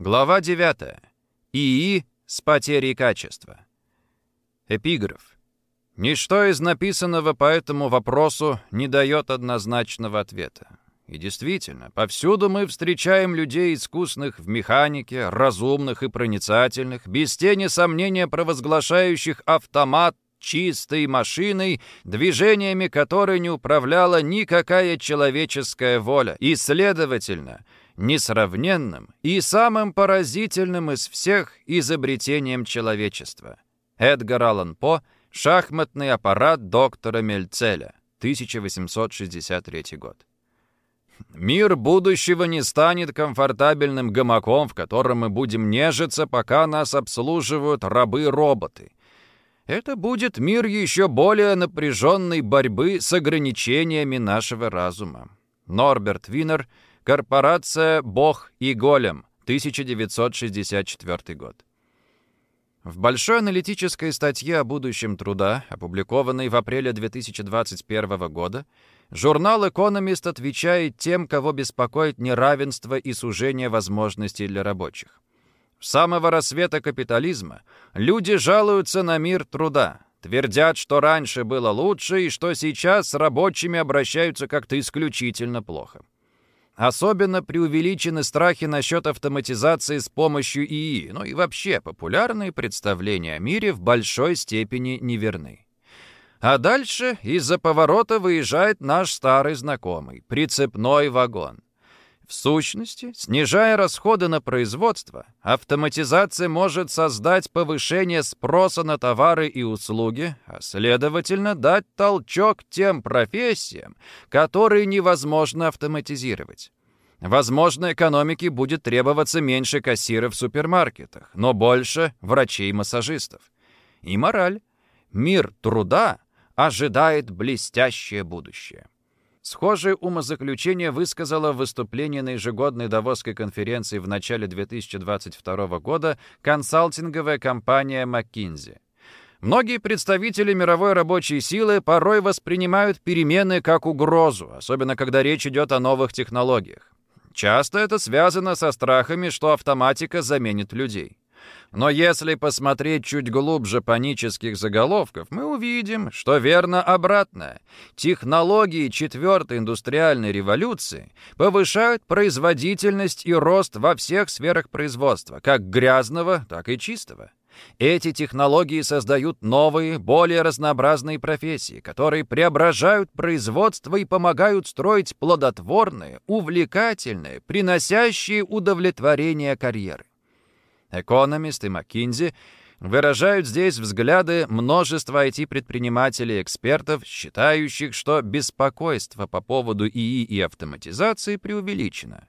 Глава 9. ИИ с потерей качества. Эпиграф. Ничто из написанного по этому вопросу не дает однозначного ответа. И действительно, повсюду мы встречаем людей искусных в механике, разумных и проницательных, без тени сомнения провозглашающих автомат чистой машиной, движениями которой не управляла никакая человеческая воля, и, следовательно, несравненным и самым поразительным из всех изобретением человечества. Эдгар Аллан По «Шахматный аппарат доктора Мельцеля», 1863 год. Мир будущего не станет комфортабельным гамаком, в котором мы будем нежиться, пока нас обслуживают рабы-роботы. Это будет мир еще более напряженной борьбы с ограничениями нашего разума. Норберт Винер – Корпорация «Бог и Голем», 1964 год. В большой аналитической статье о будущем труда, опубликованной в апреле 2021 года, журнал «Экономист» отвечает тем, кого беспокоит неравенство и сужение возможностей для рабочих. С самого рассвета капитализма люди жалуются на мир труда, твердят, что раньше было лучше и что сейчас с рабочими обращаются как-то исключительно плохо. Особенно преувеличены страхи насчет автоматизации с помощью ИИ, ну и вообще популярные представления о мире в большой степени неверны. А дальше из-за поворота выезжает наш старый знакомый, прицепной вагон. В сущности, снижая расходы на производство, автоматизация может создать повышение спроса на товары и услуги, а следовательно дать толчок тем профессиям, которые невозможно автоматизировать. Возможно, экономике будет требоваться меньше кассиров в супермаркетах, но больше врачей-массажистов. И мораль. Мир труда ожидает блестящее будущее. Схожее умозаключение высказала в выступлении на ежегодной Давосской конференции в начале 2022 года консалтинговая компания McKinsey. Многие представители мировой рабочей силы порой воспринимают перемены как угрозу, особенно когда речь идет о новых технологиях. Часто это связано со страхами, что автоматика заменит людей. Но если посмотреть чуть глубже панических заголовков, мы увидим, что верно обратное. Технологии четвертой индустриальной революции повышают производительность и рост во всех сферах производства, как грязного, так и чистого. Эти технологии создают новые, более разнообразные профессии, которые преображают производство и помогают строить плодотворные, увлекательные, приносящие удовлетворение карьеры. Экономист и Маккинзи выражают здесь взгляды множества IT-предпринимателей экспертов, считающих, что беспокойство по поводу ИИ и автоматизации преувеличено.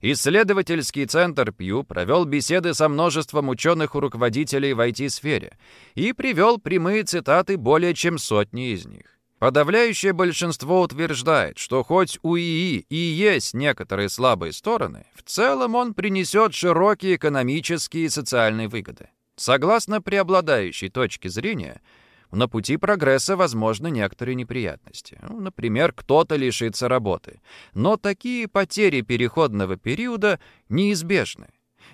Исследовательский центр Пью провел беседы со множеством ученых и руководителей в IT-сфере и привел прямые цитаты более чем сотни из них. Подавляющее большинство утверждает, что хоть у ИИ и есть некоторые слабые стороны, в целом он принесет широкие экономические и социальные выгоды. Согласно преобладающей точке зрения, на пути прогресса возможны некоторые неприятности. Например, кто-то лишится работы. Но такие потери переходного периода неизбежны.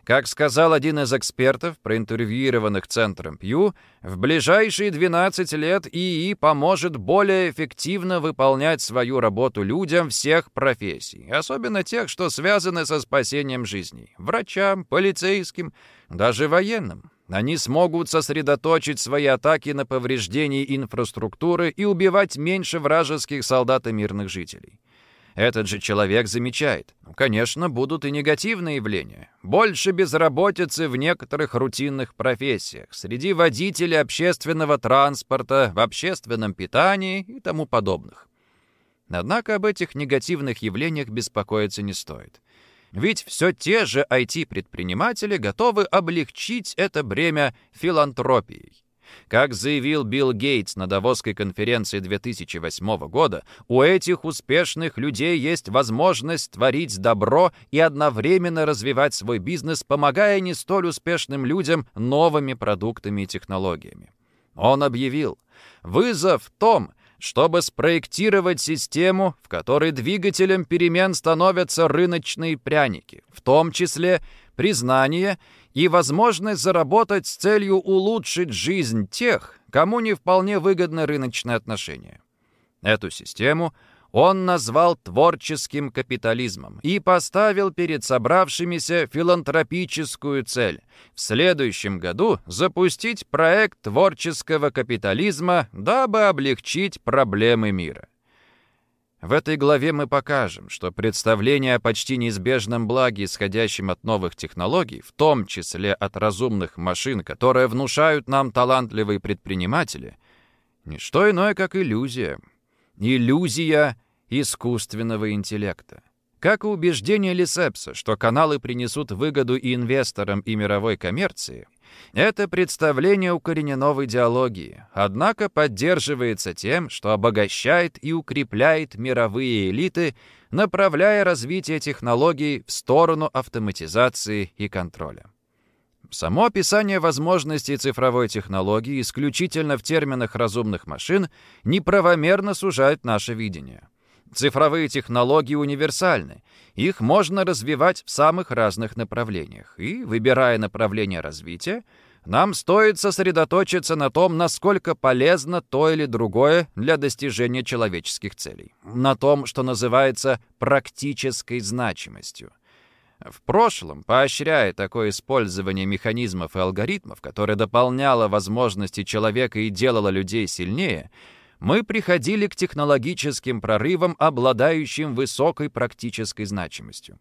Как сказал один из экспертов, проинтервьюированных Центром Пью, в ближайшие 12 лет ИИ поможет более эффективно выполнять свою работу людям всех профессий, особенно тех, что связаны со спасением жизней, врачам, полицейским, даже военным. Они смогут сосредоточить свои атаки на повреждении инфраструктуры и убивать меньше вражеских солдат и мирных жителей. Этот же человек замечает, конечно, будут и негативные явления. Больше безработицы в некоторых рутинных профессиях, среди водителей общественного транспорта, в общественном питании и тому подобных. Однако об этих негативных явлениях беспокоиться не стоит. Ведь все те же IT-предприниматели готовы облегчить это бремя филантропией. Как заявил Билл Гейтс на Давосской конференции 2008 года, у этих успешных людей есть возможность творить добро и одновременно развивать свой бизнес, помогая не столь успешным людям новыми продуктами и технологиями. Он объявил, «Вызов в том, чтобы спроектировать систему, в которой двигателем перемен становятся рыночные пряники, в том числе признание и возможность заработать с целью улучшить жизнь тех, кому не вполне выгодны рыночные отношения. Эту систему он назвал творческим капитализмом и поставил перед собравшимися филантропическую цель в следующем году запустить проект творческого капитализма, дабы облегчить проблемы мира. В этой главе мы покажем, что представление о почти неизбежном благе, исходящем от новых технологий, в том числе от разумных машин, которые внушают нам талантливые предприниматели, не что иное, как иллюзия. Иллюзия искусственного интеллекта. Как и убеждение Лисепса, что каналы принесут выгоду и инвесторам, и мировой коммерции, это представление укоренено в идеологии, однако поддерживается тем, что обогащает и укрепляет мировые элиты, направляя развитие технологий в сторону автоматизации и контроля. Само описание возможностей цифровой технологии исключительно в терминах разумных машин неправомерно сужает наше видение. Цифровые технологии универсальны. Их можно развивать в самых разных направлениях. И, выбирая направление развития, нам стоит сосредоточиться на том, насколько полезно то или другое для достижения человеческих целей. На том, что называется практической значимостью. В прошлом, поощряя такое использование механизмов и алгоритмов, которое дополняло возможности человека и делало людей сильнее, мы приходили к технологическим прорывам, обладающим высокой практической значимостью.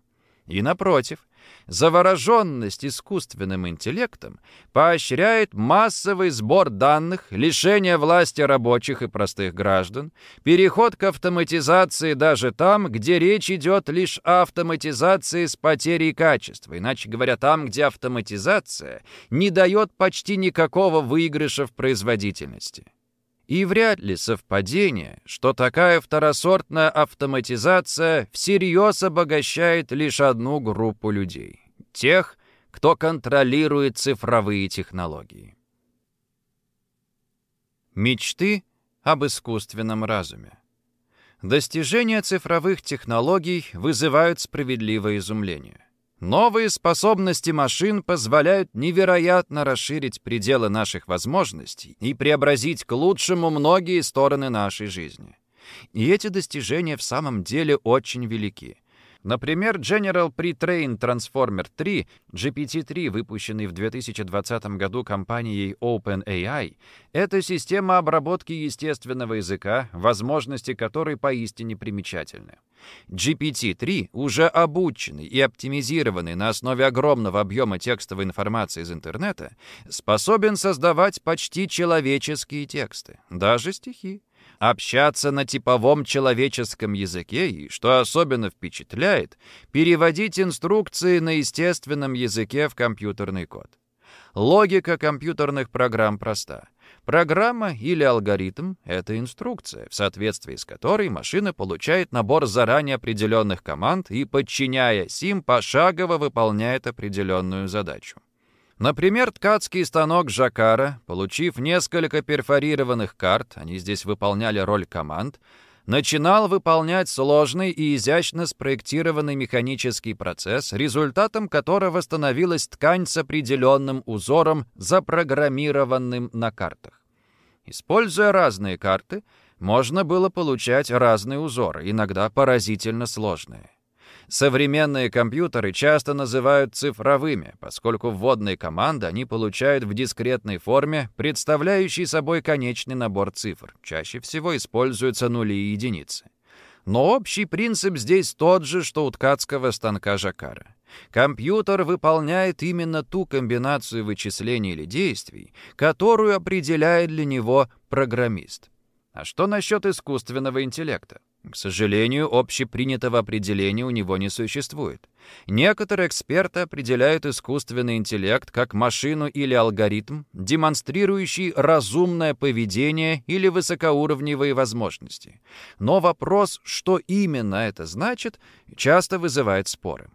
И напротив, завороженность искусственным интеллектом поощряет массовый сбор данных, лишение власти рабочих и простых граждан, переход к автоматизации даже там, где речь идет лишь о автоматизации с потерей качества, иначе говоря, там, где автоматизация не дает почти никакого выигрыша в производительности. И вряд ли совпадение, что такая второсортная автоматизация всерьез обогащает лишь одну группу людей — тех, кто контролирует цифровые технологии. Мечты об искусственном разуме. Достижения цифровых технологий вызывают справедливое изумление. Новые способности машин позволяют невероятно расширить пределы наших возможностей и преобразить к лучшему многие стороны нашей жизни. И эти достижения в самом деле очень велики. Например, General Pre-Train Transformer 3, GPT-3, выпущенный в 2020 году компанией OpenAI, это система обработки естественного языка, возможности которой поистине примечательны. GPT-3, уже обученный и оптимизированный на основе огромного объема текстовой информации из интернета, способен создавать почти человеческие тексты, даже стихи общаться на типовом человеческом языке и, что особенно впечатляет, переводить инструкции на естественном языке в компьютерный код. Логика компьютерных программ проста. Программа или алгоритм — это инструкция, в соответствии с которой машина получает набор заранее определенных команд и, подчиняясь им, пошагово выполняет определенную задачу. Например, ткацкий станок Жакара, получив несколько перфорированных карт, они здесь выполняли роль команд, начинал выполнять сложный и изящно спроектированный механический процесс, результатом которого становилась ткань с определенным узором, запрограммированным на картах. Используя разные карты, можно было получать разные узоры, иногда поразительно сложные. Современные компьютеры часто называют цифровыми, поскольку вводные команды они получают в дискретной форме, представляющей собой конечный набор цифр. Чаще всего используются нули и единицы. Но общий принцип здесь тот же, что у ткацкого станка Жакара. Компьютер выполняет именно ту комбинацию вычислений или действий, которую определяет для него программист. А что насчет искусственного интеллекта? К сожалению, общепринятого определения у него не существует. Некоторые эксперты определяют искусственный интеллект как машину или алгоритм, демонстрирующий разумное поведение или высокоуровневые возможности. Но вопрос, что именно это значит, часто вызывает споры.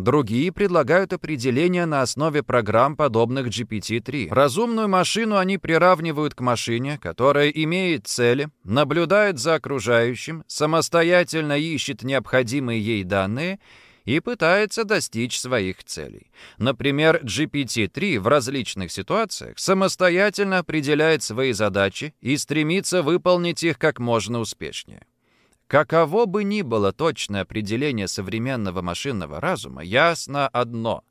Другие предлагают определение на основе программ, подобных GPT-3. Разумную машину они приравнивают к машине, которая имеет цели, наблюдает за окружающим, самостоятельно ищет необходимые ей данные и пытается достичь своих целей. Например, GPT-3 в различных ситуациях самостоятельно определяет свои задачи и стремится выполнить их как можно успешнее. Каково бы ни было точное определение современного машинного разума, ясно одно.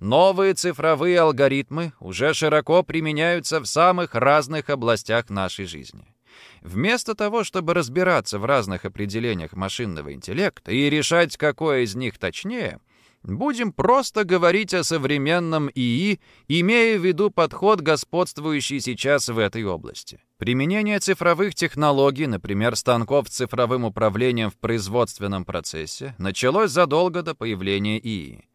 Новые цифровые алгоритмы уже широко применяются в самых разных областях нашей жизни. Вместо того, чтобы разбираться в разных определениях машинного интеллекта и решать, какое из них точнее, Будем просто говорить о современном ИИ, имея в виду подход, господствующий сейчас в этой области. Применение цифровых технологий, например, станков с цифровым управлением в производственном процессе, началось задолго до появления ИИ.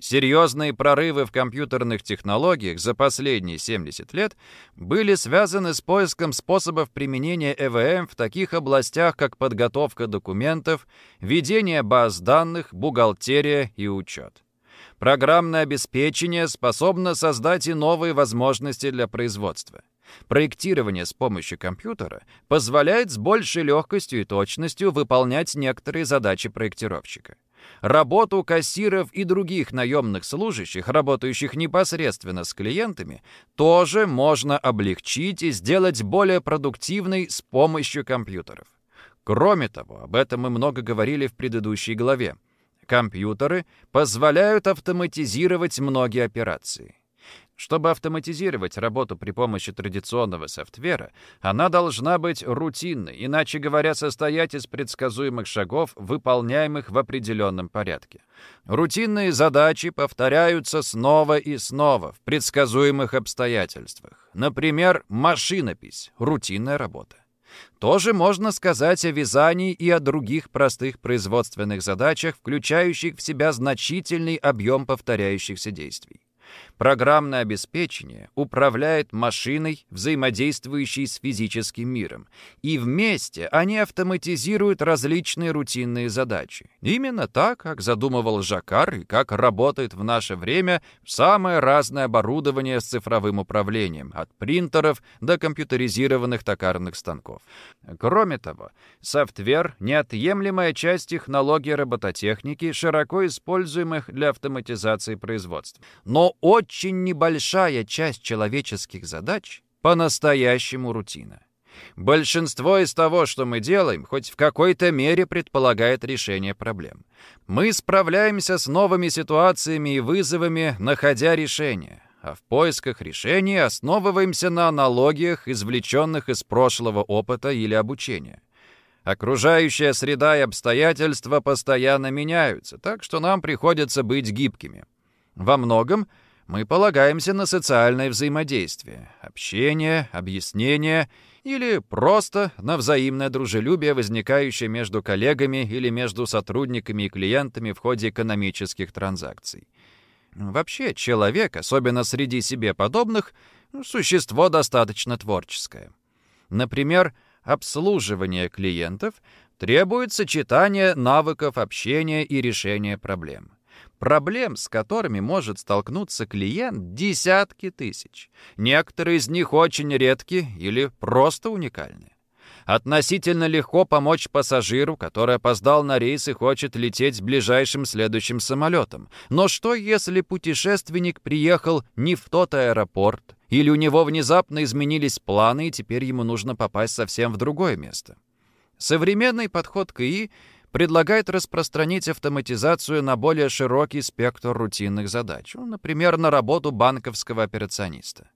Серьезные прорывы в компьютерных технологиях за последние 70 лет были связаны с поиском способов применения ЭВМ в таких областях, как подготовка документов, ведение баз данных, бухгалтерия и учет. Программное обеспечение способно создать и новые возможности для производства. Проектирование с помощью компьютера позволяет с большей легкостью и точностью выполнять некоторые задачи проектировщика. Работу кассиров и других наемных служащих, работающих непосредственно с клиентами, тоже можно облегчить и сделать более продуктивной с помощью компьютеров. Кроме того, об этом мы много говорили в предыдущей главе, компьютеры позволяют автоматизировать многие операции. Чтобы автоматизировать работу при помощи традиционного софтвера, она должна быть рутинной, иначе говоря, состоять из предсказуемых шагов, выполняемых в определенном порядке. Рутинные задачи повторяются снова и снова в предсказуемых обстоятельствах. Например, машинопись — рутинная работа. Тоже можно сказать о вязании и о других простых производственных задачах, включающих в себя значительный объем повторяющихся действий. Программное обеспечение управляет машиной, взаимодействующей с физическим миром, и вместе они автоматизируют различные рутинные задачи. Именно так, как задумывал Жакар и как работает в наше время самое разное оборудование с цифровым управлением, от принтеров до компьютеризированных токарных станков. Кроме того, софтвер — неотъемлемая часть технологий робототехники, широко используемых для автоматизации производства. Но очень небольшая часть человеческих задач по-настоящему рутина. Большинство из того, что мы делаем, хоть в какой-то мере предполагает решение проблем. Мы справляемся с новыми ситуациями и вызовами, находя решения, а в поисках решений основываемся на аналогиях, извлеченных из прошлого опыта или обучения. Окружающая среда и обстоятельства постоянно меняются, так что нам приходится быть гибкими. Во многом — мы полагаемся на социальное взаимодействие, общение, объяснение или просто на взаимное дружелюбие, возникающее между коллегами или между сотрудниками и клиентами в ходе экономических транзакций. Вообще, человек, особенно среди себе подобных, существо достаточно творческое. Например, обслуживание клиентов требует сочетания навыков общения и решения проблем. Проблем, с которыми может столкнуться клиент, десятки тысяч. Некоторые из них очень редки или просто уникальны. Относительно легко помочь пассажиру, который опоздал на рейс и хочет лететь ближайшим следующим самолетом. Но что, если путешественник приехал не в тот аэропорт, или у него внезапно изменились планы, и теперь ему нужно попасть совсем в другое место? Современный подход к ИИ предлагает распространить автоматизацию на более широкий спектр рутинных задач, ну, например, на работу банковского операциониста.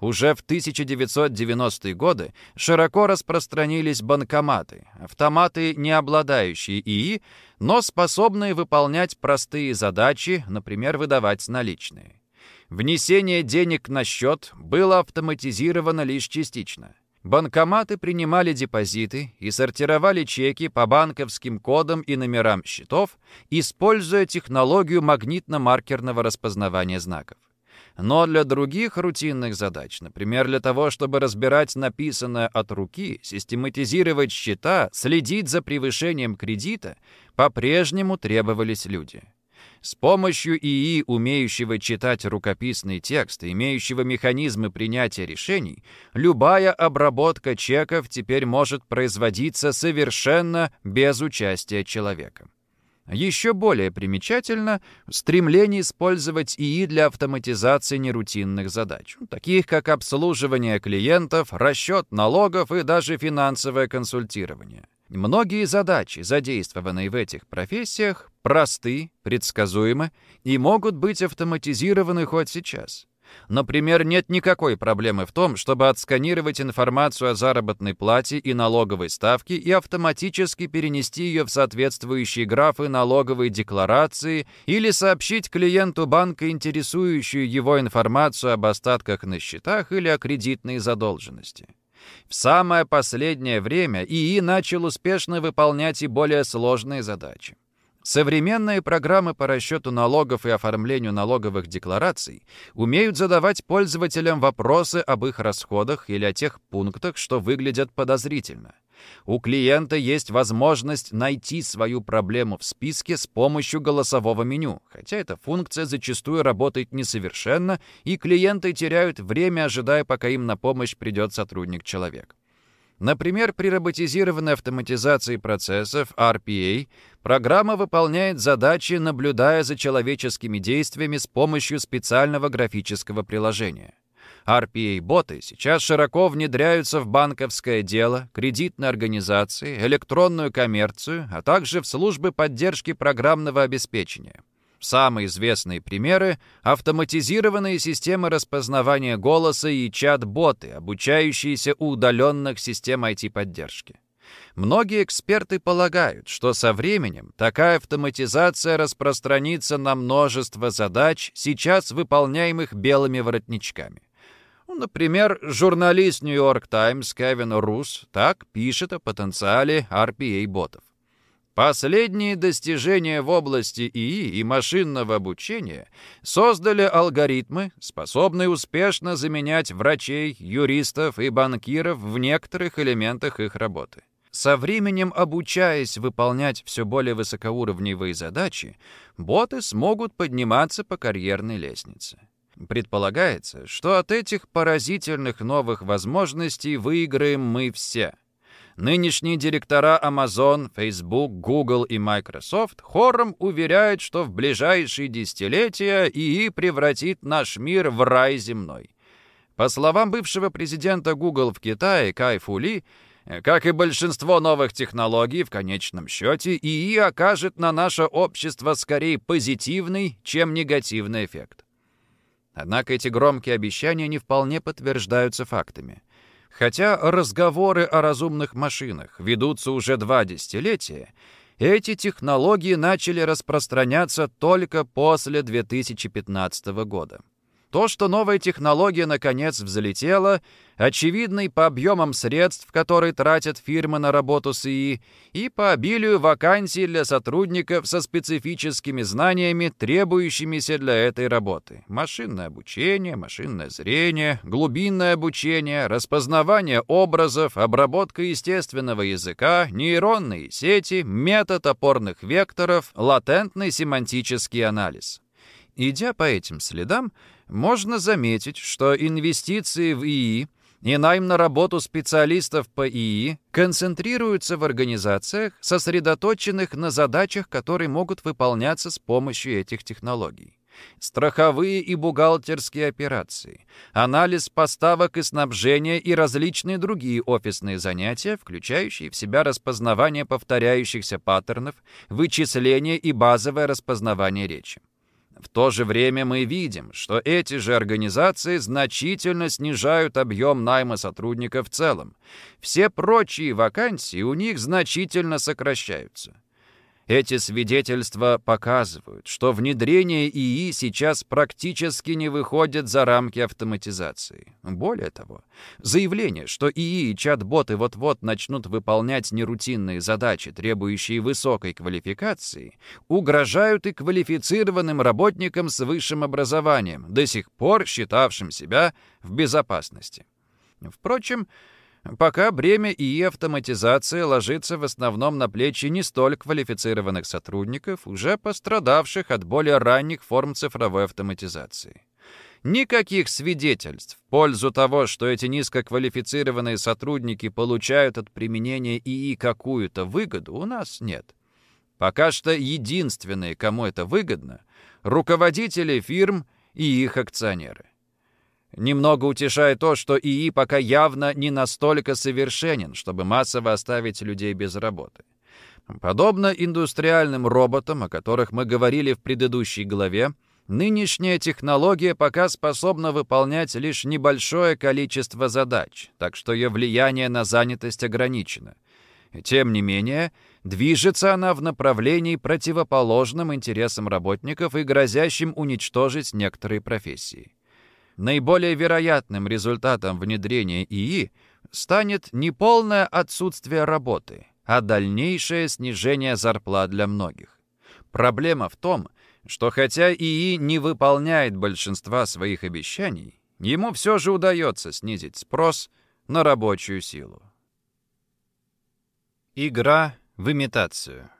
Уже в 1990-е годы широко распространились банкоматы, автоматы, не обладающие ИИ, но способные выполнять простые задачи, например, выдавать наличные. Внесение денег на счет было автоматизировано лишь частично – Банкоматы принимали депозиты и сортировали чеки по банковским кодам и номерам счетов, используя технологию магнитно-маркерного распознавания знаков. Но для других рутинных задач, например, для того, чтобы разбирать написанное от руки, систематизировать счета, следить за превышением кредита, по-прежнему требовались люди. С помощью ИИ, умеющего читать рукописный текст, имеющего механизмы принятия решений, любая обработка чеков теперь может производиться совершенно без участия человека. Еще более примечательно стремление использовать ИИ для автоматизации нерутинных задач, таких как обслуживание клиентов, расчет налогов и даже финансовое консультирование. Многие задачи, задействованные в этих профессиях, просты, предсказуемы и могут быть автоматизированы хоть сейчас. Например, нет никакой проблемы в том, чтобы отсканировать информацию о заработной плате и налоговой ставке и автоматически перенести ее в соответствующие графы налоговой декларации или сообщить клиенту банка интересующую его информацию об остатках на счетах или о кредитной задолженности. В самое последнее время ИИ начал успешно выполнять и более сложные задачи. Современные программы по расчету налогов и оформлению налоговых деклараций умеют задавать пользователям вопросы об их расходах или о тех пунктах, что выглядят подозрительно. У клиента есть возможность найти свою проблему в списке с помощью голосового меню, хотя эта функция зачастую работает несовершенно, и клиенты теряют время, ожидая, пока им на помощь придет сотрудник-человек. Например, при роботизированной автоматизации процессов RPA программа выполняет задачи, наблюдая за человеческими действиями с помощью специального графического приложения. RPA-боты сейчас широко внедряются в банковское дело, кредитные организации, электронную коммерцию, а также в службы поддержки программного обеспечения. Самые известные примеры — автоматизированные системы распознавания голоса и чат-боты, обучающиеся у удаленных систем IT-поддержки. Многие эксперты полагают, что со временем такая автоматизация распространится на множество задач, сейчас выполняемых белыми воротничками. Например, журналист New York Times Кевин Рус так пишет о потенциале RPA-ботов. Последние достижения в области ИИ и машинного обучения создали алгоритмы, способные успешно заменять врачей, юристов и банкиров в некоторых элементах их работы. Со временем, обучаясь выполнять все более высокоуровневые задачи, боты смогут подниматься по карьерной лестнице. Предполагается, что от этих поразительных новых возможностей выиграем мы все — Нынешние директора Amazon, Facebook, Google и Microsoft хором уверяют, что в ближайшие десятилетия ИИ превратит наш мир в рай земной. По словам бывшего президента Google в Китае Кай Фули, как и большинство новых технологий, в конечном счете ИИ окажет на наше общество скорее позитивный, чем негативный эффект. Однако эти громкие обещания не вполне подтверждаются фактами. Хотя разговоры о разумных машинах ведутся уже два десятилетия, эти технологии начали распространяться только после 2015 года. То, что новая технология наконец взлетела, очевидно по объемам средств, которые тратят фирмы на работу с ИИ, и по обилию вакансий для сотрудников со специфическими знаниями, требующимися для этой работы. Машинное обучение, машинное зрение, глубинное обучение, распознавание образов, обработка естественного языка, нейронные сети, метод опорных векторов, латентный семантический анализ. Идя по этим следам, можно заметить, что инвестиции в ИИ и найм на работу специалистов по ИИ концентрируются в организациях, сосредоточенных на задачах, которые могут выполняться с помощью этих технологий. Страховые и бухгалтерские операции, анализ поставок и снабжения и различные другие офисные занятия, включающие в себя распознавание повторяющихся паттернов, вычисление и базовое распознавание речи. В то же время мы видим, что эти же организации значительно снижают объем найма сотрудников в целом. Все прочие вакансии у них значительно сокращаются. Эти свидетельства показывают, что внедрение ИИ сейчас практически не выходит за рамки автоматизации. Более того, заявление, что ИИ и чат-боты вот-вот начнут выполнять нерутинные задачи, требующие высокой квалификации, угрожают и квалифицированным работникам с высшим образованием, до сих пор считавшим себя в безопасности. Впрочем, Пока бремя ИИ автоматизации ложится в основном на плечи не столь квалифицированных сотрудников, уже пострадавших от более ранних форм цифровой автоматизации. Никаких свидетельств в пользу того, что эти низкоквалифицированные сотрудники получают от применения ИИ какую-то выгоду, у нас нет. Пока что единственные, кому это выгодно, руководители фирм и их акционеры. Немного утешает то, что ИИ пока явно не настолько совершенен, чтобы массово оставить людей без работы. Подобно индустриальным роботам, о которых мы говорили в предыдущей главе, Нынешняя технология пока способна выполнять лишь небольшое количество задач, так что ее влияние на занятость ограничено. Тем не менее, движется она в направлении противоположным интересам работников и грозящим уничтожить некоторые профессии. Наиболее вероятным результатом внедрения ИИ станет не полное отсутствие работы, а дальнейшее снижение зарплат для многих. Проблема в том, что хотя ИИ не выполняет большинства своих обещаний, ему все же удается снизить спрос на рабочую силу. Игра в имитацию.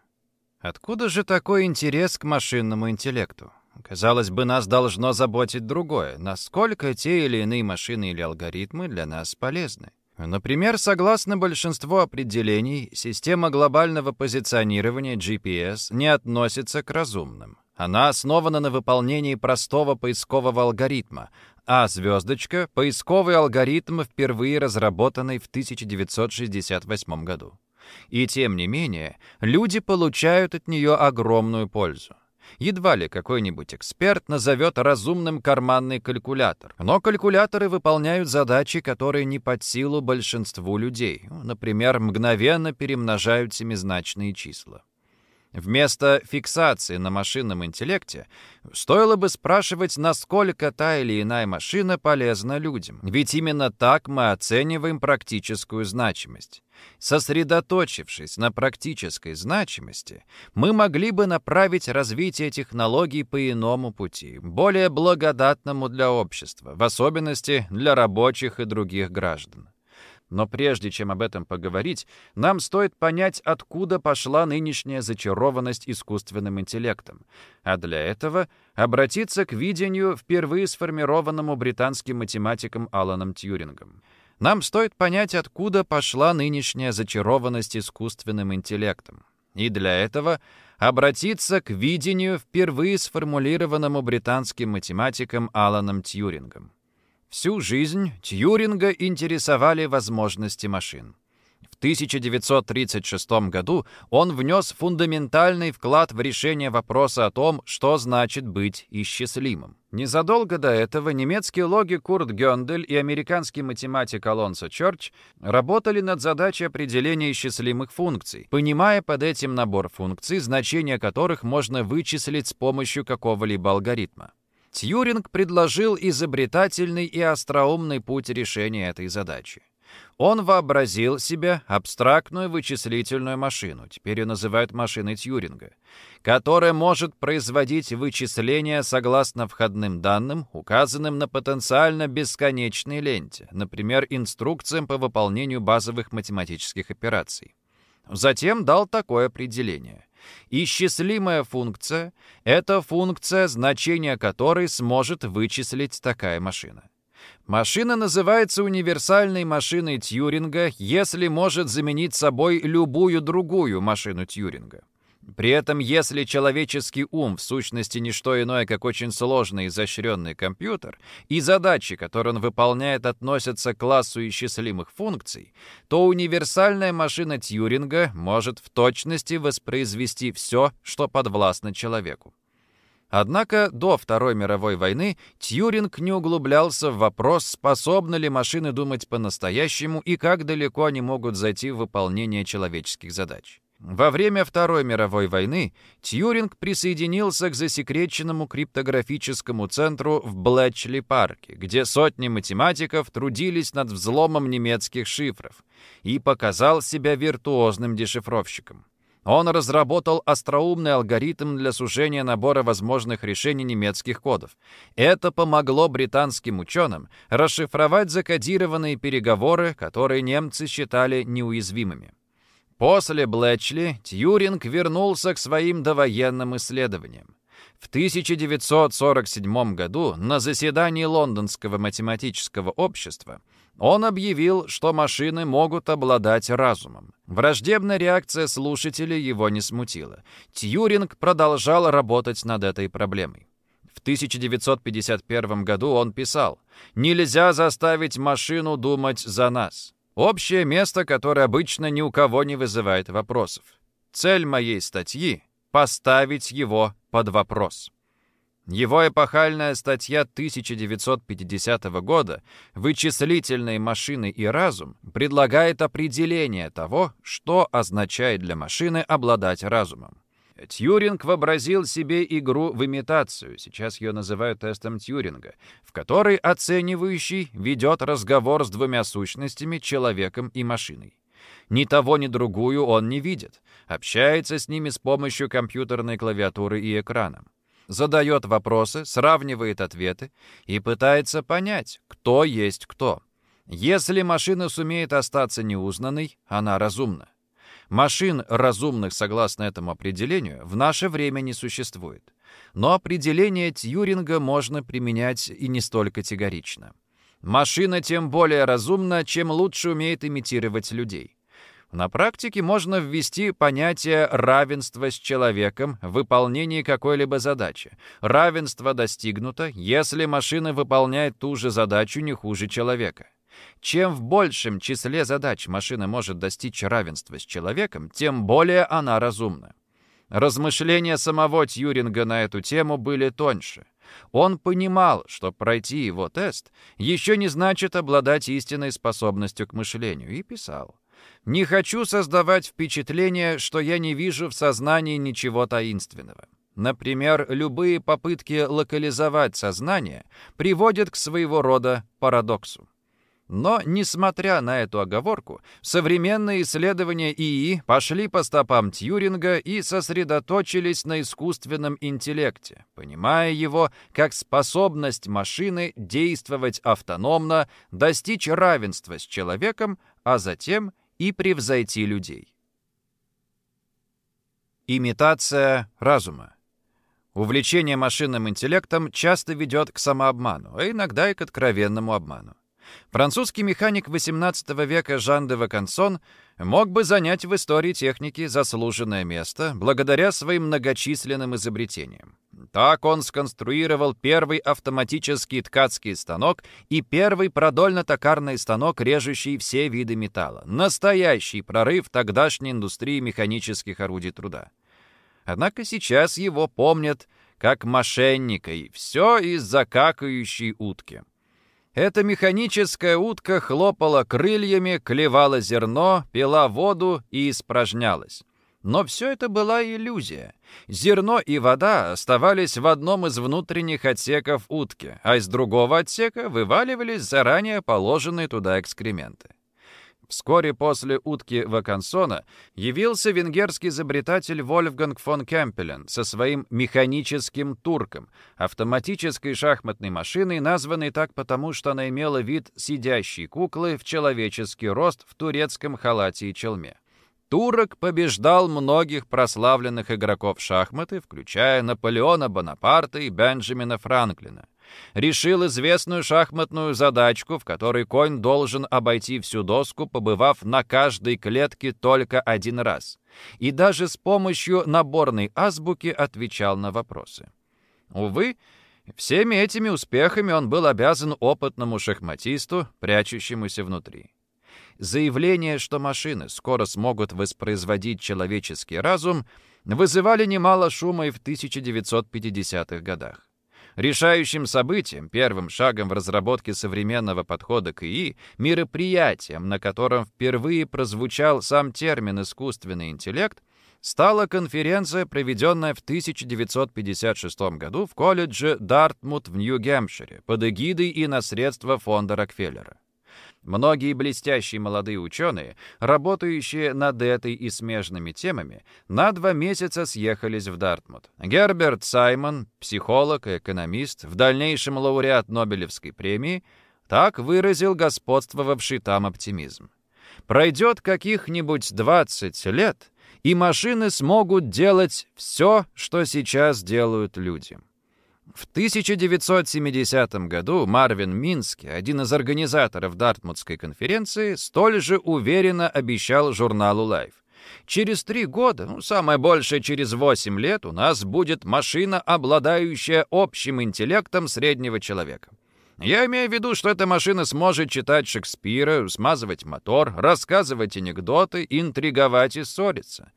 Откуда же такой интерес к машинному интеллекту? Казалось бы, нас должно заботить другое, насколько те или иные машины или алгоритмы для нас полезны. Например, согласно большинству определений, система глобального позиционирования GPS не относится к разумным. Она основана на выполнении простого поискового алгоритма, а звездочка — поисковый алгоритм, впервые разработанный в 1968 году. И тем не менее, люди получают от нее огромную пользу. Едва ли какой-нибудь эксперт назовет разумным карманный калькулятор. Но калькуляторы выполняют задачи, которые не под силу большинству людей. Например, мгновенно перемножают семизначные числа. Вместо фиксации на машинном интеллекте стоило бы спрашивать, насколько та или иная машина полезна людям. Ведь именно так мы оцениваем практическую значимость. Сосредоточившись на практической значимости, мы могли бы направить развитие технологий по иному пути, более благодатному для общества, в особенности для рабочих и других граждан. Но прежде чем об этом поговорить, нам стоит понять, откуда пошла нынешняя зачарованность искусственным интеллектом. А для этого обратиться к видению, впервые сформированному британским математиком Аланом Тьюрингом. Нам стоит понять, откуда пошла нынешняя зачарованность искусственным интеллектом. И для этого обратиться к видению, впервые сформулированному британским математиком Аланом Тьюрингом. Всю жизнь Тьюринга интересовали возможности машин. В 1936 году он внес фундаментальный вклад в решение вопроса о том, что значит быть исчислимым. Незадолго до этого немецкий логик Курт Гёндель и американский математик Алонсо Чорч работали над задачей определения исчислимых функций, понимая под этим набор функций, значения которых можно вычислить с помощью какого-либо алгоритма. Тьюринг предложил изобретательный и остроумный путь решения этой задачи. Он вообразил себе абстрактную вычислительную машину, теперь ее называют машиной Тьюринга, которая может производить вычисления согласно входным данным, указанным на потенциально бесконечной ленте, например, инструкциям по выполнению базовых математических операций. Затем дал такое определение. Исчислимая функция — это функция, значение которой сможет вычислить такая машина. Машина называется универсальной машиной Тьюринга, если может заменить собой любую другую машину Тьюринга. При этом, если человеческий ум в сущности не что иное, как очень сложный и изощренный компьютер, и задачи, которые он выполняет, относятся к классу исчислимых функций, то универсальная машина Тьюринга может в точности воспроизвести все, что подвластно человеку. Однако до Второй мировой войны Тьюринг не углублялся в вопрос, способны ли машины думать по-настоящему и как далеко они могут зайти в выполнение человеческих задач. Во время Второй мировой войны Тьюринг присоединился к засекреченному криптографическому центру в Блэчли-парке, где сотни математиков трудились над взломом немецких шифров, и показал себя виртуозным дешифровщиком. Он разработал остроумный алгоритм для сужения набора возможных решений немецких кодов. Это помогло британским ученым расшифровать закодированные переговоры, которые немцы считали неуязвимыми. После Блэчли Тьюринг вернулся к своим довоенным исследованиям. В 1947 году на заседании Лондонского математического общества он объявил, что машины могут обладать разумом. Враждебная реакция слушателей его не смутила. Тьюринг продолжал работать над этой проблемой. В 1951 году он писал «Нельзя заставить машину думать за нас». Общее место, которое обычно ни у кого не вызывает вопросов. Цель моей статьи — поставить его под вопрос. Его эпохальная статья 1950 года «Вычислительные машины и разум» предлагает определение того, что означает для машины обладать разумом. Тьюринг вообразил себе игру в имитацию, сейчас ее называют тестом Тьюринга, в которой оценивающий ведет разговор с двумя сущностями, человеком и машиной. Ни того, ни другую он не видит, общается с ними с помощью компьютерной клавиатуры и экрана задает вопросы, сравнивает ответы и пытается понять, кто есть кто. Если машина сумеет остаться неузнанной, она разумна. Машин разумных, согласно этому определению, в наше время не существует. Но определение Тьюринга можно применять и не столь категорично. Машина тем более разумна, чем лучше умеет имитировать людей. На практике можно ввести понятие равенства с человеком в выполнении какой-либо задачи. Равенство достигнуто, если машина выполняет ту же задачу не хуже человека. Чем в большем числе задач машина может достичь равенства с человеком, тем более она разумна. Размышления самого Тьюринга на эту тему были тоньше. Он понимал, что пройти его тест еще не значит обладать истинной способностью к мышлению, и писал. Не хочу создавать впечатление, что я не вижу в сознании ничего таинственного. Например, любые попытки локализовать сознание приводят к своего рода парадоксу. Но, несмотря на эту оговорку, современные исследования ИИ пошли по стопам Тьюринга и сосредоточились на искусственном интеллекте, понимая его как способность машины действовать автономно, достичь равенства с человеком, а затем и превзойти людей. Имитация разума. Увлечение машинным интеллектом часто ведет к самообману, а иногда и к откровенному обману. Французский механик XVIII века Жан де Вакансон мог бы занять в истории техники заслуженное место благодаря своим многочисленным изобретениям. Так он сконструировал первый автоматический ткацкий станок и первый продольно-токарный станок, режущий все виды металла. Настоящий прорыв тогдашней индустрии механических орудий труда. Однако сейчас его помнят как мошенника, и все из-за какающей утки. Эта механическая утка хлопала крыльями, клевала зерно, пила воду и испражнялась. Но все это была иллюзия. Зерно и вода оставались в одном из внутренних отсеков утки, а из другого отсека вываливались заранее положенные туда экскременты. Вскоре после утки Вакансона явился венгерский изобретатель Вольфганг фон Кемпелен со своим механическим турком, автоматической шахматной машиной, названной так потому, что она имела вид сидящей куклы в человеческий рост в турецком халате и челме. Турок побеждал многих прославленных игроков шахматы, включая Наполеона Бонапарта и Бенджамина Франклина. Решил известную шахматную задачку, в которой конь должен обойти всю доску, побывав на каждой клетке только один раз. И даже с помощью наборной азбуки отвечал на вопросы. Увы, всеми этими успехами он был обязан опытному шахматисту, прячущемуся внутри. Заявление, что машины скоро смогут воспроизводить человеческий разум, вызывали немало шума и в 1950-х годах. Решающим событием, первым шагом в разработке современного подхода к ИИ, мероприятием, на котором впервые прозвучал сам термин «искусственный интеллект», стала конференция, проведенная в 1956 году в колледже Дартмут в Нью-Гэмпшире под эгидой и на средства фонда Рокфеллера. Многие блестящие молодые ученые, работающие над этой и смежными темами, на два месяца съехались в Дартмут. Герберт Саймон, психолог и экономист, в дальнейшем лауреат Нобелевской премии, так выразил господствовавший там оптимизм. Пройдет каких-нибудь 20 лет, и машины смогут делать все, что сейчас делают люди. В 1970 году Марвин Мински, один из организаторов Дартмутской конференции, столь же уверенно обещал журналу Life. Через три года, ну, самое большее через восемь лет, у нас будет машина, обладающая общим интеллектом среднего человека. Я имею в виду, что эта машина сможет читать Шекспира, смазывать мотор, рассказывать анекдоты, интриговать и ссориться.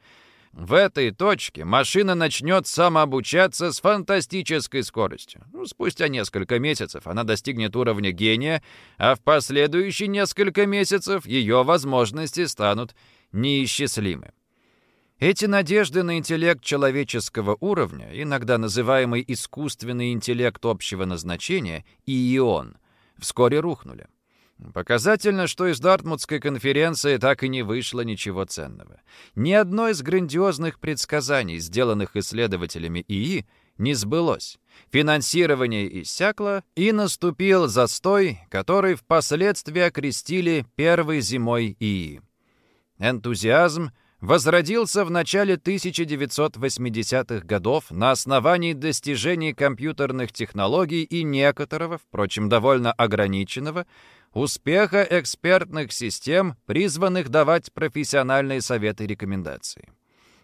В этой точке машина начнет самообучаться с фантастической скоростью. Ну, спустя несколько месяцев она достигнет уровня гения, а в последующие несколько месяцев ее возможности станут неисчислимы. Эти надежды на интеллект человеческого уровня, иногда называемый искусственный интеллект общего назначения, ИИОН, вскоре рухнули. Показательно, что из Дартмутской конференции так и не вышло ничего ценного. Ни одно из грандиозных предсказаний, сделанных исследователями ИИ, не сбылось. Финансирование иссякло, и наступил застой, который впоследствии окрестили первой зимой ИИ. Энтузиазм — возродился в начале 1980-х годов на основании достижений компьютерных технологий и некоторого, впрочем, довольно ограниченного, успеха экспертных систем, призванных давать профессиональные советы и рекомендации.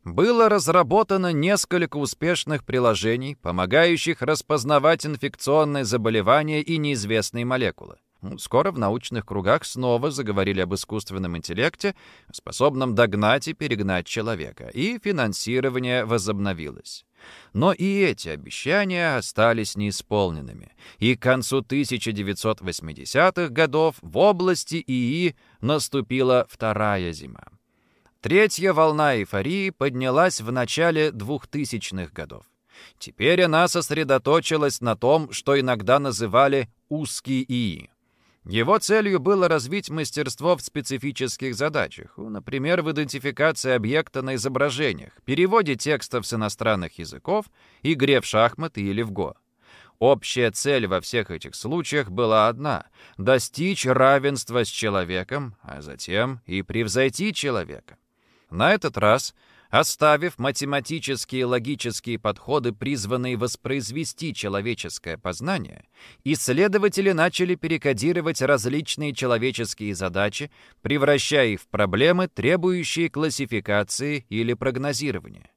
Было разработано несколько успешных приложений, помогающих распознавать инфекционные заболевания и неизвестные молекулы. Скоро в научных кругах снова заговорили об искусственном интеллекте, способном догнать и перегнать человека, и финансирование возобновилось. Но и эти обещания остались неисполненными, и к концу 1980-х годов в области ИИ наступила вторая зима. Третья волна эйфории поднялась в начале 2000-х годов. Теперь она сосредоточилась на том, что иногда называли «узкий ИИ». Его целью было развить мастерство в специфических задачах, например, в идентификации объекта на изображениях, переводе текстов с иностранных языков, игре в шахматы или в го. Общая цель во всех этих случаях была одна — достичь равенства с человеком, а затем и превзойти человека. На этот раз — Оставив математические и логические подходы, призванные воспроизвести человеческое познание, исследователи начали перекодировать различные человеческие задачи, превращая их в проблемы, требующие классификации или прогнозирования.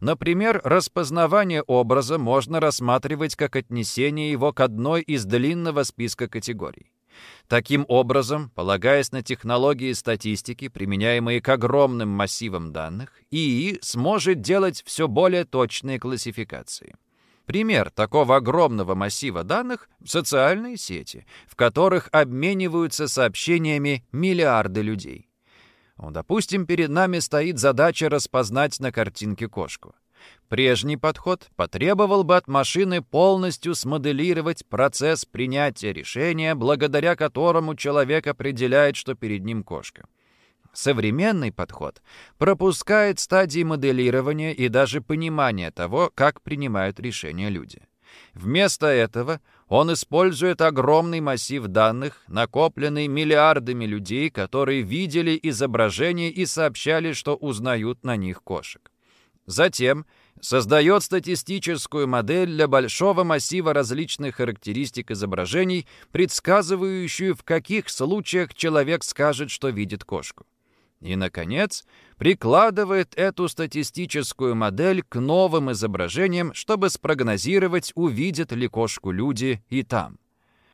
Например, распознавание образа можно рассматривать как отнесение его к одной из длинного списка категорий. Таким образом, полагаясь на технологии статистики, применяемые к огромным массивам данных, ИИ сможет делать все более точные классификации. Пример такого огромного массива данных — социальные сети, в которых обмениваются сообщениями миллиарды людей. Допустим, перед нами стоит задача распознать на картинке кошку. Прежний подход потребовал бы от машины полностью смоделировать процесс принятия решения, благодаря которому человек определяет, что перед ним кошка. Современный подход пропускает стадии моделирования и даже понимания того, как принимают решения люди. Вместо этого он использует огромный массив данных, накопленный миллиардами людей, которые видели изображения и сообщали, что узнают на них кошек. Затем создает статистическую модель для большого массива различных характеристик изображений, предсказывающую, в каких случаях человек скажет, что видит кошку. И, наконец, прикладывает эту статистическую модель к новым изображениям, чтобы спрогнозировать, увидят ли кошку люди и там.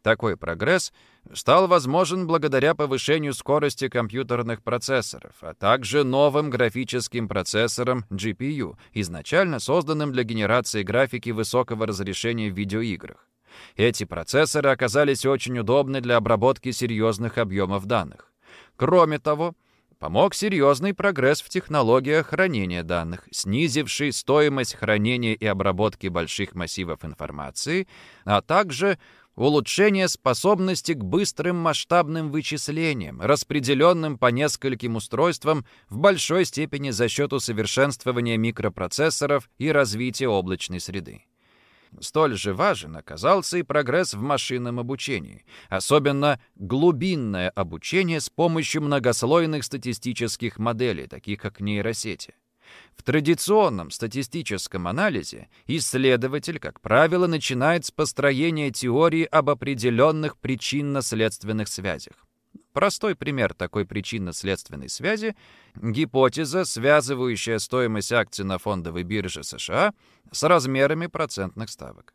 Такой прогресс стал возможен благодаря повышению скорости компьютерных процессоров, а также новым графическим процессорам GPU, изначально созданным для генерации графики высокого разрешения в видеоиграх. Эти процессоры оказались очень удобны для обработки серьезных объемов данных. Кроме того, помог серьезный прогресс в технологиях хранения данных, снизивший стоимость хранения и обработки больших массивов информации, а также улучшение способности к быстрым масштабным вычислениям, распределенным по нескольким устройствам в большой степени за счет усовершенствования микропроцессоров и развития облачной среды. Столь же важен оказался и прогресс в машинном обучении, особенно глубинное обучение с помощью многослойных статистических моделей, таких как нейросети. В традиционном статистическом анализе исследователь, как правило, начинает с построения теории об определенных причинно-следственных связях. Простой пример такой причинно-следственной связи — гипотеза, связывающая стоимость акций на фондовой бирже США с размерами процентных ставок.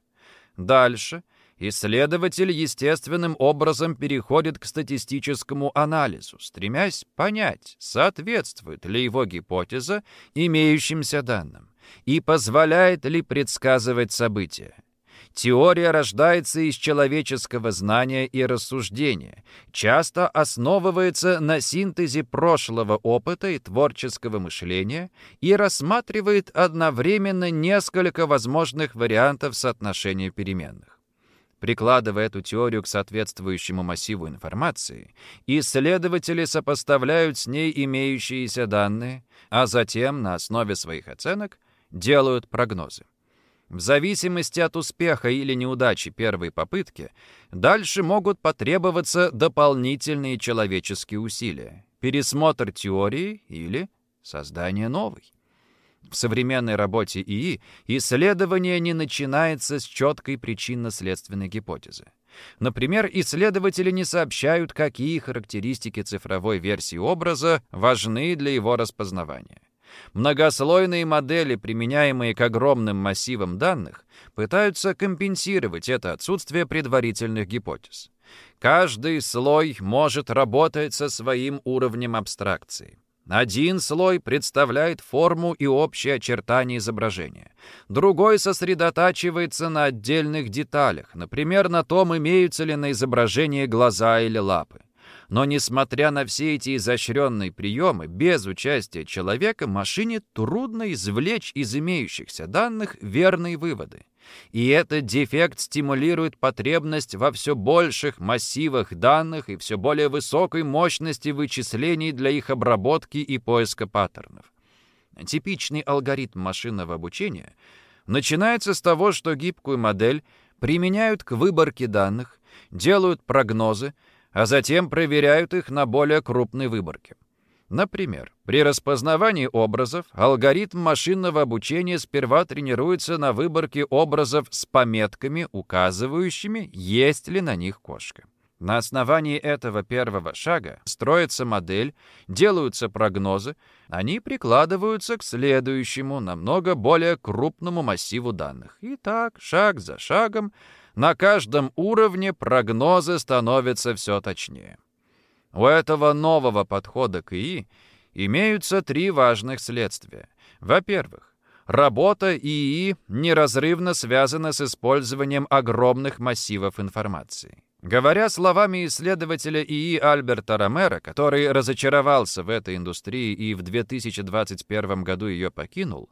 Дальше — исследователь естественным образом переходит к статистическому анализу, стремясь понять, соответствует ли его гипотеза имеющимся данным и позволяет ли предсказывать события. Теория рождается из человеческого знания и рассуждения, часто основывается на синтезе прошлого опыта и творческого мышления и рассматривает одновременно несколько возможных вариантов соотношения переменных. Прикладывая эту теорию к соответствующему массиву информации, исследователи сопоставляют с ней имеющиеся данные, а затем на основе своих оценок делают прогнозы. В зависимости от успеха или неудачи первой попытки, дальше могут потребоваться дополнительные человеческие усилия, пересмотр теории или создание новой. В современной работе ИИ исследование не начинается с четкой причинно-следственной гипотезы. Например, исследователи не сообщают, какие характеристики цифровой версии образа важны для его распознавания. Многослойные модели, применяемые к огромным массивам данных, пытаются компенсировать это отсутствие предварительных гипотез. Каждый слой может работать со своим уровнем абстракции. Один слой представляет форму и общие очертания изображения. Другой сосредотачивается на отдельных деталях, например, на том, имеются ли на изображении глаза или лапы. Но несмотря на все эти изощренные приемы, без участия человека машине трудно извлечь из имеющихся данных верные выводы. И этот дефект стимулирует потребность во все больших массивах данных и все более высокой мощности вычислений для их обработки и поиска паттернов. Типичный алгоритм машинного обучения начинается с того, что гибкую модель применяют к выборке данных, делают прогнозы, а затем проверяют их на более крупной выборке. Например, при распознавании образов алгоритм машинного обучения сперва тренируется на выборке образов с пометками, указывающими, есть ли на них кошка. На основании этого первого шага строится модель, делаются прогнозы, они прикладываются к следующему, намного более крупному массиву данных. И так, шаг за шагом, на каждом уровне прогнозы становятся все точнее. У этого нового подхода к ИИ имеются три важных следствия. Во-первых, работа ИИ неразрывно связана с использованием огромных массивов информации. Говоря словами исследователя ИИ Альберта Ромера, который разочаровался в этой индустрии и в 2021 году ее покинул,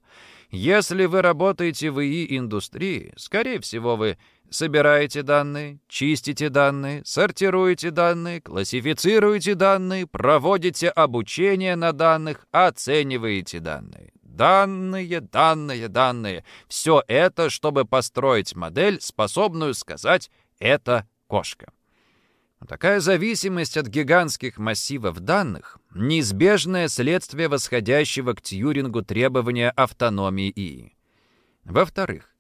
если вы работаете в ИИ-индустрии, скорее всего, вы собираете данные, чистите данные, сортируете данные, классифицируете данные, проводите обучение на данных, оцениваете данные. Данные, данные, данные. Все это, чтобы построить модель, способную сказать «это кошка». Такая зависимость от гигантских массивов данных – неизбежное следствие восходящего к Тьюрингу требования автономии ИИ. Во-вторых,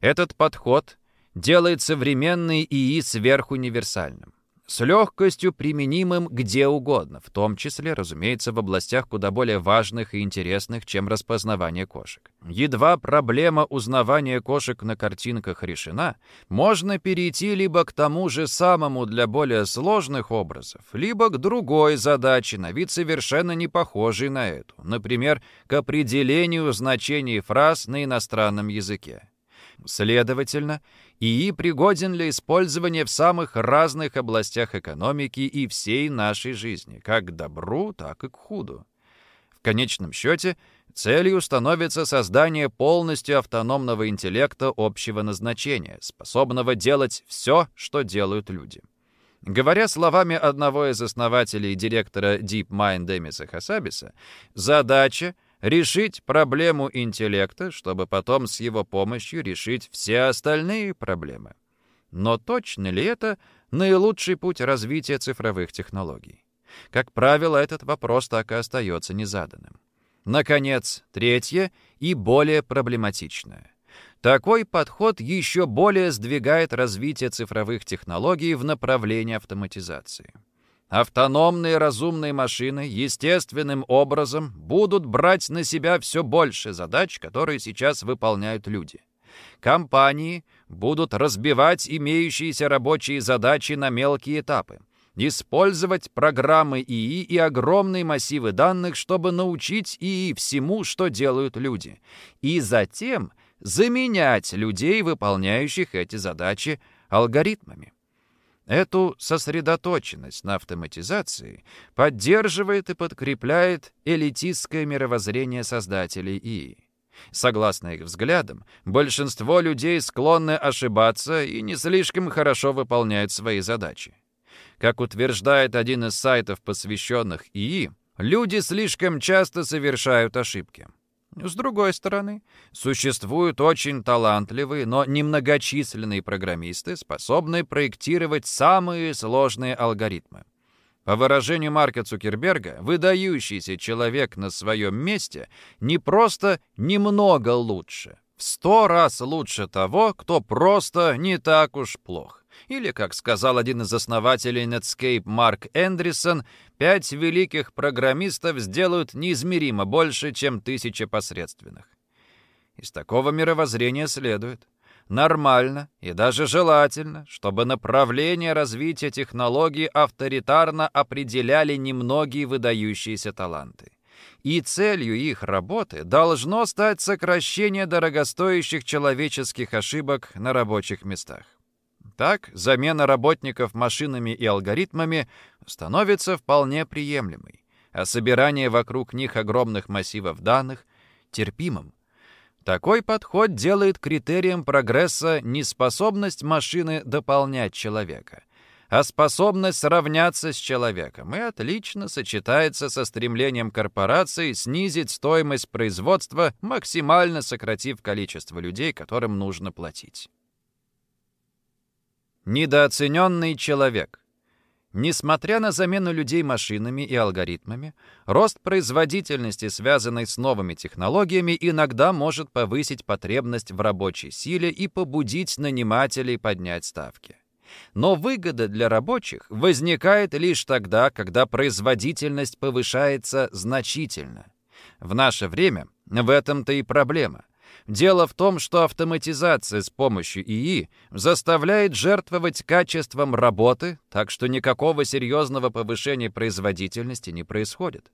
этот подход делает современный ИИ сверхуниверсальным, с легкостью применимым где угодно, в том числе, разумеется, в областях куда более важных и интересных, чем распознавание кошек. Едва проблема узнавания кошек на картинках решена, можно перейти либо к тому же самому для более сложных образов, либо к другой задаче, на вид совершенно не похожей на эту, например, к определению значений фраз на иностранном языке. Следовательно, ИИ пригоден для использования в самых разных областях экономики и всей нашей жизни, как к добру, так и к худу. В конечном счете, целью становится создание полностью автономного интеллекта общего назначения, способного делать все, что делают люди. Говоря словами одного из основателей и директора DeepMind Демиса Хасабиса, задача — решить проблему интеллекта, чтобы потом с его помощью решить все остальные проблемы. Но точно ли это наилучший путь развития цифровых технологий? Как правило, этот вопрос так и остается незаданным. Наконец, третье и более проблематичное. Такой подход еще более сдвигает развитие цифровых технологий в направлении автоматизации. Автономные разумные машины естественным образом будут брать на себя все больше задач, которые сейчас выполняют люди. Компании будут разбивать имеющиеся рабочие задачи на мелкие этапы, использовать программы ИИ и огромные массивы данных, чтобы научить ИИ всему, что делают люди, и затем заменять людей, выполняющих эти задачи, алгоритмами. Эту сосредоточенность на автоматизации поддерживает и подкрепляет элитистское мировоззрение создателей ИИ. Согласно их взглядам, большинство людей склонны ошибаться и не слишком хорошо выполняют свои задачи. Как утверждает один из сайтов, посвященных ИИ, люди слишком часто совершают ошибки. С другой стороны, существуют очень талантливые, но немногочисленные программисты, способные проектировать самые сложные алгоритмы. По выражению Марка Цукерберга, выдающийся человек на своем месте не просто немного лучше, в сто раз лучше того, кто просто не так уж плох. Или, как сказал один из основателей Netscape Марк Эндрисон, пять великих программистов сделают неизмеримо больше, чем тысяча посредственных. Из такого мировоззрения следует. Нормально и даже желательно, чтобы направление развития технологий авторитарно определяли немногие выдающиеся таланты. И целью их работы должно стать сокращение дорогостоящих человеческих ошибок на рабочих местах. Так, замена работников машинами и алгоритмами становится вполне приемлемой, а собирание вокруг них огромных массивов данных — терпимым. Такой подход делает критерием прогресса не способность машины дополнять человека, а способность сравняться с человеком и отлично сочетается со стремлением корпораций снизить стоимость производства, максимально сократив количество людей, которым нужно платить. Недооцененный человек. Несмотря на замену людей машинами и алгоритмами, рост производительности, связанный с новыми технологиями, иногда может повысить потребность в рабочей силе и побудить нанимателей поднять ставки. Но выгода для рабочих возникает лишь тогда, когда производительность повышается значительно. В наше время в этом-то и проблема. Дело в том, что автоматизация с помощью ИИ заставляет жертвовать качеством работы, так что никакого серьезного повышения производительности не происходит.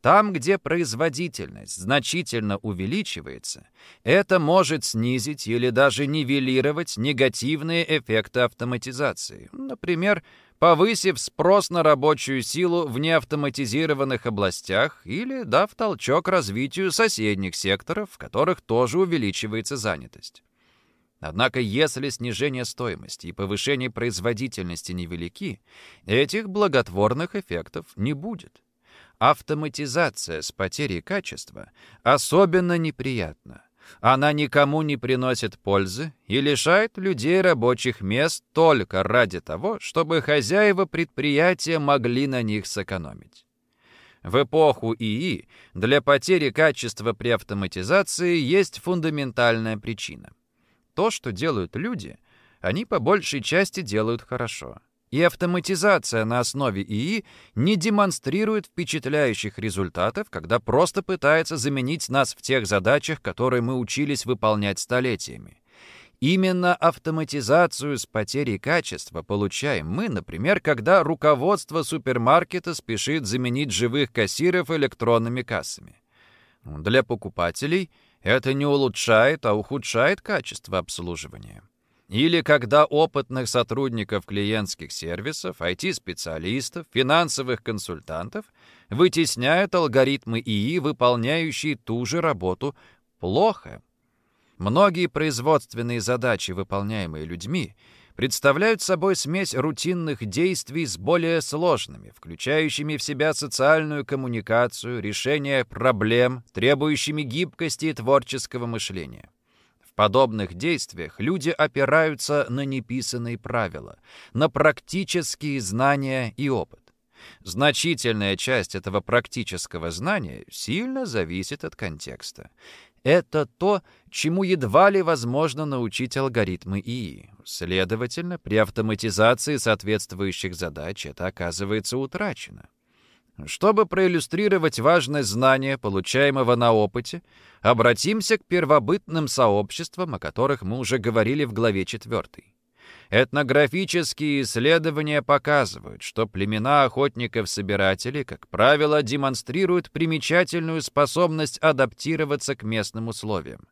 Там, где производительность значительно увеличивается, это может снизить или даже нивелировать негативные эффекты автоматизации. Например, повысив спрос на рабочую силу в неавтоматизированных областях или дав толчок развитию соседних секторов, в которых тоже увеличивается занятость. Однако, если снижение стоимости и повышение производительности невелики, этих благотворных эффектов не будет. Автоматизация с потерей качества особенно неприятна. Она никому не приносит пользы и лишает людей рабочих мест только ради того, чтобы хозяева предприятия могли на них сэкономить. В эпоху ИИ для потери качества при автоматизации есть фундаментальная причина. То, что делают люди, они по большей части делают хорошо и автоматизация на основе ИИ не демонстрирует впечатляющих результатов, когда просто пытается заменить нас в тех задачах, которые мы учились выполнять столетиями. Именно автоматизацию с потерей качества получаем мы, например, когда руководство супермаркета спешит заменить живых кассиров электронными кассами. Для покупателей это не улучшает, а ухудшает качество обслуживания. Или когда опытных сотрудников клиентских сервисов, IT-специалистов, финансовых консультантов вытесняют алгоритмы ИИ, выполняющие ту же работу, плохо. Многие производственные задачи, выполняемые людьми, представляют собой смесь рутинных действий с более сложными, включающими в себя социальную коммуникацию, решение проблем, требующими гибкости и творческого мышления. В подобных действиях люди опираются на неписанные правила, на практические знания и опыт. Значительная часть этого практического знания сильно зависит от контекста. Это то, чему едва ли возможно научить алгоритмы ИИ. Следовательно, при автоматизации соответствующих задач это оказывается утрачено. Чтобы проиллюстрировать важность знания, получаемого на опыте, обратимся к первобытным сообществам, о которых мы уже говорили в главе 4. Этнографические исследования показывают, что племена охотников-собирателей, как правило, демонстрируют примечательную способность адаптироваться к местным условиям.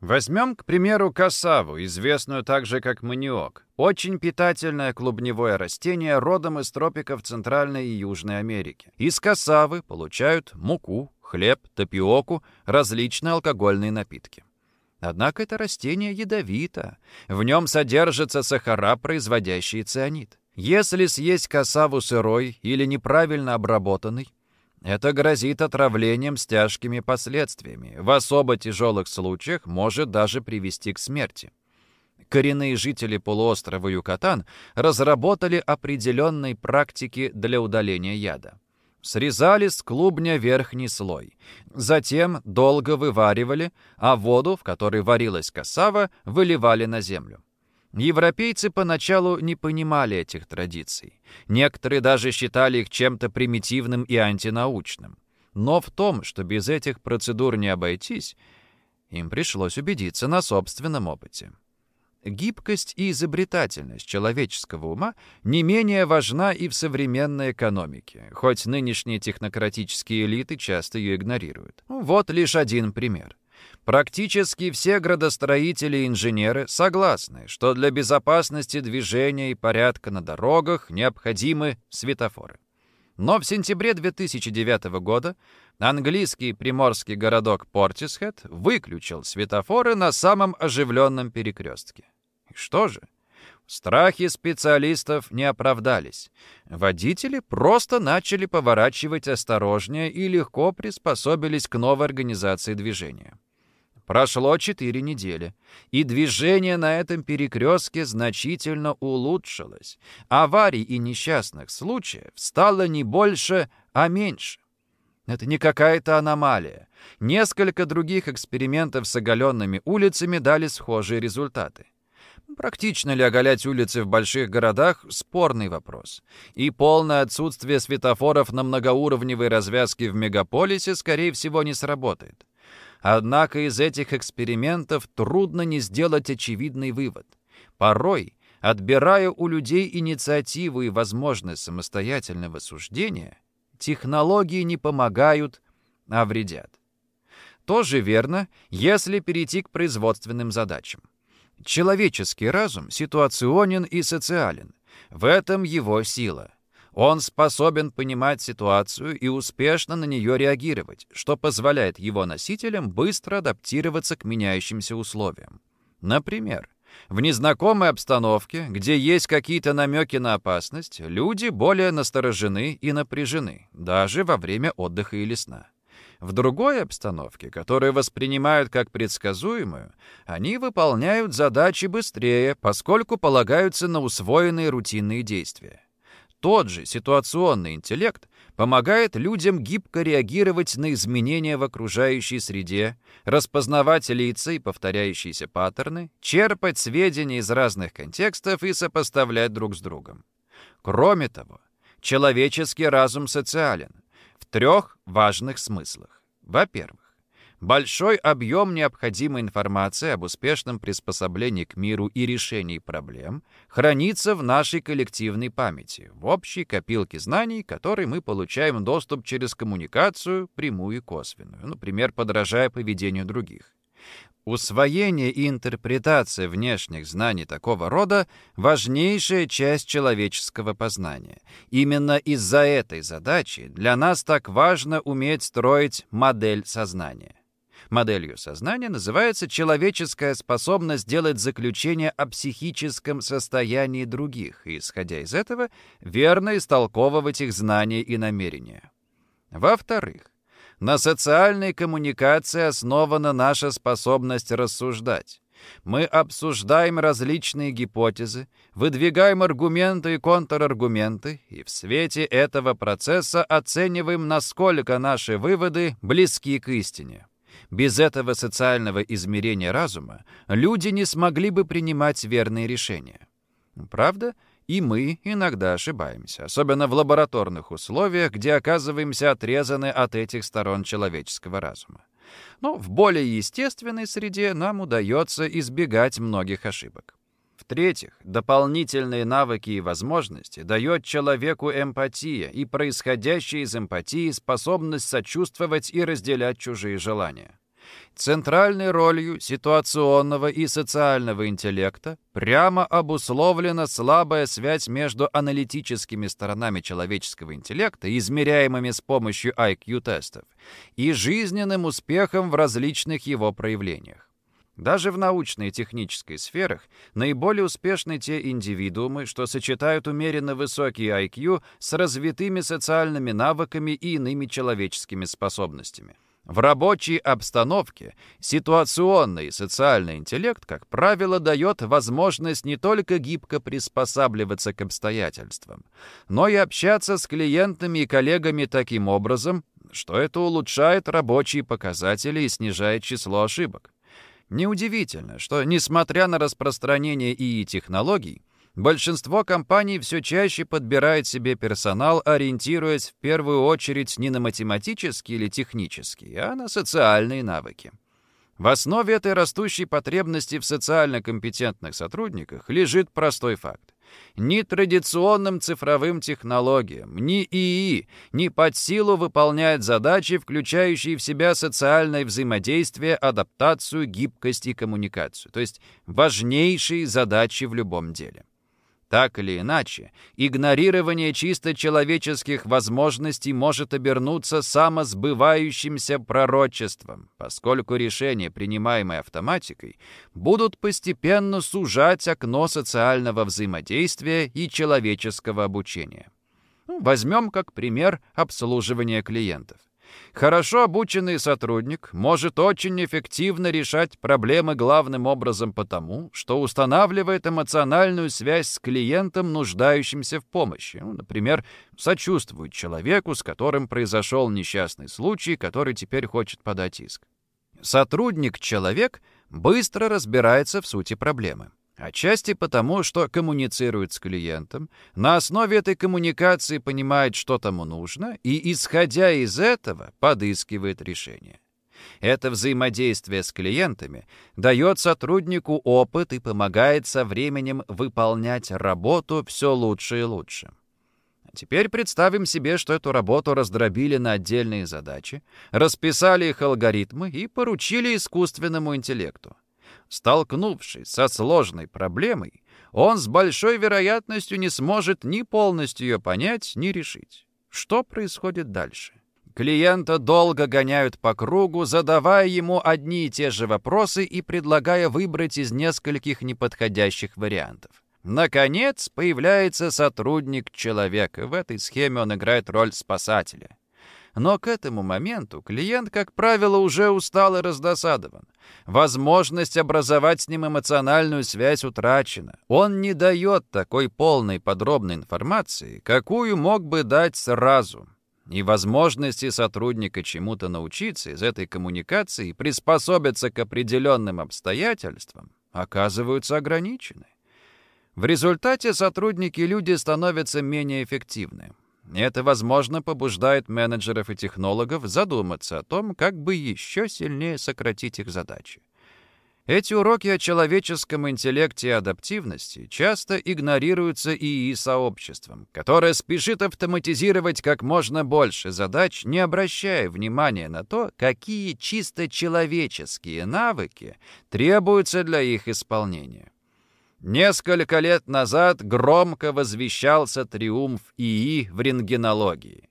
Возьмем, к примеру, кассаву, известную также как маниок. Очень питательное клубневое растение родом из тропиков Центральной и Южной Америки. Из кассавы получают муку, хлеб, тапиоку, различные алкогольные напитки. Однако это растение ядовито. В нем содержатся сахара, производящие цианид. Если съесть кассаву сырой или неправильно обработанный, это грозит отравлением с тяжкими последствиями. В особо тяжелых случаях может даже привести к смерти. Коренные жители полуострова Юкатан разработали определенные практики для удаления яда. Срезали с клубня верхний слой. Затем долго вываривали, а воду, в которой варилась кассава, выливали на землю. Европейцы поначалу не понимали этих традиций. Некоторые даже считали их чем-то примитивным и антинаучным. Но в том, что без этих процедур не обойтись, им пришлось убедиться на собственном опыте. Гибкость и изобретательность человеческого ума не менее важна и в современной экономике, хоть нынешние технократические элиты часто ее игнорируют. Вот лишь один пример. Практически все градостроители и инженеры согласны, что для безопасности движения и порядка на дорогах необходимы светофоры. Но в сентябре 2009 года английский приморский городок Портисхед выключил светофоры на самом оживленном перекрестке. И что же? Страхи специалистов не оправдались. Водители просто начали поворачивать осторожнее и легко приспособились к новой организации движения. Прошло четыре недели, и движение на этом перекрестке значительно улучшилось. Аварий и несчастных случаев стало не больше, а меньше. Это не какая-то аномалия. Несколько других экспериментов с оголенными улицами дали схожие результаты. Практично ли оголять улицы в больших городах – спорный вопрос. И полное отсутствие светофоров на многоуровневой развязке в мегаполисе, скорее всего, не сработает. Однако из этих экспериментов трудно не сделать очевидный вывод. Порой, отбирая у людей инициативу и возможность самостоятельного суждения, технологии не помогают, а вредят. Тоже верно, если перейти к производственным задачам. Человеческий разум ситуационен и социален. В этом его сила. Он способен понимать ситуацию и успешно на нее реагировать, что позволяет его носителям быстро адаптироваться к меняющимся условиям. Например, в незнакомой обстановке, где есть какие-то намеки на опасность, люди более насторожены и напряжены, даже во время отдыха или сна. В другой обстановке, которую воспринимают как предсказуемую, они выполняют задачи быстрее, поскольку полагаются на усвоенные рутинные действия. Тот же ситуационный интеллект помогает людям гибко реагировать на изменения в окружающей среде, распознавать лица и повторяющиеся паттерны, черпать сведения из разных контекстов и сопоставлять друг с другом. Кроме того, человеческий разум социален в трех важных смыслах. Во-первых, Большой объем необходимой информации об успешном приспособлении к миру и решении проблем хранится в нашей коллективной памяти, в общей копилке знаний, которой мы получаем доступ через коммуникацию, прямую и косвенную, например, подражая поведению других. Усвоение и интерпретация внешних знаний такого рода – важнейшая часть человеческого познания. Именно из-за этой задачи для нас так важно уметь строить модель сознания. Моделью сознания называется человеческая способность делать заключение о психическом состоянии других и, исходя из этого, верно истолковывать их знания и намерения. Во-вторых, на социальной коммуникации основана наша способность рассуждать. Мы обсуждаем различные гипотезы, выдвигаем аргументы и контраргументы, и в свете этого процесса оцениваем, насколько наши выводы близки к истине. Без этого социального измерения разума люди не смогли бы принимать верные решения. Правда? И мы иногда ошибаемся, особенно в лабораторных условиях, где оказываемся отрезаны от этих сторон человеческого разума. Но в более естественной среде нам удается избегать многих ошибок. В-третьих, дополнительные навыки и возможности дает человеку эмпатия и происходящая из эмпатии способность сочувствовать и разделять чужие желания. Центральной ролью ситуационного и социального интеллекта прямо обусловлена слабая связь между аналитическими сторонами человеческого интеллекта, измеряемыми с помощью IQ-тестов, и жизненным успехом в различных его проявлениях. Даже в научной и технической сферах наиболее успешны те индивидуумы, что сочетают умеренно высокий IQ с развитыми социальными навыками и иными человеческими способностями. В рабочей обстановке ситуационный социальный интеллект, как правило, дает возможность не только гибко приспосабливаться к обстоятельствам, но и общаться с клиентами и коллегами таким образом, что это улучшает рабочие показатели и снижает число ошибок. Неудивительно, что, несмотря на распространение ИИ-технологий, Большинство компаний все чаще подбирает себе персонал, ориентируясь в первую очередь не на математические или технические, а на социальные навыки. В основе этой растущей потребности в социально компетентных сотрудниках лежит простой факт. Ни традиционным цифровым технологиям, ни ИИ не под силу выполняют задачи, включающие в себя социальное взаимодействие, адаптацию, гибкость и коммуникацию, то есть важнейшие задачи в любом деле. Так или иначе, игнорирование чисто человеческих возможностей может обернуться самосбывающимся пророчеством, поскольку решения, принимаемые автоматикой, будут постепенно сужать окно социального взаимодействия и человеческого обучения. Ну, возьмем как пример обслуживание клиентов. Хорошо обученный сотрудник может очень эффективно решать проблемы главным образом потому, что устанавливает эмоциональную связь с клиентом, нуждающимся в помощи. Ну, например, сочувствует человеку, с которым произошел несчастный случай, который теперь хочет подать иск. Сотрудник-человек быстро разбирается в сути проблемы. Отчасти потому, что коммуницирует с клиентом, на основе этой коммуникации понимает, что тому нужно, и, исходя из этого, подыскивает решение. Это взаимодействие с клиентами дает сотруднику опыт и помогает со временем выполнять работу все лучше и лучше. Теперь представим себе, что эту работу раздробили на отдельные задачи, расписали их алгоритмы и поручили искусственному интеллекту. Столкнувшись со сложной проблемой, он с большой вероятностью не сможет ни полностью ее понять, ни решить. Что происходит дальше? Клиента долго гоняют по кругу, задавая ему одни и те же вопросы и предлагая выбрать из нескольких неподходящих вариантов. Наконец, появляется сотрудник-человек. В этой схеме он играет роль спасателя. Но к этому моменту клиент, как правило, уже устал и раздосадован. Возможность образовать с ним эмоциональную связь утрачена. Он не дает такой полной подробной информации, какую мог бы дать сразу. И возможности сотрудника чему-то научиться из этой коммуникации приспособиться к определенным обстоятельствам оказываются ограничены. В результате сотрудники-люди становятся менее эффективны. Это, возможно, побуждает менеджеров и технологов задуматься о том, как бы еще сильнее сократить их задачи. Эти уроки о человеческом интеллекте и адаптивности часто игнорируются ИИ-сообществом, которое спешит автоматизировать как можно больше задач, не обращая внимания на то, какие чисто человеческие навыки требуются для их исполнения. Несколько лет назад громко возвещался триумф ИИ в рентгенологии.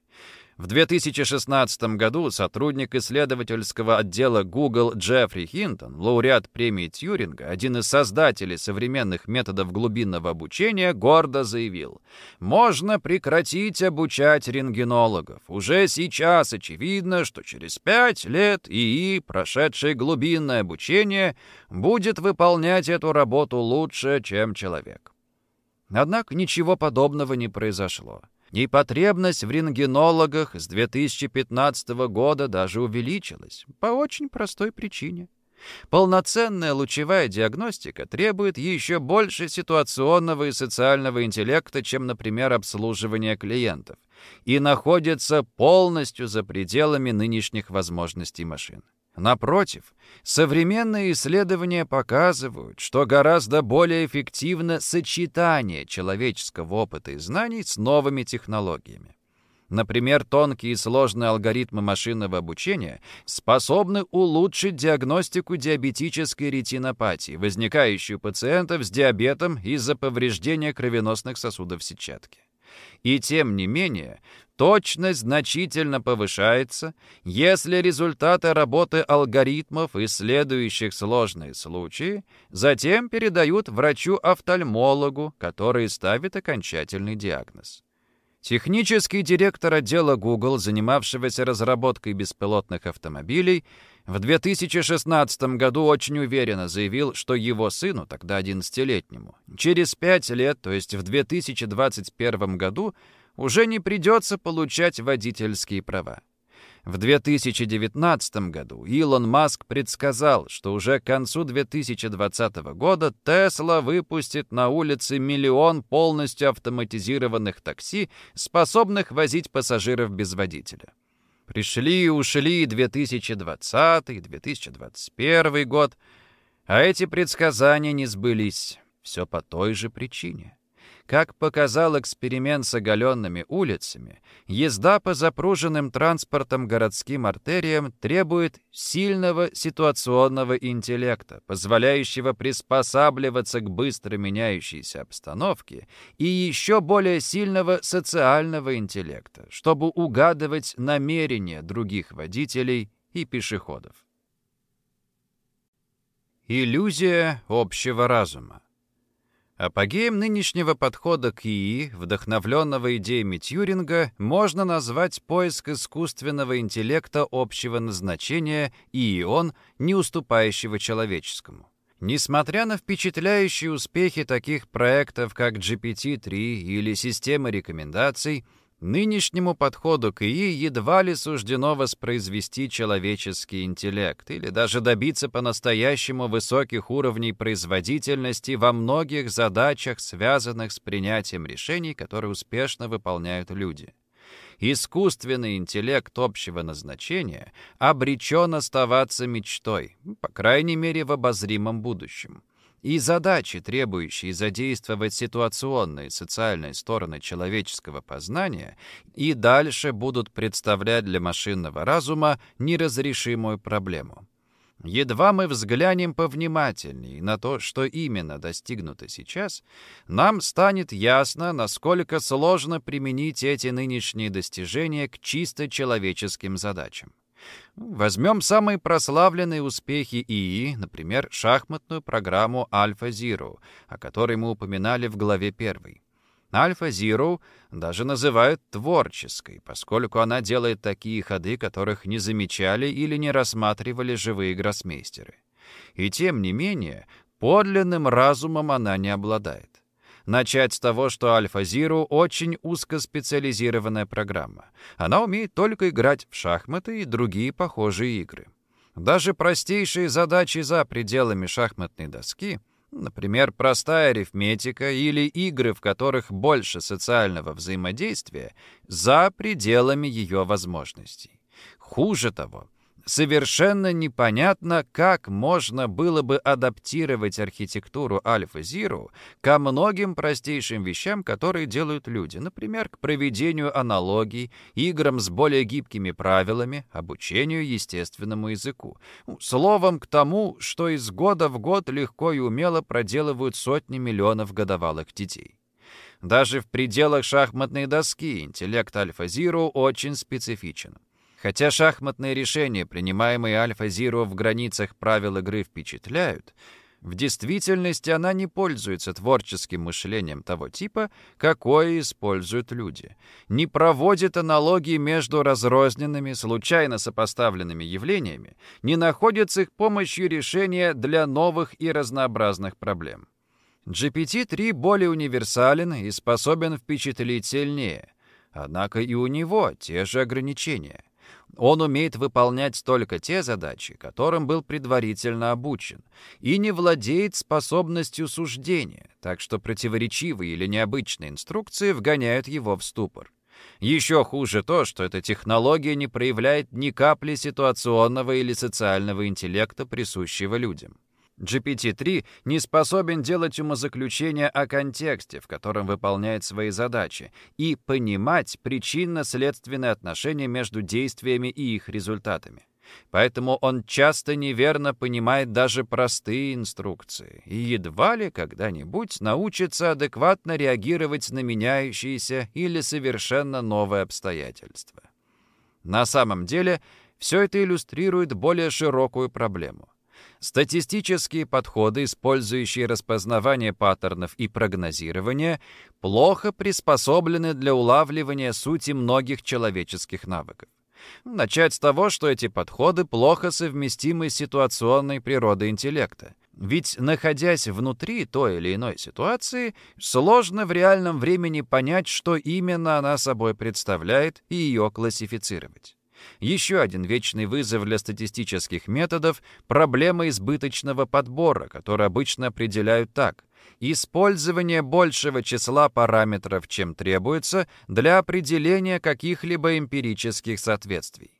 В 2016 году сотрудник исследовательского отдела Google Джеффри Хинтон, лауреат премии Тьюринга, один из создателей современных методов глубинного обучения, гордо заявил, «Можно прекратить обучать рентгенологов. Уже сейчас очевидно, что через пять лет ИИ, прошедший глубинное обучение, будет выполнять эту работу лучше, чем человек». Однако ничего подобного не произошло. И потребность в рентгенологах с 2015 года даже увеличилась. По очень простой причине. Полноценная лучевая диагностика требует еще больше ситуационного и социального интеллекта, чем, например, обслуживание клиентов, и находится полностью за пределами нынешних возможностей машин. Напротив, современные исследования показывают, что гораздо более эффективно сочетание человеческого опыта и знаний с новыми технологиями. Например, тонкие и сложные алгоритмы машинного обучения способны улучшить диагностику диабетической ретинопатии, возникающей у пациентов с диабетом из-за повреждения кровеносных сосудов сетчатки. И тем не менее, точность значительно повышается, если результаты работы алгоритмов, исследующих сложные случаи, затем передают врачу-офтальмологу, который ставит окончательный диагноз. Технический директор отдела Google, занимавшегося разработкой беспилотных автомобилей, в 2016 году очень уверенно заявил, что его сыну, тогда 11-летнему, через 5 лет, то есть в 2021 году, уже не придется получать водительские права. В 2019 году Илон Маск предсказал, что уже к концу 2020 года Тесла выпустит на улицы миллион полностью автоматизированных такси, способных возить пассажиров без водителя. Пришли и ушли 2020-2021 год, а эти предсказания не сбылись. Все по той же причине. Как показал эксперимент с оголенными улицами, езда по запруженным транспортом городским артериям требует сильного ситуационного интеллекта, позволяющего приспосабливаться к быстро меняющейся обстановке, и еще более сильного социального интеллекта, чтобы угадывать намерения других водителей и пешеходов. Иллюзия общего разума Апогеем нынешнего подхода к ИИ, вдохновленного идеями Тьюринга, можно назвать поиск искусственного интеллекта общего назначения и он, не уступающего человеческому. Несмотря на впечатляющие успехи таких проектов, как GPT-3 или система рекомендаций, Нынешнему подходу к ИИ едва ли суждено воспроизвести человеческий интеллект или даже добиться по-настоящему высоких уровней производительности во многих задачах, связанных с принятием решений, которые успешно выполняют люди. Искусственный интеллект общего назначения обречен оставаться мечтой, по крайней мере в обозримом будущем и задачи, требующие задействовать ситуационные социальные стороны человеческого познания, и дальше будут представлять для машинного разума неразрешимую проблему. Едва мы взглянем повнимательнее на то, что именно достигнуто сейчас, нам станет ясно, насколько сложно применить эти нынешние достижения к чисто человеческим задачам. Возьмем самые прославленные успехи ИИ, например, шахматную программу AlphaZero, о которой мы упоминали в главе 1. AlphaZero даже называют творческой, поскольку она делает такие ходы, которых не замечали или не рассматривали живые гроссмейстеры. И тем не менее, подлинным разумом она не обладает. Начать с того, что Альфа-Зиру очень узкоспециализированная программа. Она умеет только играть в шахматы и другие похожие игры. Даже простейшие задачи за пределами шахматной доски, например, простая арифметика или игры, в которых больше социального взаимодействия, за пределами ее возможностей. Хуже того, Совершенно непонятно, как можно было бы адаптировать архитектуру Альфа-Зиру ко многим простейшим вещам, которые делают люди, например, к проведению аналогий, играм с более гибкими правилами, обучению естественному языку. Ну, словом, к тому, что из года в год легко и умело проделывают сотни миллионов годовалых детей. Даже в пределах шахматной доски интеллект Альфа-Зиру очень специфичен. Хотя шахматные решения, принимаемые Альфа-Зиро в границах правил игры, впечатляют, в действительности она не пользуется творческим мышлением того типа, какое используют люди, не проводит аналогии между разрозненными, случайно сопоставленными явлениями, не находит с их помощью решения для новых и разнообразных проблем. GPT-3 более универсален и способен впечатлить сильнее, однако и у него те же ограничения – он умеет выполнять только те задачи, которым был предварительно обучен, и не владеет способностью суждения, так что противоречивые или необычные инструкции вгоняют его в ступор. Еще хуже то, что эта технология не проявляет ни капли ситуационного или социального интеллекта, присущего людям. GPT-3 не способен делать умозаключения о контексте, в котором выполняет свои задачи, и понимать причинно-следственные отношения между действиями и их результатами. Поэтому он часто неверно понимает даже простые инструкции и едва ли когда-нибудь научится адекватно реагировать на меняющиеся или совершенно новые обстоятельства. На самом деле, все это иллюстрирует более широкую проблему. Статистические подходы, использующие распознавание паттернов и прогнозирование, плохо приспособлены для улавливания сути многих человеческих навыков. Начать с того, что эти подходы плохо совместимы с ситуационной природой интеллекта. Ведь, находясь внутри той или иной ситуации, сложно в реальном времени понять, что именно она собой представляет, и ее классифицировать. Еще один вечный вызов для статистических методов – проблема избыточного подбора, который обычно определяют так – использование большего числа параметров, чем требуется, для определения каких-либо эмпирических соответствий.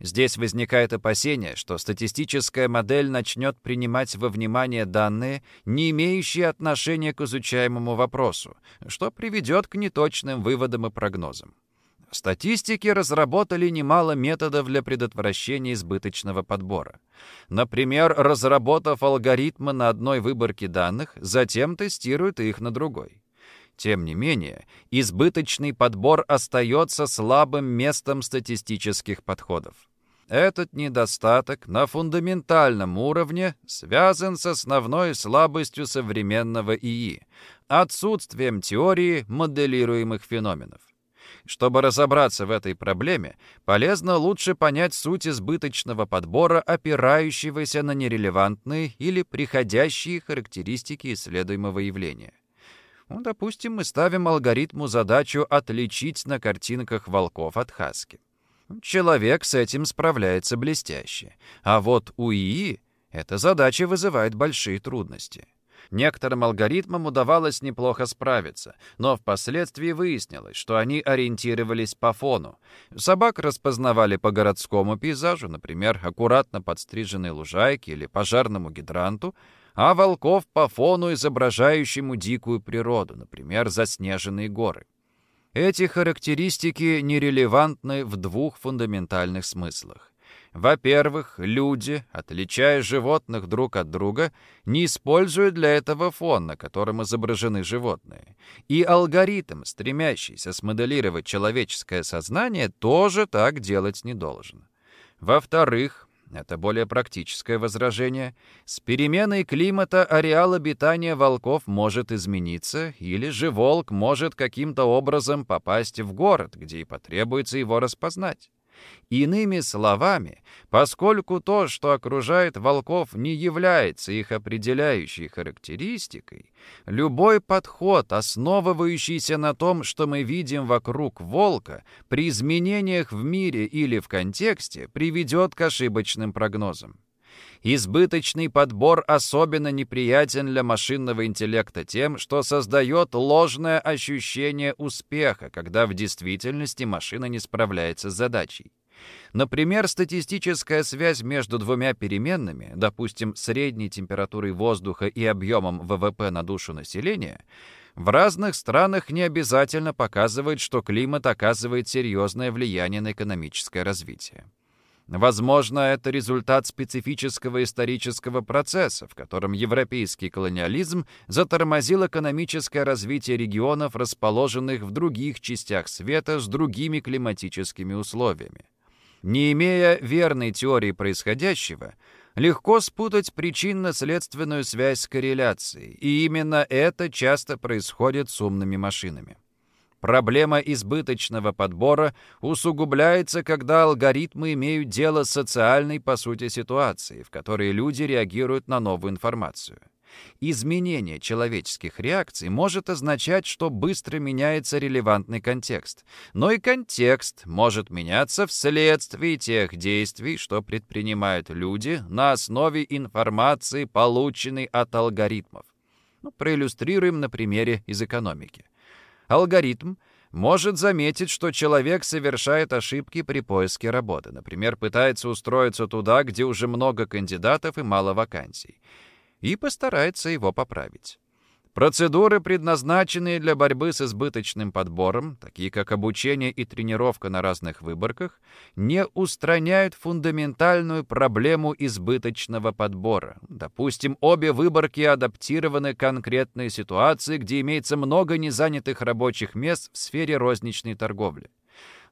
Здесь возникает опасение, что статистическая модель начнет принимать во внимание данные, не имеющие отношения к изучаемому вопросу, что приведет к неточным выводам и прогнозам. Статистики разработали немало методов для предотвращения избыточного подбора. Например, разработав алгоритмы на одной выборке данных, затем тестируют их на другой. Тем не менее, избыточный подбор остается слабым местом статистических подходов. Этот недостаток на фундаментальном уровне связан с основной слабостью современного ИИ – отсутствием теории моделируемых феноменов. Чтобы разобраться в этой проблеме, полезно лучше понять суть избыточного подбора, опирающегося на нерелевантные или приходящие характеристики исследуемого явления. Ну, допустим, мы ставим алгоритму задачу отличить на картинках волков от хаски. Человек с этим справляется блестяще. А вот у ИИ эта задача вызывает большие трудности. Некоторым алгоритмам удавалось неплохо справиться, но впоследствии выяснилось, что они ориентировались по фону. Собак распознавали по городскому пейзажу, например, аккуратно подстриженной лужайке или пожарному гидранту, а волков по фону, изображающему дикую природу, например, заснеженные горы. Эти характеристики нерелевантны в двух фундаментальных смыслах. Во-первых, люди, отличая животных друг от друга, не используют для этого фон, на котором изображены животные. И алгоритм, стремящийся смоделировать человеческое сознание, тоже так делать не должен. Во-вторых, это более практическое возражение. С переменой климата ареал обитания волков может измениться, или же волк может каким-то образом попасть в город, где и потребуется его распознать. Иными словами, поскольку то, что окружает волков, не является их определяющей характеристикой, любой подход, основывающийся на том, что мы видим вокруг волка, при изменениях в мире или в контексте, приведет к ошибочным прогнозам. Избыточный подбор особенно неприятен для машинного интеллекта тем, что создает ложное ощущение успеха, когда в действительности машина не справляется с задачей. Например, статистическая связь между двумя переменными, допустим, средней температурой воздуха и объемом ВВП на душу населения, в разных странах не обязательно показывает, что климат оказывает серьезное влияние на экономическое развитие. Возможно, это результат специфического исторического процесса, в котором европейский колониализм затормозил экономическое развитие регионов, расположенных в других частях света с другими климатическими условиями. Не имея верной теории происходящего, легко спутать причинно-следственную связь с корреляцией, и именно это часто происходит с умными машинами. Проблема избыточного подбора усугубляется, когда алгоритмы имеют дело с социальной, по сути, ситуацией, в которой люди реагируют на новую информацию. Изменение человеческих реакций может означать, что быстро меняется релевантный контекст. Но и контекст может меняться вследствие тех действий, что предпринимают люди на основе информации, полученной от алгоритмов. Ну, проиллюстрируем на примере из экономики. Алгоритм может заметить, что человек совершает ошибки при поиске работы. Например, пытается устроиться туда, где уже много кандидатов и мало вакансий. И постарается его поправить. Процедуры, предназначенные для борьбы с избыточным подбором, такие как обучение и тренировка на разных выборках, не устраняют фундаментальную проблему избыточного подбора. Допустим, обе выборки адаптированы к конкретной ситуации, где имеется много незанятых рабочих мест в сфере розничной торговли.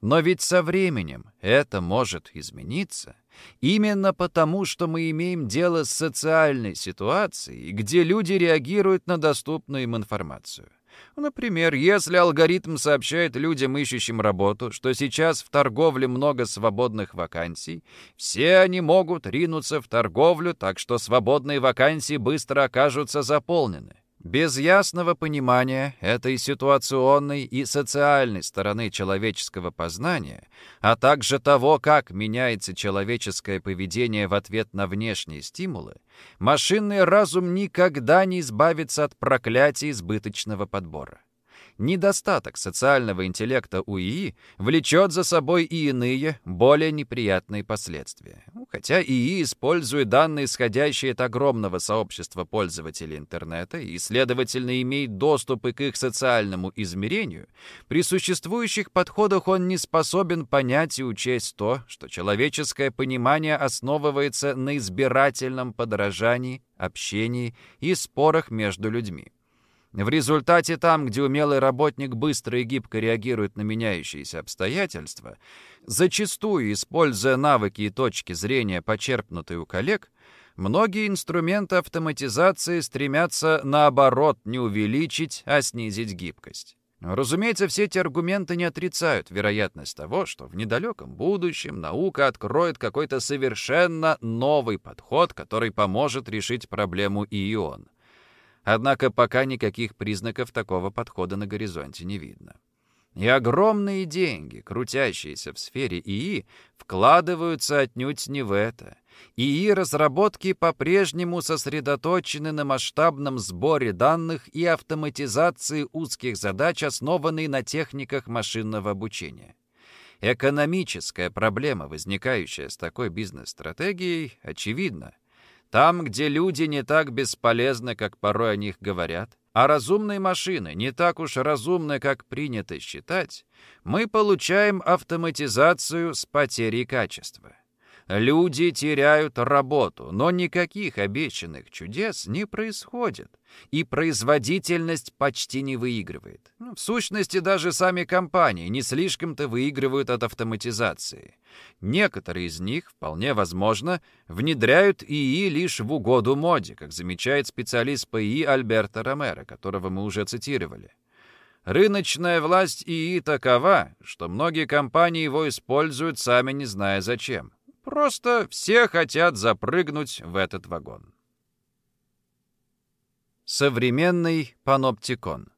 Но ведь со временем это может измениться. Именно потому, что мы имеем дело с социальной ситуацией, где люди реагируют на доступную им информацию. Например, если алгоритм сообщает людям, ищущим работу, что сейчас в торговле много свободных вакансий, все они могут ринуться в торговлю, так что свободные вакансии быстро окажутся заполнены. Без ясного понимания этой ситуационной и социальной стороны человеческого познания, а также того, как меняется человеческое поведение в ответ на внешние стимулы, машинный разум никогда не избавится от проклятия избыточного подбора. Недостаток социального интеллекта у ИИ влечет за собой и иные, более неприятные последствия. Ну, хотя ИИ использует данные, исходящие от огромного сообщества пользователей интернета и, следовательно, имеет доступ и к их социальному измерению, при существующих подходах он не способен понять и учесть то, что человеческое понимание основывается на избирательном подражании, общении и спорах между людьми. В результате там, где умелый работник быстро и гибко реагирует на меняющиеся обстоятельства, зачастую используя навыки и точки зрения, почерпнутые у коллег, многие инструменты автоматизации стремятся, наоборот, не увеличить, а снизить гибкость. Разумеется, все эти аргументы не отрицают вероятность того, что в недалеком будущем наука откроет какой-то совершенно новый подход, который поможет решить проблему ион. Однако пока никаких признаков такого подхода на горизонте не видно. И огромные деньги, крутящиеся в сфере ИИ, вкладываются отнюдь не в это. ИИ-разработки по-прежнему сосредоточены на масштабном сборе данных и автоматизации узких задач, основанной на техниках машинного обучения. Экономическая проблема, возникающая с такой бизнес-стратегией, очевидна. Там, где люди не так бесполезны, как порой о них говорят, а разумные машины не так уж разумны, как принято считать, мы получаем автоматизацию с потерей качества. Люди теряют работу, но никаких обещанных чудес не происходит, и производительность почти не выигрывает. Ну, в сущности, даже сами компании не слишком-то выигрывают от автоматизации. Некоторые из них, вполне возможно, внедряют ИИ лишь в угоду моде, как замечает специалист по ИИ Альберто Ромеро, которого мы уже цитировали. Рыночная власть ИИ такова, что многие компании его используют, сами не зная зачем. Просто все хотят запрыгнуть в этот вагон. Современный паноптикон.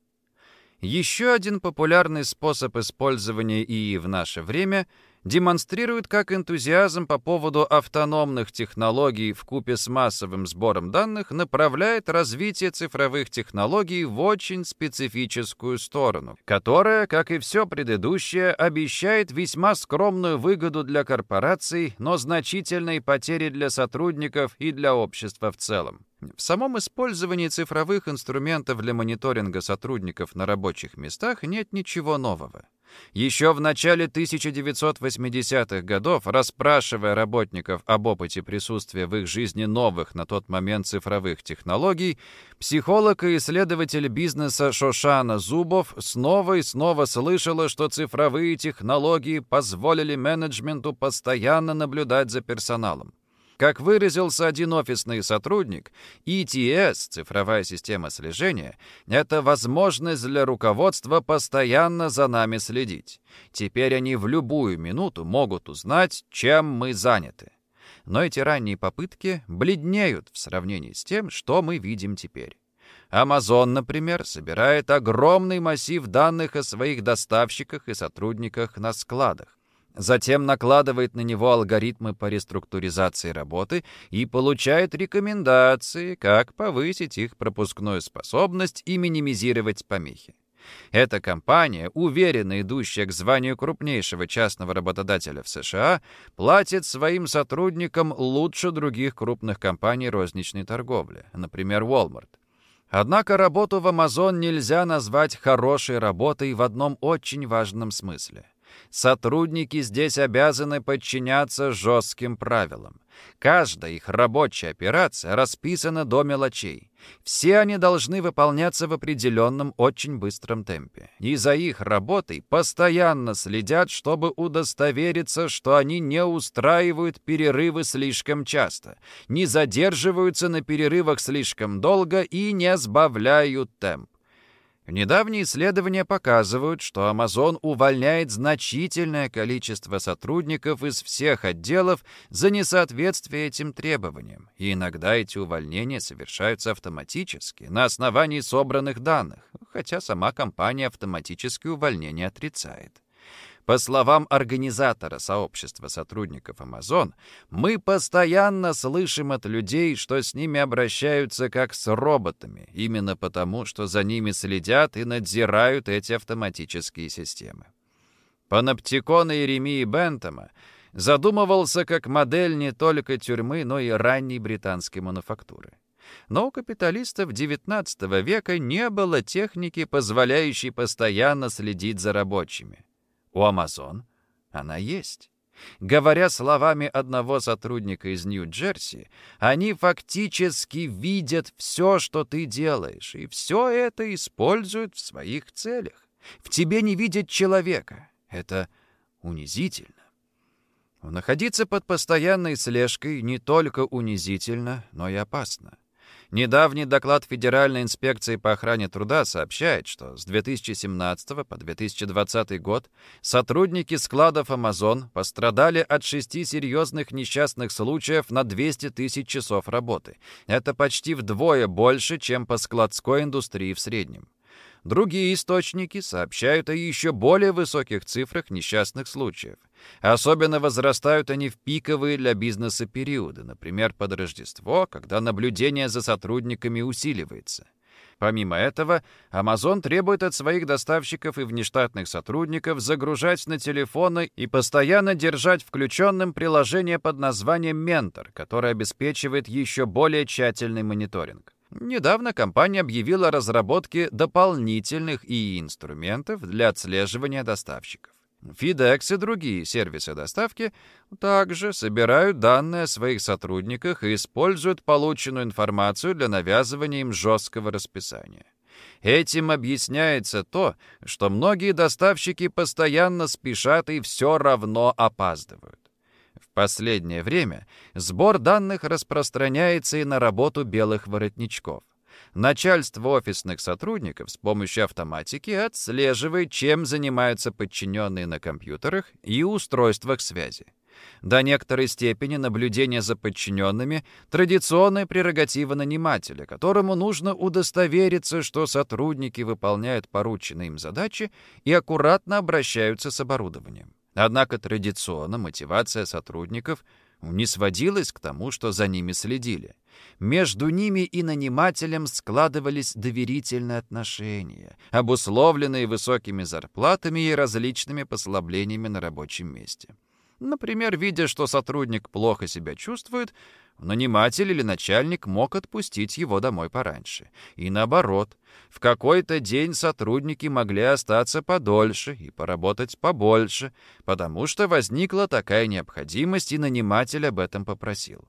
Еще один популярный способ использования ИИ в наше время — демонстрирует, как энтузиазм по поводу автономных технологий в купе с массовым сбором данных направляет развитие цифровых технологий в очень специфическую сторону, которая, как и все предыдущее, обещает весьма скромную выгоду для корпораций, но значительные потери для сотрудников и для общества в целом. В самом использовании цифровых инструментов для мониторинга сотрудников на рабочих местах нет ничего нового. Еще в начале 1980-х годов, расспрашивая работников об опыте присутствия в их жизни новых на тот момент цифровых технологий, психолог и исследователь бизнеса Шошана Зубов снова и снова слышала, что цифровые технологии позволили менеджменту постоянно наблюдать за персоналом. Как выразился один офисный сотрудник, ETS, цифровая система слежения, это возможность для руководства постоянно за нами следить. Теперь они в любую минуту могут узнать, чем мы заняты. Но эти ранние попытки бледнеют в сравнении с тем, что мы видим теперь. Amazon, например, собирает огромный массив данных о своих доставщиках и сотрудниках на складах. Затем накладывает на него алгоритмы по реструктуризации работы и получает рекомендации, как повысить их пропускную способность и минимизировать помехи. Эта компания, уверенно идущая к званию крупнейшего частного работодателя в США, платит своим сотрудникам лучше других крупных компаний розничной торговли, например, Walmart. Однако работу в Amazon нельзя назвать хорошей работой в одном очень важном смысле – Сотрудники здесь обязаны подчиняться жестким правилам. Каждая их рабочая операция расписана до мелочей. Все они должны выполняться в определенном очень быстром темпе. И за их работой постоянно следят, чтобы удостовериться, что они не устраивают перерывы слишком часто, не задерживаются на перерывах слишком долго и не сбавляют темп. Недавние исследования показывают, что Amazon увольняет значительное количество сотрудников из всех отделов за несоответствие этим требованиям, и иногда эти увольнения совершаются автоматически, на основании собранных данных, хотя сама компания автоматические увольнения отрицает. По словам организатора сообщества сотрудников Amazon, мы постоянно слышим от людей, что с ними обращаются как с роботами, именно потому, что за ними следят и надзирают эти автоматические системы. Паноптикон Иеремии Бентома задумывался как модель не только тюрьмы, но и ранней британской мануфактуры. Но у капиталистов XIX века не было техники, позволяющей постоянно следить за рабочими. У Амазон она есть. Говоря словами одного сотрудника из Нью-Джерси, они фактически видят все, что ты делаешь, и все это используют в своих целях. В тебе не видят человека. Это унизительно. Находиться под постоянной слежкой не только унизительно, но и опасно. Недавний доклад Федеральной инспекции по охране труда сообщает, что с 2017 по 2020 год сотрудники складов Amazon пострадали от шести серьезных несчастных случаев на 200 тысяч часов работы. Это почти вдвое больше, чем по складской индустрии в среднем. Другие источники сообщают о еще более высоких цифрах несчастных случаев. Особенно возрастают они в пиковые для бизнеса периоды, например, под Рождество, когда наблюдение за сотрудниками усиливается. Помимо этого, Amazon требует от своих доставщиков и внештатных сотрудников загружать на телефоны и постоянно держать включенным приложение под названием «Ментор», которое обеспечивает еще более тщательный мониторинг. Недавно компания объявила о разработке дополнительных ИИ-инструментов для отслеживания доставщиков. FedEx и другие сервисы доставки также собирают данные о своих сотрудниках и используют полученную информацию для навязывания им жесткого расписания. Этим объясняется то, что многие доставщики постоянно спешат и все равно опаздывают. Последнее время сбор данных распространяется и на работу белых воротничков. Начальство офисных сотрудников с помощью автоматики отслеживает, чем занимаются подчиненные на компьютерах и устройствах связи. До некоторой степени наблюдение за подчиненными – традиционная прерогатива нанимателя, которому нужно удостовериться, что сотрудники выполняют порученные им задачи и аккуратно обращаются с оборудованием. Однако традиционно мотивация сотрудников не сводилась к тому, что за ними следили. Между ними и нанимателем складывались доверительные отношения, обусловленные высокими зарплатами и различными послаблениями на рабочем месте. Например, видя, что сотрудник плохо себя чувствует, наниматель или начальник мог отпустить его домой пораньше. И наоборот, в какой-то день сотрудники могли остаться подольше и поработать побольше, потому что возникла такая необходимость, и наниматель об этом попросил.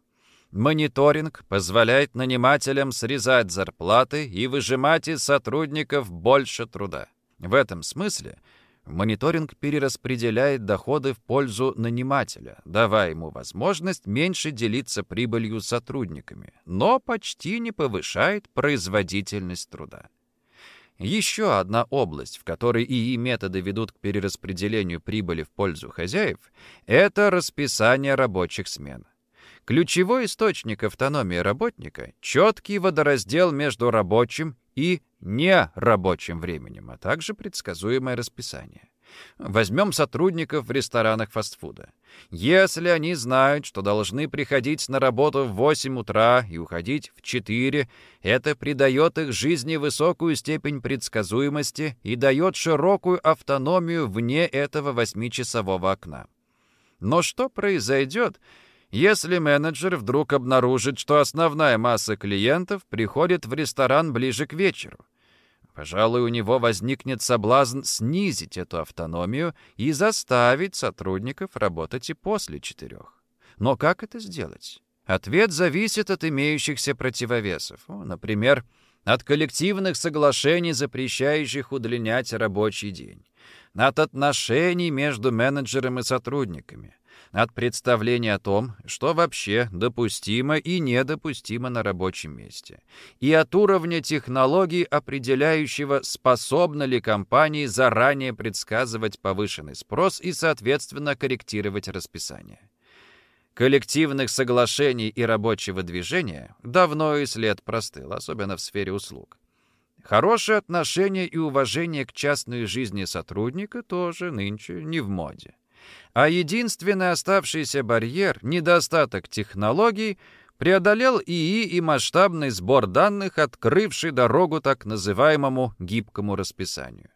Мониторинг позволяет нанимателям срезать зарплаты и выжимать из сотрудников больше труда. В этом смысле – Мониторинг перераспределяет доходы в пользу нанимателя, давая ему возможность меньше делиться прибылью с сотрудниками, но почти не повышает производительность труда. Еще одна область, в которой ИИ методы ведут к перераспределению прибыли в пользу хозяев, это расписание рабочих смен. Ключевой источник автономии работника – четкий водораздел между рабочим и нерабочим временем, а также предсказуемое расписание. Возьмем сотрудников в ресторанах фастфуда. Если они знают, что должны приходить на работу в 8 утра и уходить в 4, это придает их жизни высокую степень предсказуемости и дает широкую автономию вне этого 8-часового окна. Но что произойдет, если менеджер вдруг обнаружит, что основная масса клиентов приходит в ресторан ближе к вечеру. Пожалуй, у него возникнет соблазн снизить эту автономию и заставить сотрудников работать и после четырех. Но как это сделать? Ответ зависит от имеющихся противовесов. Например, от коллективных соглашений, запрещающих удлинять рабочий день, от отношений между менеджером и сотрудниками, от представления о том, что вообще допустимо и недопустимо на рабочем месте, и от уровня технологий, определяющего, способна ли компания заранее предсказывать повышенный спрос и, соответственно, корректировать расписание. Коллективных соглашений и рабочего движения давно и след простыл, особенно в сфере услуг. Хорошее отношение и уважение к частной жизни сотрудника тоже нынче не в моде. А единственный оставшийся барьер, недостаток технологий, преодолел ИИ и масштабный сбор данных, открывший дорогу так называемому гибкому расписанию.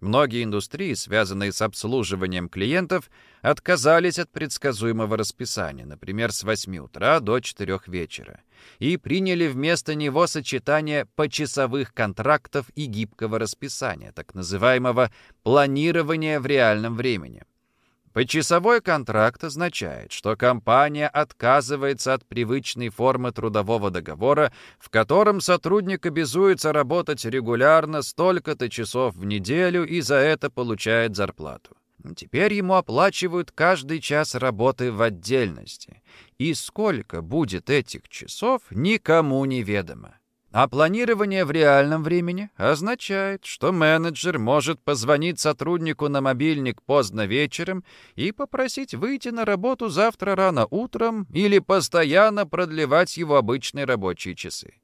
Многие индустрии, связанные с обслуживанием клиентов, отказались от предсказуемого расписания, например, с 8 утра до 4 вечера, и приняли вместо него сочетание почасовых контрактов и гибкого расписания, так называемого планирования в реальном времени. Почасовой контракт означает, что компания отказывается от привычной формы трудового договора, в котором сотрудник обязуется работать регулярно столько-то часов в неделю и за это получает зарплату. Теперь ему оплачивают каждый час работы в отдельности. И сколько будет этих часов, никому не ведомо. А планирование в реальном времени означает, что менеджер может позвонить сотруднику на мобильник поздно вечером и попросить выйти на работу завтра рано утром или постоянно продлевать его обычные рабочие часы.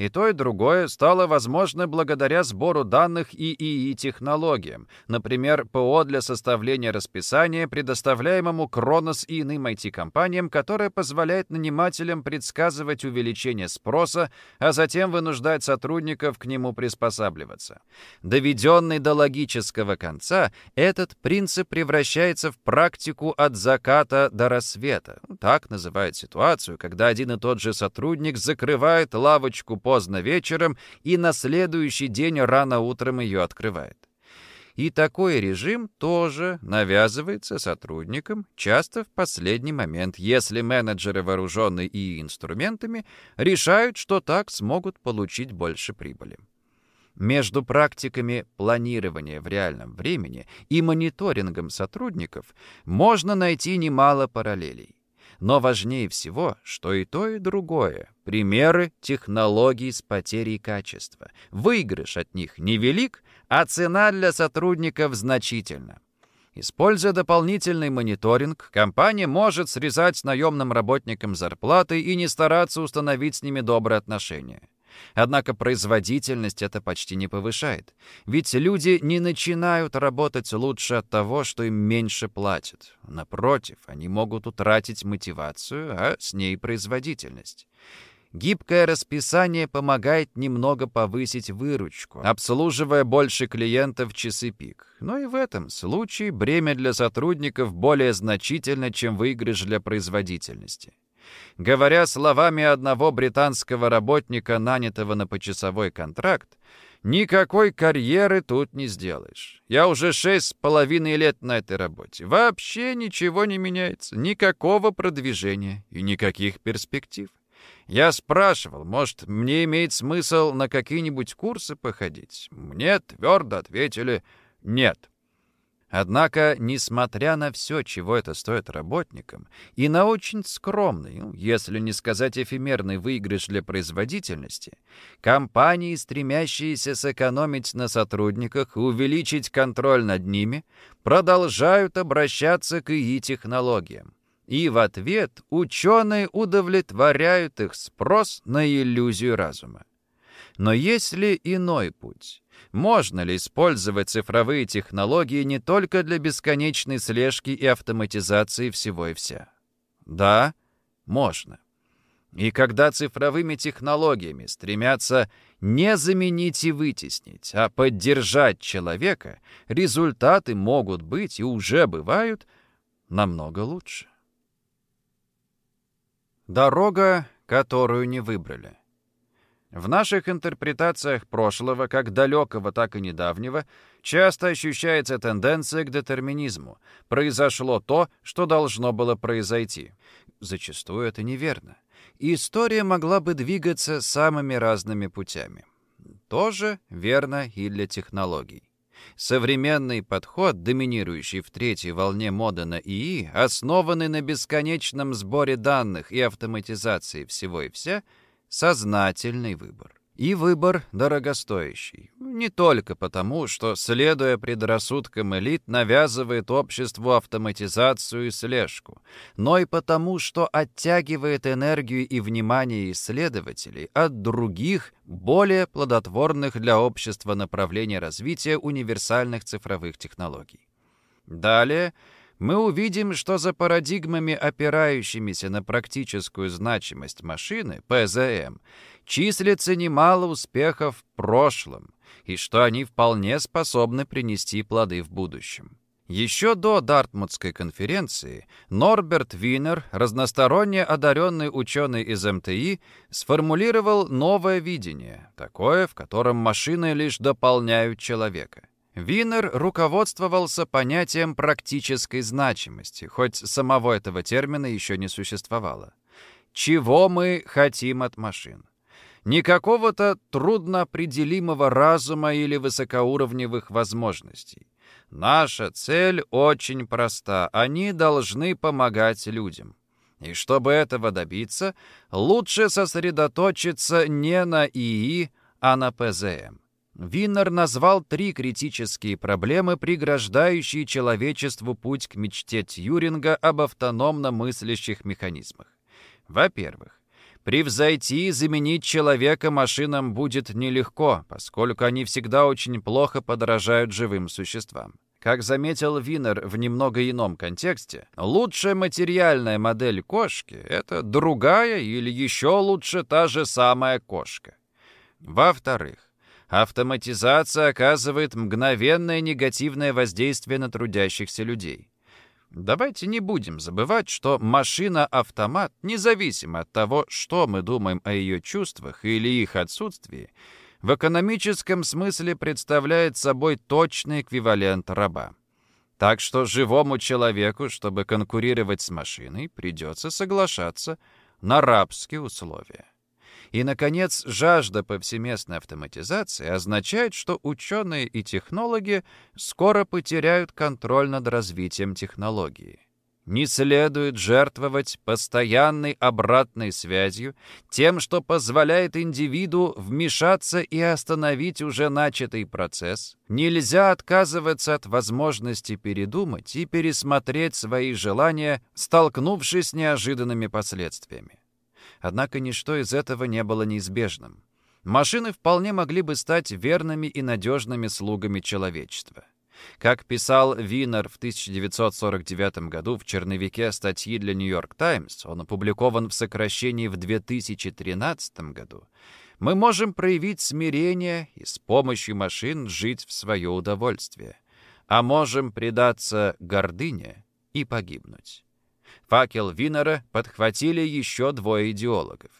И то, и другое стало возможно благодаря сбору данных и ИИ-технологиям, например, ПО для составления расписания, предоставляемому Кронос и иным IT-компаниям, которое позволяет нанимателям предсказывать увеличение спроса, а затем вынуждать сотрудников к нему приспосабливаться. Доведенный до логического конца, этот принцип превращается в практику от заката до рассвета. Так называют ситуацию, когда один и тот же сотрудник закрывает лавочку по поздно вечером и на следующий день рано утром ее открывает. И такой режим тоже навязывается сотрудникам, часто в последний момент, если менеджеры, вооруженные и инструментами, решают, что так смогут получить больше прибыли. Между практиками планирования в реальном времени и мониторингом сотрудников можно найти немало параллелей. Но важнее всего, что и то, и другое — примеры технологий с потерей качества. Выигрыш от них невелик, а цена для сотрудников значительна. Используя дополнительный мониторинг, компания может срезать наемным работникам зарплаты и не стараться установить с ними добрые отношения. Однако производительность это почти не повышает. Ведь люди не начинают работать лучше от того, что им меньше платят. Напротив, они могут утратить мотивацию, а с ней производительность. Гибкое расписание помогает немного повысить выручку, обслуживая больше клиентов в часы пик. Но и в этом случае бремя для сотрудников более значительно, чем выигрыш для производительности. Говоря словами одного британского работника, нанятого на почасовой контракт, никакой карьеры тут не сделаешь. Я уже шесть с половиной лет на этой работе. Вообще ничего не меняется, никакого продвижения и никаких перспектив. Я спрашивал, может, мне имеет смысл на какие-нибудь курсы походить? Мне твердо ответили «нет». Однако, несмотря на все, чего это стоит работникам, и на очень скромный, ну, если не сказать эфемерный выигрыш для производительности, компании, стремящиеся сэкономить на сотрудниках и увеличить контроль над ними, продолжают обращаться к ИИ-технологиям. И в ответ ученые удовлетворяют их спрос на иллюзию разума. Но есть ли иной путь? Можно ли использовать цифровые технологии не только для бесконечной слежки и автоматизации всего и вся? Да, можно. И когда цифровыми технологиями стремятся не заменить и вытеснить, а поддержать человека, результаты могут быть и уже бывают намного лучше. Дорога, которую не выбрали. В наших интерпретациях прошлого, как далекого, так и недавнего, часто ощущается тенденция к детерминизму. Произошло то, что должно было произойти. Зачастую это неверно. История могла бы двигаться самыми разными путями. Тоже верно и для технологий. Современный подход, доминирующий в третьей волне моды на ИИ, основанный на бесконечном сборе данных и автоматизации всего и вся — сознательный выбор. И выбор дорогостоящий. Не только потому, что, следуя предрассудкам элит, навязывает обществу автоматизацию и слежку, но и потому, что оттягивает энергию и внимание исследователей от других, более плодотворных для общества направлений развития универсальных цифровых технологий. Далее — мы увидим, что за парадигмами, опирающимися на практическую значимость машины, ПЗМ, числится немало успехов в прошлом, и что они вполне способны принести плоды в будущем. Еще до Дартмутской конференции Норберт Винер, разносторонне одаренный ученый из МТИ, сформулировал новое видение, такое, в котором машины лишь дополняют человека. Винер руководствовался понятием практической значимости, хоть самого этого термина еще не существовало. Чего мы хотим от машин? Не какого-то трудноопределимого разума или высокоуровневых возможностей. Наша цель очень проста. Они должны помогать людям. И чтобы этого добиться, лучше сосредоточиться не на ИИ, а на ПЗМ. Виннер назвал три критические проблемы, преграждающие человечеству путь к мечте Тьюринга об автономно мыслящих механизмах. Во-первых, превзойти и заменить человека машинам будет нелегко, поскольку они всегда очень плохо подражают живым существам. Как заметил Винер в немного ином контексте, лучшая материальная модель кошки — это другая или еще лучше та же самая кошка. Во-вторых, Автоматизация оказывает мгновенное негативное воздействие на трудящихся людей. Давайте не будем забывать, что машина-автомат, независимо от того, что мы думаем о ее чувствах или их отсутствии, в экономическом смысле представляет собой точный эквивалент раба. Так что живому человеку, чтобы конкурировать с машиной, придется соглашаться на рабские условия. И, наконец, жажда повсеместной автоматизации означает, что ученые и технологи скоро потеряют контроль над развитием технологии. Не следует жертвовать постоянной обратной связью, тем, что позволяет индивиду вмешаться и остановить уже начатый процесс. Нельзя отказываться от возможности передумать и пересмотреть свои желания, столкнувшись с неожиданными последствиями. Однако ничто из этого не было неизбежным. машины вполне могли бы стать верными и надежными слугами человечества. Как писал Винер в 1949 году в черновике статьи для «Нью-Йорк Таймс», он опубликован в сокращении в 2013 году, мы можем проявить смирение и с помощью машин жить в свое удовольствие, а можем предаться гордыне и погибнуть. Факел Винера подхватили еще двое идеологов.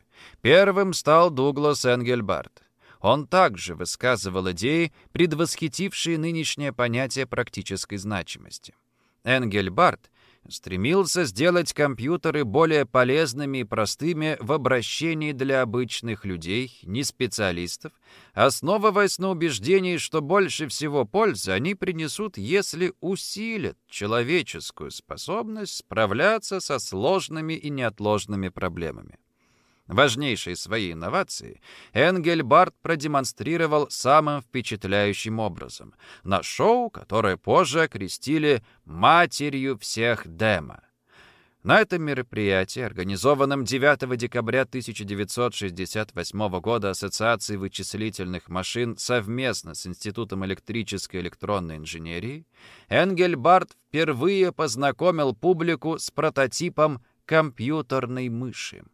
Первым стал Дуглас Энгельбарт. Он также высказывал идеи, предвосхитившие нынешнее понятие практической значимости. Энгельбарт стремился сделать компьютеры более полезными и простыми в обращении для обычных людей, не специалистов, основываясь на убеждении, что больше всего пользы они принесут, если усилят человеческую способность справляться со сложными и неотложными проблемами. Важнейшие свои инновации Энгельбарт продемонстрировал самым впечатляющим образом на шоу, которое позже окрестили «матерью всех демо». На этом мероприятии, организованном 9 декабря 1968 года Ассоциацией вычислительных машин совместно с Институтом электрической и электронной инженерии, Энгельбарт впервые познакомил публику с прототипом компьютерной мыши.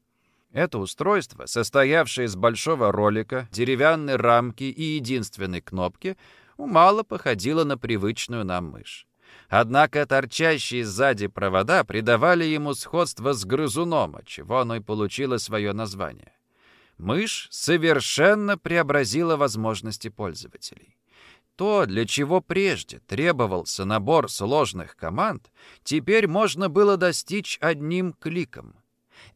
Это устройство, состоявшее из большого ролика, деревянной рамки и единственной кнопки, мало походило на привычную нам мышь. Однако торчащие сзади провода придавали ему сходство с грызуном, отчего оно и получило свое название. Мышь совершенно преобразила возможности пользователей. То, для чего прежде требовался набор сложных команд, теперь можно было достичь одним кликом —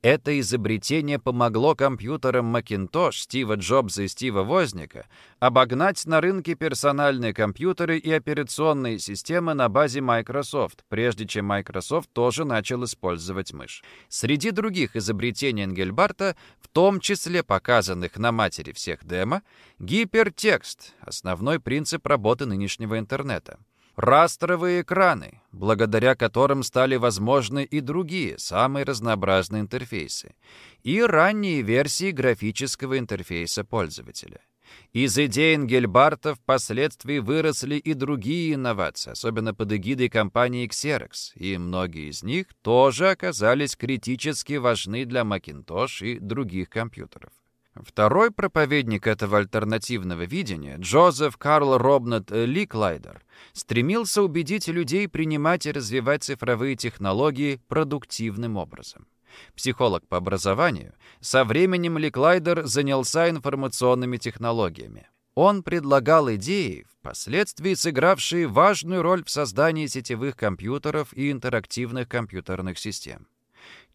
это изобретение помогло компьютерам Macintosh Стива Джобса и Стива Возника обогнать на рынке персональные компьютеры и операционные системы на базе Microsoft, прежде чем Microsoft тоже начал использовать мышь. Среди других изобретений Энгельбарта, в том числе показанных на матери всех демо, гипертекст — основной принцип работы нынешнего интернета. Растровые экраны, благодаря которым стали возможны и другие, самые разнообразные интерфейсы, и ранние версии графического интерфейса пользователя. Из идей Энгельбарта впоследствии выросли и другие инновации, особенно под эгидой компании Xerox, и многие из них тоже оказались критически важны для Macintosh и других компьютеров. Второй проповедник этого альтернативного видения, Джозеф Карл Робнет Ликлайдер, стремился убедить людей принимать и развивать цифровые технологии продуктивным образом. Психолог по образованию, со временем Ликлайдер занялся информационными технологиями. Он предлагал идеи, впоследствии сыгравшие важную роль в создании сетевых компьютеров и интерактивных компьютерных систем.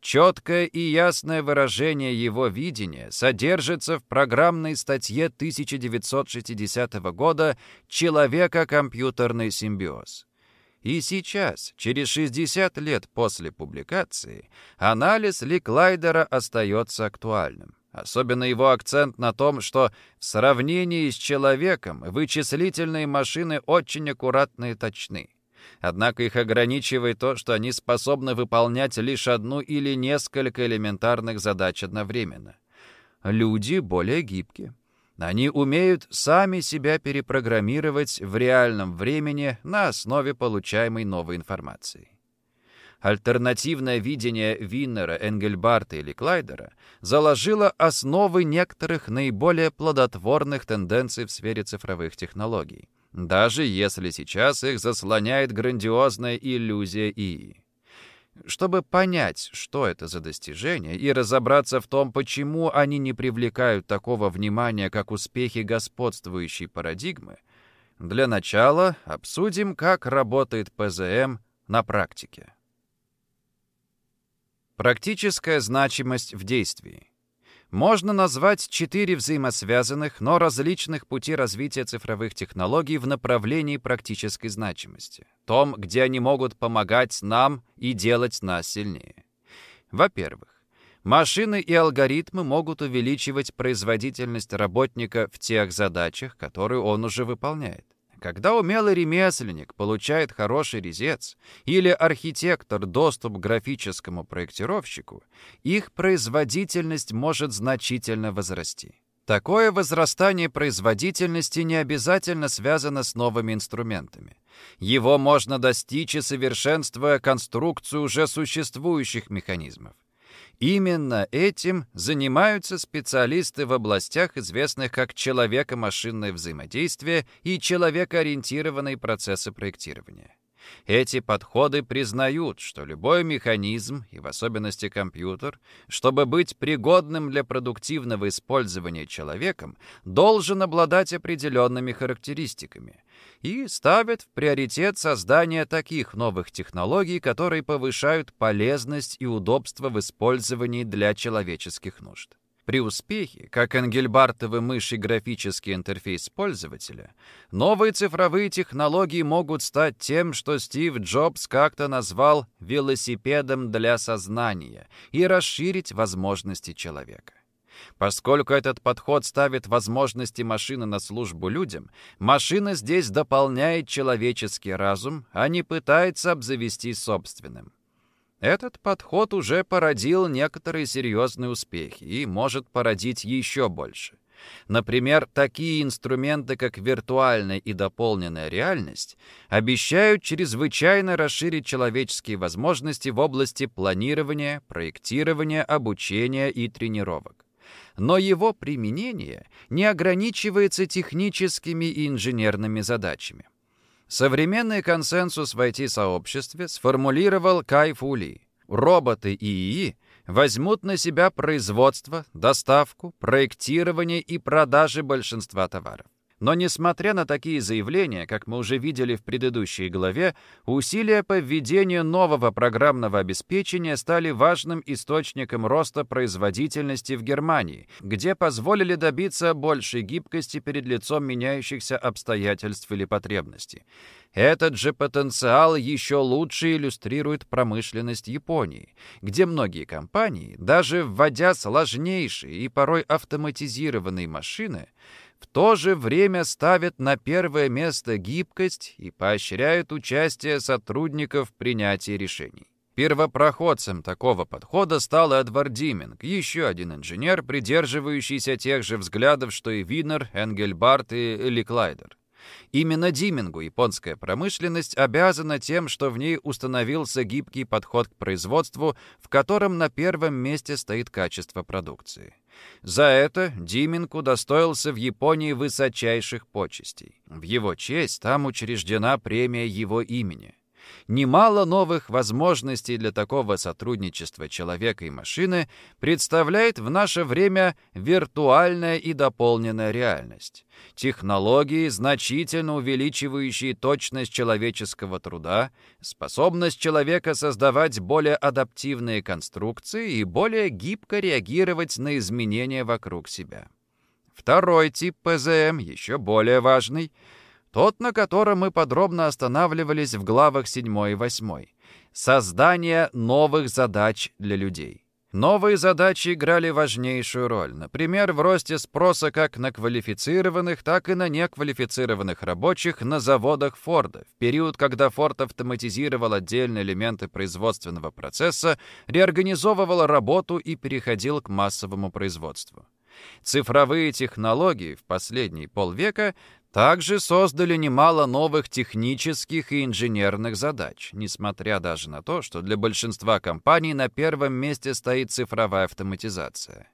Четкое и ясное выражение его видения содержится в программной статье 1960 года «Человека-компьютерный симбиоз». И сейчас, через 60 лет после публикации, анализ Ликлайдера остается актуальным. Особенно его акцент на том, что в сравнении с человеком вычислительные машины очень аккуратны и точны. Однако их ограничивает то, что они способны выполнять лишь одну или несколько элементарных задач одновременно. Люди более гибкие. Они умеют сами себя перепрограммировать в реальном времени на основе получаемой новой информации. Альтернативное видение Виннера, Энгельбарта или Клайдера заложило основы некоторых наиболее плодотворных тенденций в сфере цифровых технологий даже если сейчас их заслоняет грандиозная иллюзия ИИ. Чтобы понять, что это за достижения, и разобраться в том, почему они не привлекают такого внимания, как успехи господствующей парадигмы, для начала обсудим, как работает ПЗМ на практике. Практическая значимость в действии. Можно назвать четыре взаимосвязанных, но различных пути развития цифровых технологий в направлении практической значимости. Том, где они могут помогать нам и делать нас сильнее. Во-первых, Машины и алгоритмы могут увеличивать производительность работника в тех задачах, которые он уже выполняет. Когда умелый ремесленник получает хороший резец или архитектор доступ к графическому проектировщику, их производительность может значительно возрасти. Такое возрастание производительности не обязательно связано с новыми инструментами. Его можно достичь и совершенствуя конструкцию уже существующих механизмов. Именно этим занимаются специалисты в областях, известных как человеко-машинное взаимодействие и человекоориентированные процессы проектирования. Эти подходы признают, что любой механизм, и в особенности компьютер, чтобы быть пригодным для продуктивного использования человеком, должен обладать определенными характеристиками и ставят в приоритет создание таких новых технологий, которые повышают полезность и удобство в использовании для человеческих нужд. При успехе, как Энгельбартовы мыши графический интерфейс пользователя, новые цифровые технологии могут стать тем, что Стив Джобс как-то назвал «велосипедом для сознания» и расширить возможности человека. Поскольку этот подход ставит возможности машины на службу людям, машина здесь дополняет человеческий разум, а не пытается обзавестись собственным. Этот подход уже породил некоторые серьезные успехи и может породить еще больше. Например, такие инструменты, как виртуальная и дополненная реальность, обещают чрезвычайно расширить человеческие возможности в области планирования, проектирования, обучения и тренировок. Но его применение не ограничивается техническими и инженерными задачами. Современный консенсус в IT-сообществе сформулировал Кай Фули. Роботы и ИИ возьмут на себя производство, доставку, проектирование и продажи большинства товаров. Но несмотря на такие заявления, как мы уже видели в предыдущей главе, усилия по введению нового программного обеспечения стали важным источником роста производительности в Германии, где позволили добиться большей гибкости перед лицом меняющихся обстоятельств или потребностей. Этот же потенциал еще лучше иллюстрирует промышленность Японии, где многие компании, даже вводя сложнейшие и порой автоматизированные машины, в то же время ставят на первое место гибкость и поощряют участие сотрудников в принятии решений. Первопроходцем такого подхода стал Эдвард Диминг, еще один инженер, придерживающийся тех же взглядов, что и Винер, Энгельбарт и Ликлайдер. Именно Димингу японская промышленность обязана тем, что в ней установился гибкий подход к производству, в котором на первом месте стоит качество продукции. За это Диминг удостоился в Японии высочайших почестей. В его честь там учреждена премия его имени. Немало новых возможностей для такого сотрудничества человека и машины представляет в наше время виртуальная и дополненная реальность. Технологии, значительно увеличивающие точность человеческого труда, способность человека создавать более адаптивные конструкции и более гибко реагировать на изменения вокруг себя. Второй тип ПЗМ, еще более важный — тот, на котором мы подробно останавливались в главах 7 и 8. Создание новых задач для людей. Новые задачи играли важнейшую роль, например, в росте спроса как на квалифицированных, так и на неквалифицированных рабочих на заводах Форда, в период, когда Форд автоматизировал отдельные элементы производственного процесса, реорганизовывал работу и переходил к массовому производству. Цифровые технологии в последние полвека также создали немало новых технических и инженерных задач, несмотря даже на то, что для большинства компаний на первом месте стоит цифровая автоматизация.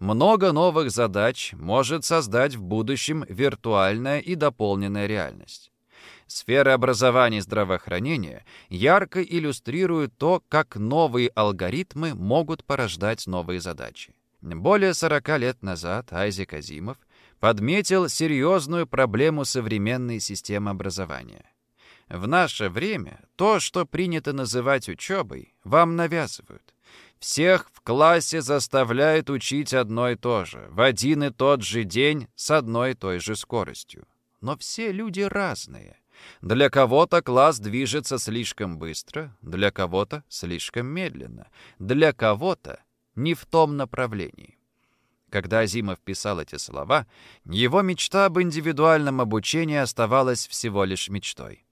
Много новых задач может создать в будущем виртуальная и дополненная реальность. Сфера образования и здравоохранения ярко иллюстрирует то, как новые алгоритмы могут порождать новые задачи. Более 40 лет назад Айзек Азимов – подметил серьезную проблему современной системы образования. В наше время то, что принято называть учебой, вам навязывают. Всех в классе заставляют учить одно и то же, в один и тот же день с одной и той же скоростью. Но все люди разные. Для кого-то класс движется слишком быстро, для кого-то слишком медленно, для кого-то не в том направлении. Когда Азимов писал эти слова, его мечта об индивидуальном обучении оставалась всего лишь мечтой.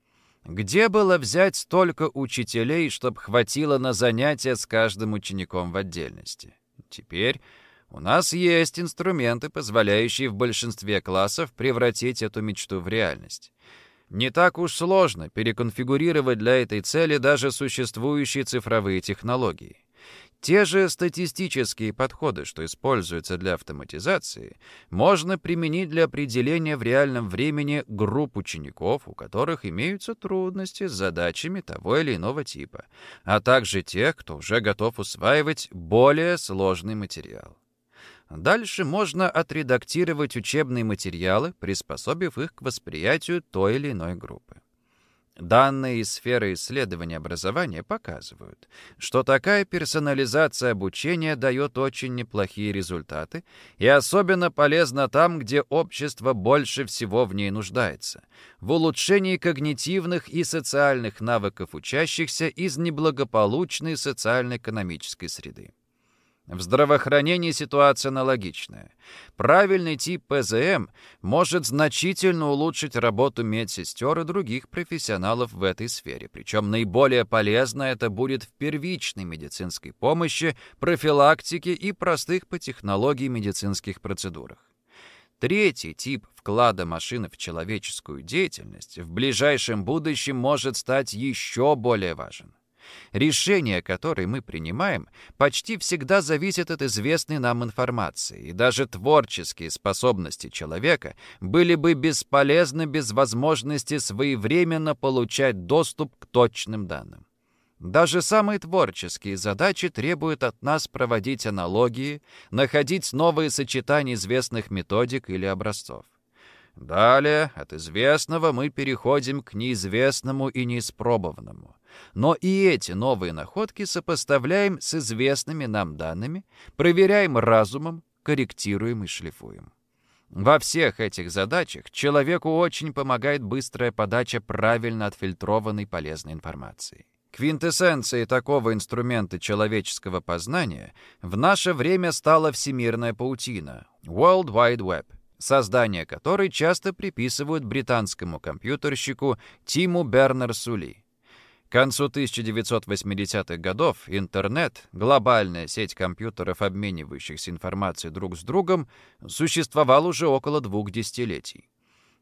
Где было взять столько учителей, чтобы хватило на занятия с каждым учеником в отдельности? Теперь У нас есть инструменты, позволяющие в большинстве классов превратить эту мечту в реальность. Не так уж сложно переконфигурировать для этой цели даже существующие цифровые технологии. Те же статистические подходы, что используются для автоматизации, можно применить для определения в реальном времени групп учеников, у которых имеются трудности с задачами того или иного типа, а также тех, кто уже готов усваивать более сложный материал. Дальше можно отредактировать учебные материалы, приспособив их к восприятию той или иной группы. Данные из сферы исследования образования показывают, что такая персонализация обучения дает очень неплохие результаты и особенно полезна там, где общество больше всего в ней нуждается, в улучшении когнитивных и социальных навыков учащихся из неблагополучной социально-экономической среды. В здравоохранении ситуация аналогичная. Правильный тип ПЗМ может значительно улучшить работу медсестер и других профессионалов в этой сфере. Причем наиболее полезно это будет в первичной медицинской помощи, профилактике и простых по технологии медицинских процедурах. Третий тип вклада машины в человеческую деятельность в ближайшем будущем может стать еще более важен. Решения, которые мы принимаем, почти всегда зависят от известной нам информации, и даже творческие способности человека были бы бесполезны без возможности своевременно получать доступ к точным данным. Даже самые творческие задачи требуют от нас проводить аналогии, находить новые сочетания известных методик или образцов. Далее от известного мы переходим к неизвестному и неиспробованному. Но и эти новые находки сопоставляем с известными нам данными, проверяем разумом, корректируем и шлифуем. Во всех этих задачах человеку очень помогает быстрая подача правильно отфильтрованной полезной информации. Квинтэссенцией такого инструмента человеческого познания в наше время стала всемирная паутина — World Wide Web — создание которой часто приписывают британскому компьютерщику Тиму Бернер-Сули. К концу 1980-х годов интернет, глобальная сеть компьютеров, обменивающихся информацией друг с другом, существовал уже около двух десятилетий.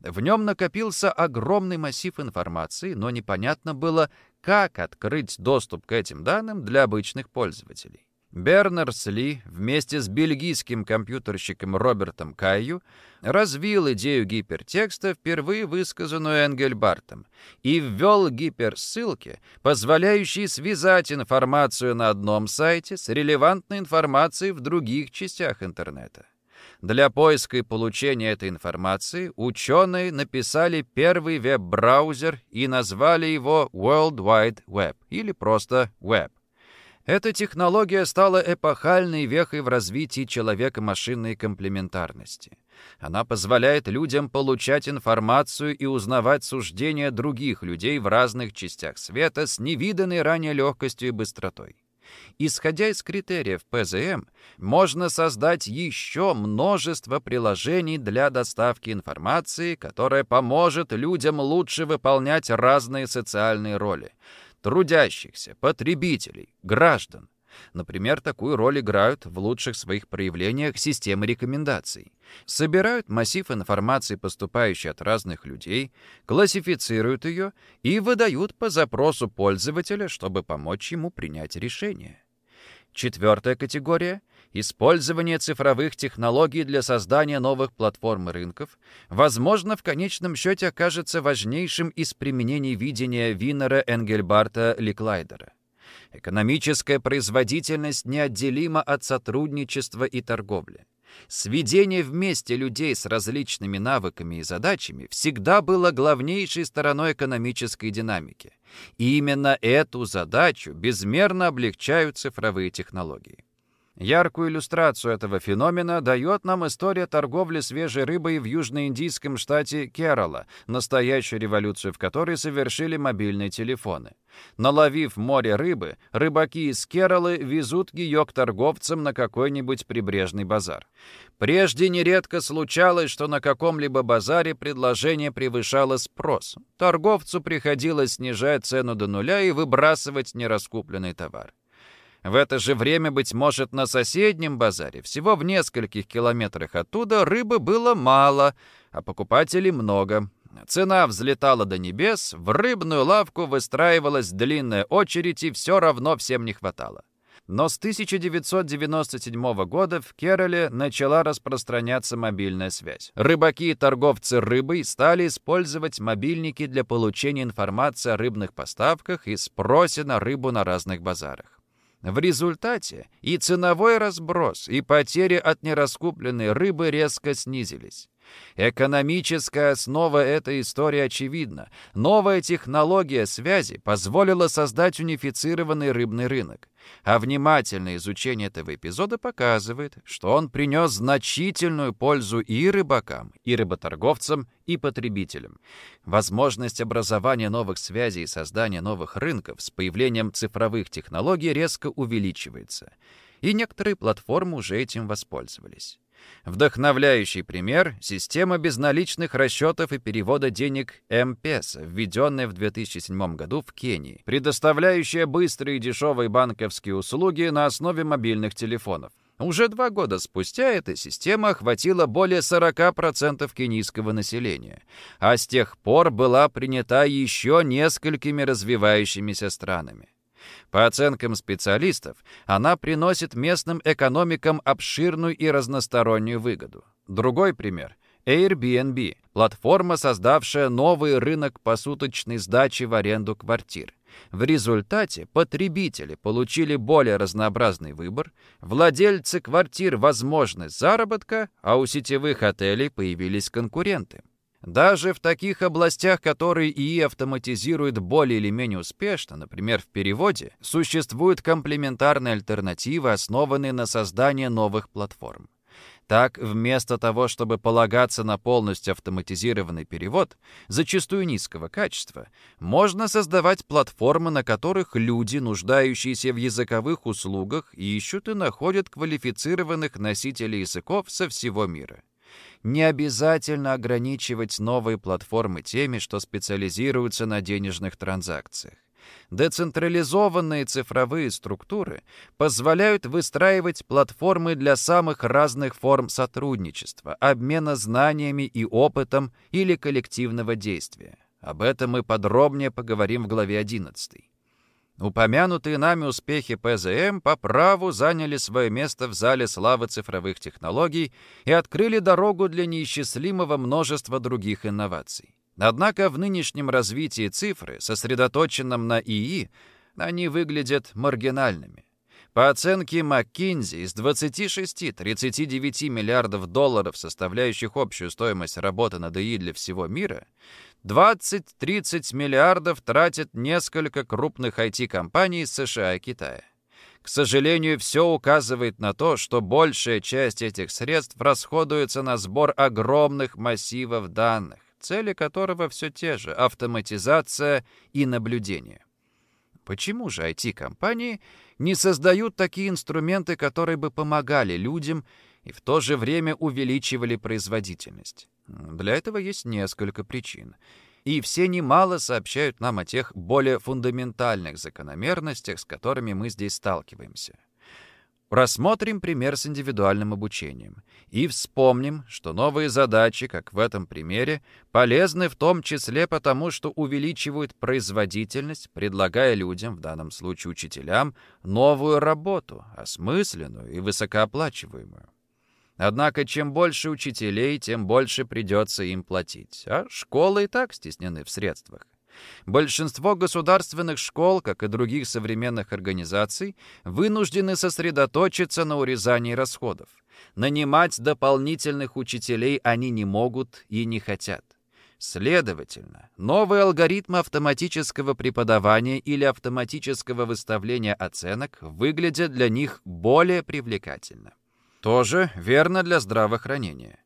В нем накопился огромный массив информации, но непонятно было, как открыть доступ к этим данным для обычных пользователей. Бернерс Ли вместе с бельгийским компьютерщиком Робертом Кайю развил идею гипертекста, впервые высказанную Энгельбартом, и ввел гиперссылки, позволяющие связать информацию на одном сайте с релевантной информацией в других частях интернета. Для поиска и получения этой информации ученые написали первый веб-браузер и назвали его World Wide Web или просто Web. Эта технология стала эпохальной вехой в развитии человека-машинной комплементарности. Она позволяет людям получать информацию и узнавать суждения других людей в разных частях света с невиданной ранее легкостью и быстротой. Исходя из критериев ПЗМ, можно создать еще множество приложений для доставки информации, которая поможет людям лучше выполнять разные социальные роли трудящихся, потребителей, граждан. Например, такую роль играют в лучших своих проявлениях системы рекомендаций. Собирают массив информации, поступающей от разных людей, классифицируют ее и выдают по запросу пользователя, чтобы помочь ему принять решение. Четвертая категория использование цифровых технологий для создания новых платформ и рынков, возможно, в конечном счете окажется важнейшим из применений видения Винера Энгельбарта Ликлайдера. Экономическая производительность неотделима от сотрудничества и торговли. Сведение вместе людей с различными навыками и задачами всегда было главнейшей стороной экономической динамики. И именно эту задачу безмерно облегчают цифровые технологии. Яркую иллюстрацию этого феномена дает нам история торговли свежей рыбой в южноиндийском штате Керала, настоящую революцию в которой совершили мобильные телефоны. Наловив море рыбы, рыбаки из Кералы везут ее к торговцам на какой-нибудь прибрежный базар. Прежде нередко случалось, что на каком-либо базаре предложение превышало спрос. Торговцу приходилось снижать цену до нуля и выбрасывать нераскупленный товар. В это же время, быть может, на соседнем базаре, всего в нескольких километрах оттуда, рыбы было мало, а покупателей много. Цена взлетала до небес, в рыбную лавку выстраивалась длинная очередь, и все равно всем не хватало. Но с 1997 года в Кероле начала распространяться мобильная связь. Рыбаки и торговцы рыбой стали использовать мобильники для получения информации о рыбных поставках и спросе на рыбу на разных базарах. В результате и ценовой разброс, и потери от нераскупленной рыбы резко снизились. Экономическая основа этой истории очевидна. Новая технология связи позволила создать унифицированный рыбный рынок. А внимательное изучение этого эпизода показывает, что он принес значительную пользу и рыбакам, и рыботорговцам, и потребителям. Возможность образования новых связей и создания новых рынков с появлением цифровых технологий резко увеличивается. И некоторые платформы уже этим воспользовались. Вдохновляющий пример – система безналичных расчетов и перевода денег МПЕС, введенная в 2007 году в Кении, предоставляющая быстрые и дешевые банковские услуги на основе мобильных телефонов. Уже два года спустя эта система охватила более 40% кенийского населения, а с тех пор была принята еще несколькими развивающимися странами. По оценкам специалистов, она приносит местным экономикам обширную и разностороннюю выгоду. Другой пример – Airbnb – платформа, создавшая новый рынок посуточной сдачи в аренду квартир. В результате потребители получили более разнообразный выбор, владельцы квартир – возможность заработка, а у сетевых отелей появились конкуренты. Даже в таких областях, которые ИИ автоматизирует более или менее успешно, например, в переводе, существуют комплементарные альтернативы, основанные на создании новых платформ. Так, вместо того, чтобы полагаться на полностью автоматизированный перевод, зачастую низкого качества, можно создавать платформы, на которых люди, нуждающиеся в языковых услугах, ищут и находят квалифицированных носителей языков со всего мира не обязательно ограничивать новые платформы теми, что специализируются на денежных транзакциях. Децентрализованные цифровые структуры позволяют выстраивать платформы для самых разных форм сотрудничества, обмена знаниями и опытом или коллективного действия. Об этом мы подробнее поговорим в главе 11. Упомянутые нами успехи ПЗМ по праву заняли свое место в зале славы цифровых технологий и открыли дорогу для неисчислимого множества других инноваций. Однако в нынешнем развитии цифры, сосредоточенном на ИИ, они выглядят маргинальными. По оценке McKinsey, из 26-39 миллиардов долларов, составляющих общую стоимость работы над ИИ для всего мира, 20-30 миллиардов тратят несколько крупных IT-компаний США и Китая. К сожалению, все указывает на то, что большая часть этих средств расходуется на сбор огромных массивов данных, цели которого все те же – автоматизация и наблюдение. Почему же IT-компании не создают такие инструменты, которые бы помогали людям и в то же время увеличивали производительность? Для этого есть несколько причин. И все немало сообщают нам о тех более фундаментальных закономерностях, с которыми мы здесь сталкиваемся. Рассмотрим пример с индивидуальным обучением и вспомним, что новые задачи, как в этом примере, полезны в том числе потому, что увеличивают производительность, предлагая людям, в данном случае учителям, новую работу, осмысленную и высокооплачиваемую. Однако, чем больше учителей, тем больше придется им платить. А школы и так стеснены в средствах. Большинство государственных школ, как и других современных организаций, вынуждены сосредоточиться на урезании расходов. Нанимать дополнительных учителей они не могут и не хотят. Следовательно, новые алгоритмы автоматического преподавания или автоматического выставления оценок выглядят для них более привлекательно. Тоже верно для здравоохранения.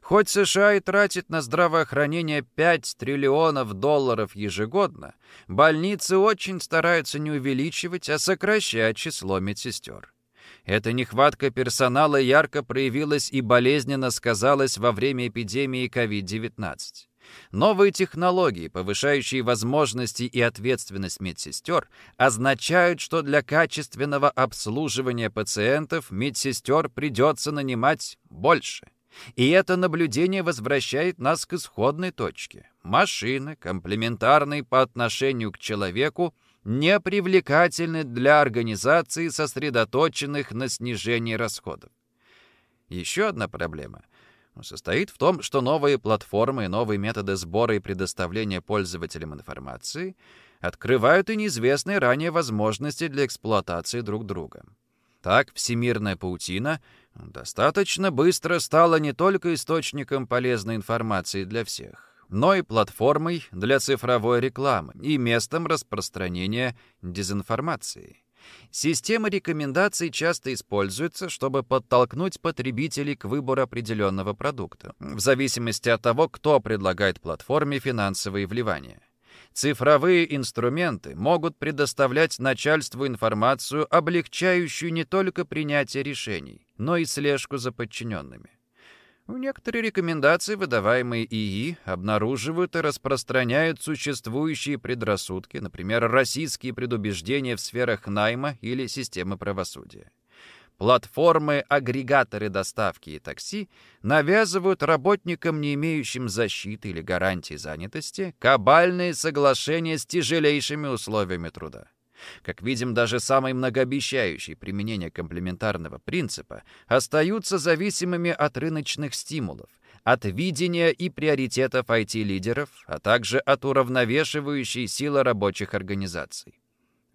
Хоть США и тратит на здравоохранение 5 триллионов долларов ежегодно, больницы очень стараются не увеличивать, а сокращать число медсестер. Эта нехватка персонала ярко проявилась и болезненно сказалась во время эпидемии COVID-19. Новые технологии, повышающие возможности и ответственность медсестер, означают, что для качественного обслуживания пациентов медсестер придется нанимать больше. И это наблюдение возвращает нас к исходной точке. Машины, комплементарные по отношению к человеку, не привлекательны для организаций, сосредоточенных на снижении расходов. Еще одна проблема состоит в том, что новые платформы и новые методы сбора и предоставления пользователям информации открывают и неизвестные ранее возможности для эксплуатации друг друга. Так, всемирная паутина достаточно быстро стала не только источником полезной информации для всех, но и платформой для цифровой рекламы и местом распространения дезинформации. Система рекомендаций часто используется, чтобы подтолкнуть потребителей к выбору определенного продукта, в зависимости от того, кто предлагает платформе финансовые вливания. Цифровые инструменты могут предоставлять начальству информацию, облегчающую не только принятие решений, но и слежку за подчиненными. Некоторые рекомендации, выдаваемые ИИ, обнаруживают и распространяют существующие предрассудки, например, российские предубеждения в сферах найма или системы правосудия. Платформы-агрегаторы доставки и такси навязывают работникам, не имеющим защиты или гарантии занятости, кабальные соглашения с тяжелейшими условиями труда. Как видим, даже самые многообещающие применения комплементарного принципа остаются зависимыми от рыночных стимулов, от видения и приоритетов IT-лидеров, а также от уравновешивающей силы рабочих организаций.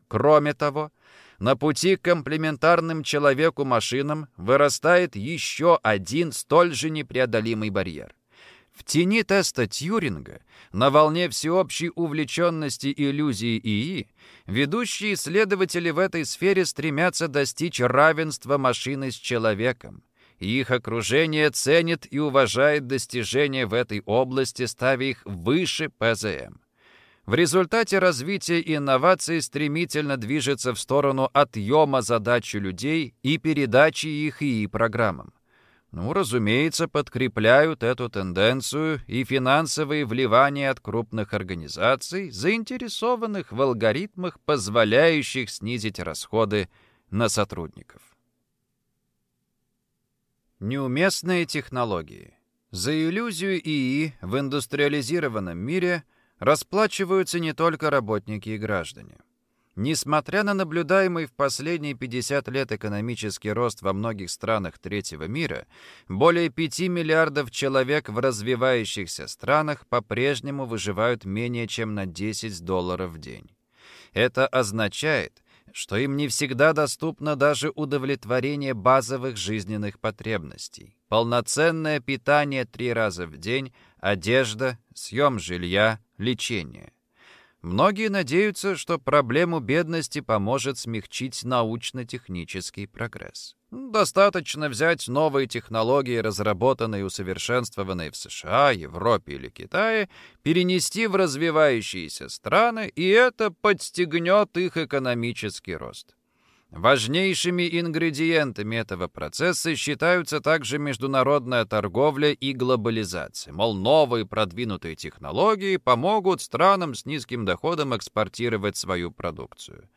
Кроме того, на пути к комплементарным человеку-машинам вырастает еще один столь же непреодолимый барьер — в тени теста Тьюринга, на волне всеобщей увлеченности иллюзии ИИ, ведущие исследователи в этой сфере стремятся достичь равенства машины с человеком. Их окружение ценит и уважает достижения в этой области, ставя их выше ПЗМ. В результате развитие инноваций стремительно движется в сторону отъема задачи людей и передачи их ИИ программам. Ну, разумеется, подкрепляют эту тенденцию и финансовые вливания от крупных организаций, заинтересованных в алгоритмах, позволяющих снизить расходы на сотрудников. Неуместные технологии. За иллюзию ИИ в индустриализированном мире расплачиваются не только работники и граждане. Несмотря на наблюдаемый в последние 50 лет экономический рост во многих странах третьего мира, более 5 миллиардов человек в развивающихся странах по-прежнему выживают менее чем на 10 долларов в день. Это означает, что им не всегда доступно даже удовлетворение базовых жизненных потребностей. Полноценное питание три раза в день, одежда, съем жилья, лечение. Многие надеются, что проблему бедности поможет смягчить научно-технический прогресс. Достаточно взять новые технологии, разработанные и усовершенствованные в США, Европе или Китае, перенести в развивающиеся страны, и это подстегнет их экономический рост. Важнейшими ингредиентами этого процесса считаются также международная торговля и глобализация. Мол, новые продвинутые технологии помогут странам с низким доходом экспортировать свою продукцию.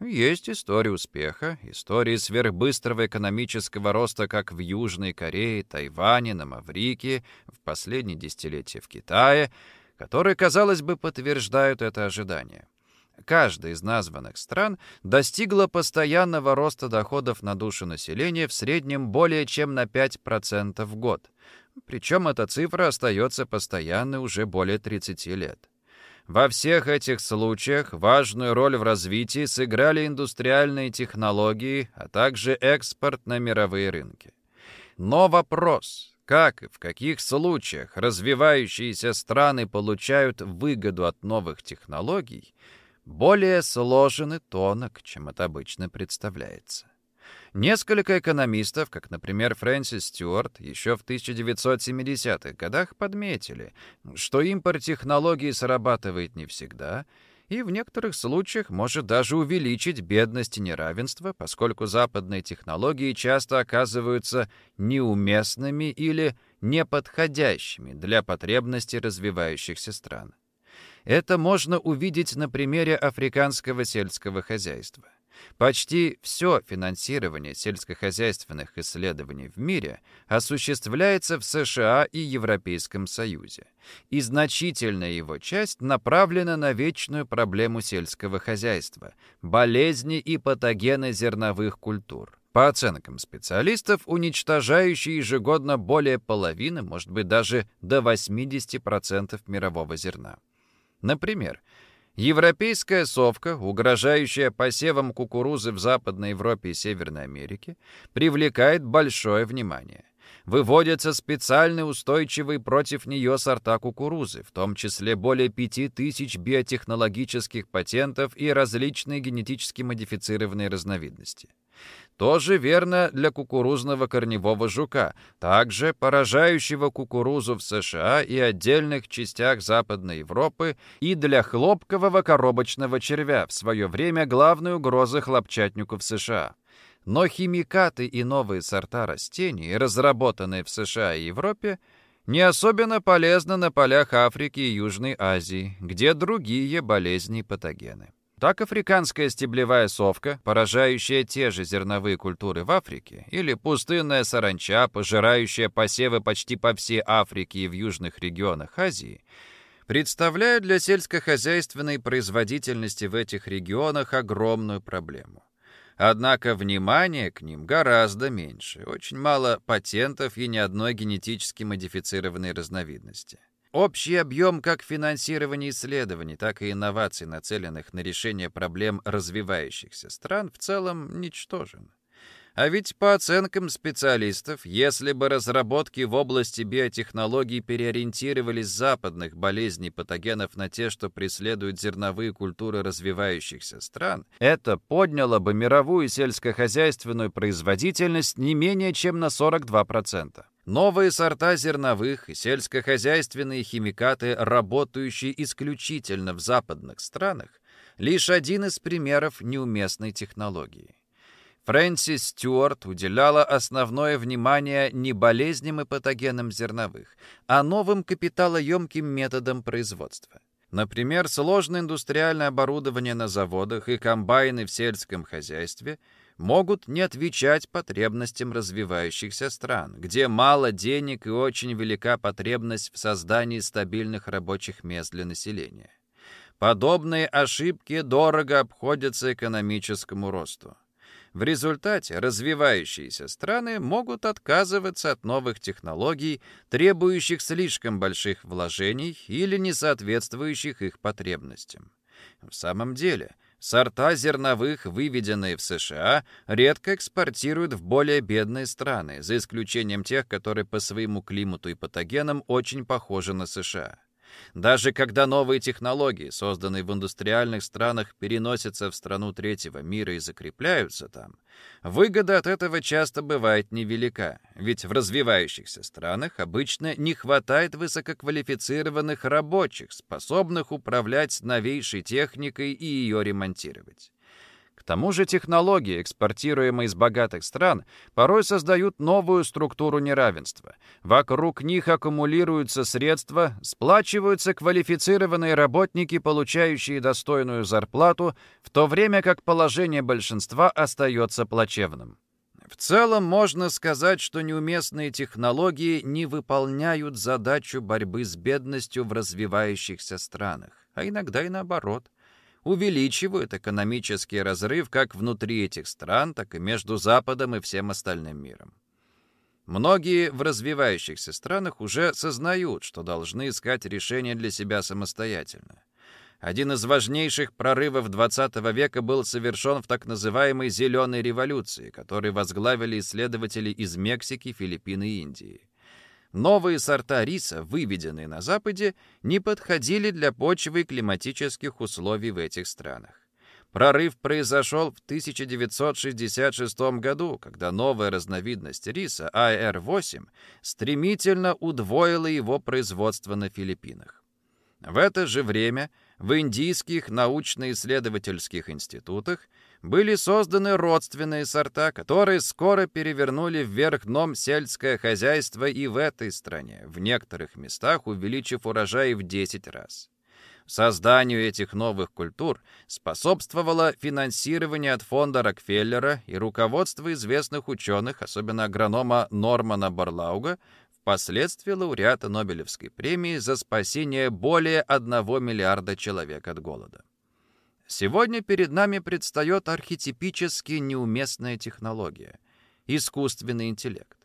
Есть истории успеха, истории сверхбыстрого экономического роста как в Южной Корее, Тайване, на Маврике, в последние десятилетия в Китае, которые, казалось бы, подтверждают это ожидание. Каждая из названных стран достигла постоянного роста доходов на душу населения в среднем более чем на 5% в год. Причем эта цифра остается постоянной уже более 30 лет. Во всех этих случаях важную роль в развитии сыграли индустриальные технологии, а также экспорт на мировые рынки. Но вопрос, как и в каких случаях развивающиеся страны получают выгоду от новых технологий – более сложен и тонок, чем это обычно представляется. Несколько экономистов, как, например, Фрэнсис Стюарт, еще в 1970-х годах подметили, что импорт технологий срабатывает не всегда и в некоторых случаях может даже увеличить бедность и неравенство, поскольку западные технологии часто оказываются неуместными или неподходящими для потребностей развивающихся стран. Это можно увидеть на примере африканского сельского хозяйства. Почти все финансирование сельскохозяйственных исследований в мире осуществляется в США и Европейском Союзе, и значительная его часть направлена на вечную проблему сельского хозяйства – болезни и патогены зерновых культур. По оценкам специалистов, уничтожающие ежегодно более половины, может быть даже до 80% мирового зерна. Например, Европейская совка, угрожающая посевам кукурузы в Западной Европе и Северной Америке, привлекает большое внимание. Выводятся специальные устойчивые против нее сорта кукурузы, в том числе более 5000 биотехнологических патентов и различные генетически модифицированные разновидности. Тоже верно для кукурузного корневого жука, также поражающего кукурузу в США и отдельных частях Западной Европы, и для хлопкового коробочного червя, в свое время главной угрозы хлопчатнику в США. Но химикаты и новые сорта растений, разработанные в США и Европе, не особенно полезны на полях Африки и Южной Азии, где другие болезни и патогены. Так африканская стеблевая совка, поражающая те же зерновые культуры в Африке, или пустынная саранча, пожирающая посевы почти по всей Африке и в южных регионах Азии, представляют для сельскохозяйственной производительности в этих регионах огромную проблему. Однако внимания к ним гораздо меньше, очень мало патентов и ни одной генетически модифицированной разновидности. Общий объем как финансирования исследований, так и инноваций, нацеленных на решение проблем развивающихся стран, в целом ничтожен. А ведь по оценкам специалистов, если бы разработки в области биотехнологий переориентировались с западных болезней патогенов на те, что преследуют зерновые культуры развивающихся стран, это подняло бы мировую сельскохозяйственную производительность не менее чем на 42%. Новые сорта зерновых и сельскохозяйственные химикаты, работающие исключительно в западных странах, лишь один из примеров неуместной технологии. Фрэнсис Стюарт уделяла основное внимание не болезням и патогенам зерновых, а новым капиталоемким методам производства. Например, сложное индустриальное оборудование на заводах и комбайны в сельском хозяйстве – могут не отвечать потребностям развивающихся стран, где мало денег и очень велика потребность в создании стабильных рабочих мест для населения. Подобные ошибки дорого обходятся экономическому росту. В результате развивающиеся страны могут отказываться от новых технологий, требующих слишком больших вложений или не соответствующих их потребностям. В самом деле, Сорта зерновых, выведенные в США, редко экспортируют в более бедные страны, за исключением тех, которые по своему климату и патогенам очень похожи на США. Даже когда новые технологии, созданные в индустриальных странах, переносятся в страну третьего мира и закрепляются там, выгода от этого часто бывает невелика, ведь в развивающихся странах обычно не хватает высококвалифицированных рабочих, способных управлять новейшей техникой и ее ремонтировать. К тому же технологии, экспортируемые из богатых стран, порой создают новую структуру неравенства. Вокруг них аккумулируются средства, сплачиваются квалифицированные работники, получающие достойную зарплату, в то время как положение большинства остается плачевным. В целом можно сказать, что неуместные технологии не выполняют задачу борьбы с бедностью в развивающихся странах, а иногда и наоборот увеличивают экономический разрыв как внутри этих стран, так и между Западом и всем остальным миром. Многие в развивающихся странах уже сознают, что должны искать решения для себя самостоятельно. Один из важнейших прорывов XX века был совершен в так называемой «зеленой революции», который возглавили исследователи из Мексики, Филиппин и Индии. Новые сорта риса, выведенные на Западе, не подходили для почвы и климатических условий в этих странах. Прорыв произошел в 1966 году, когда новая разновидность риса, AR-8, стремительно удвоила его производство на Филиппинах. В это же время в индийских научно-исследовательских институтах были созданы родственные сорта, которые скоро перевернули вверх дном сельское хозяйство и в этой стране, в некоторых местах увеличив урожай в 10 раз. Созданию этих новых культур способствовало финансирование от фонда Рокфеллера и руководство известных ученых, особенно агронома Нормана Барлауга, впоследствии лауреата Нобелевской премии за спасение более 1 миллиарда человек от голода. Сегодня перед нами предстает архетипически неуместная технология — искусственный интеллект.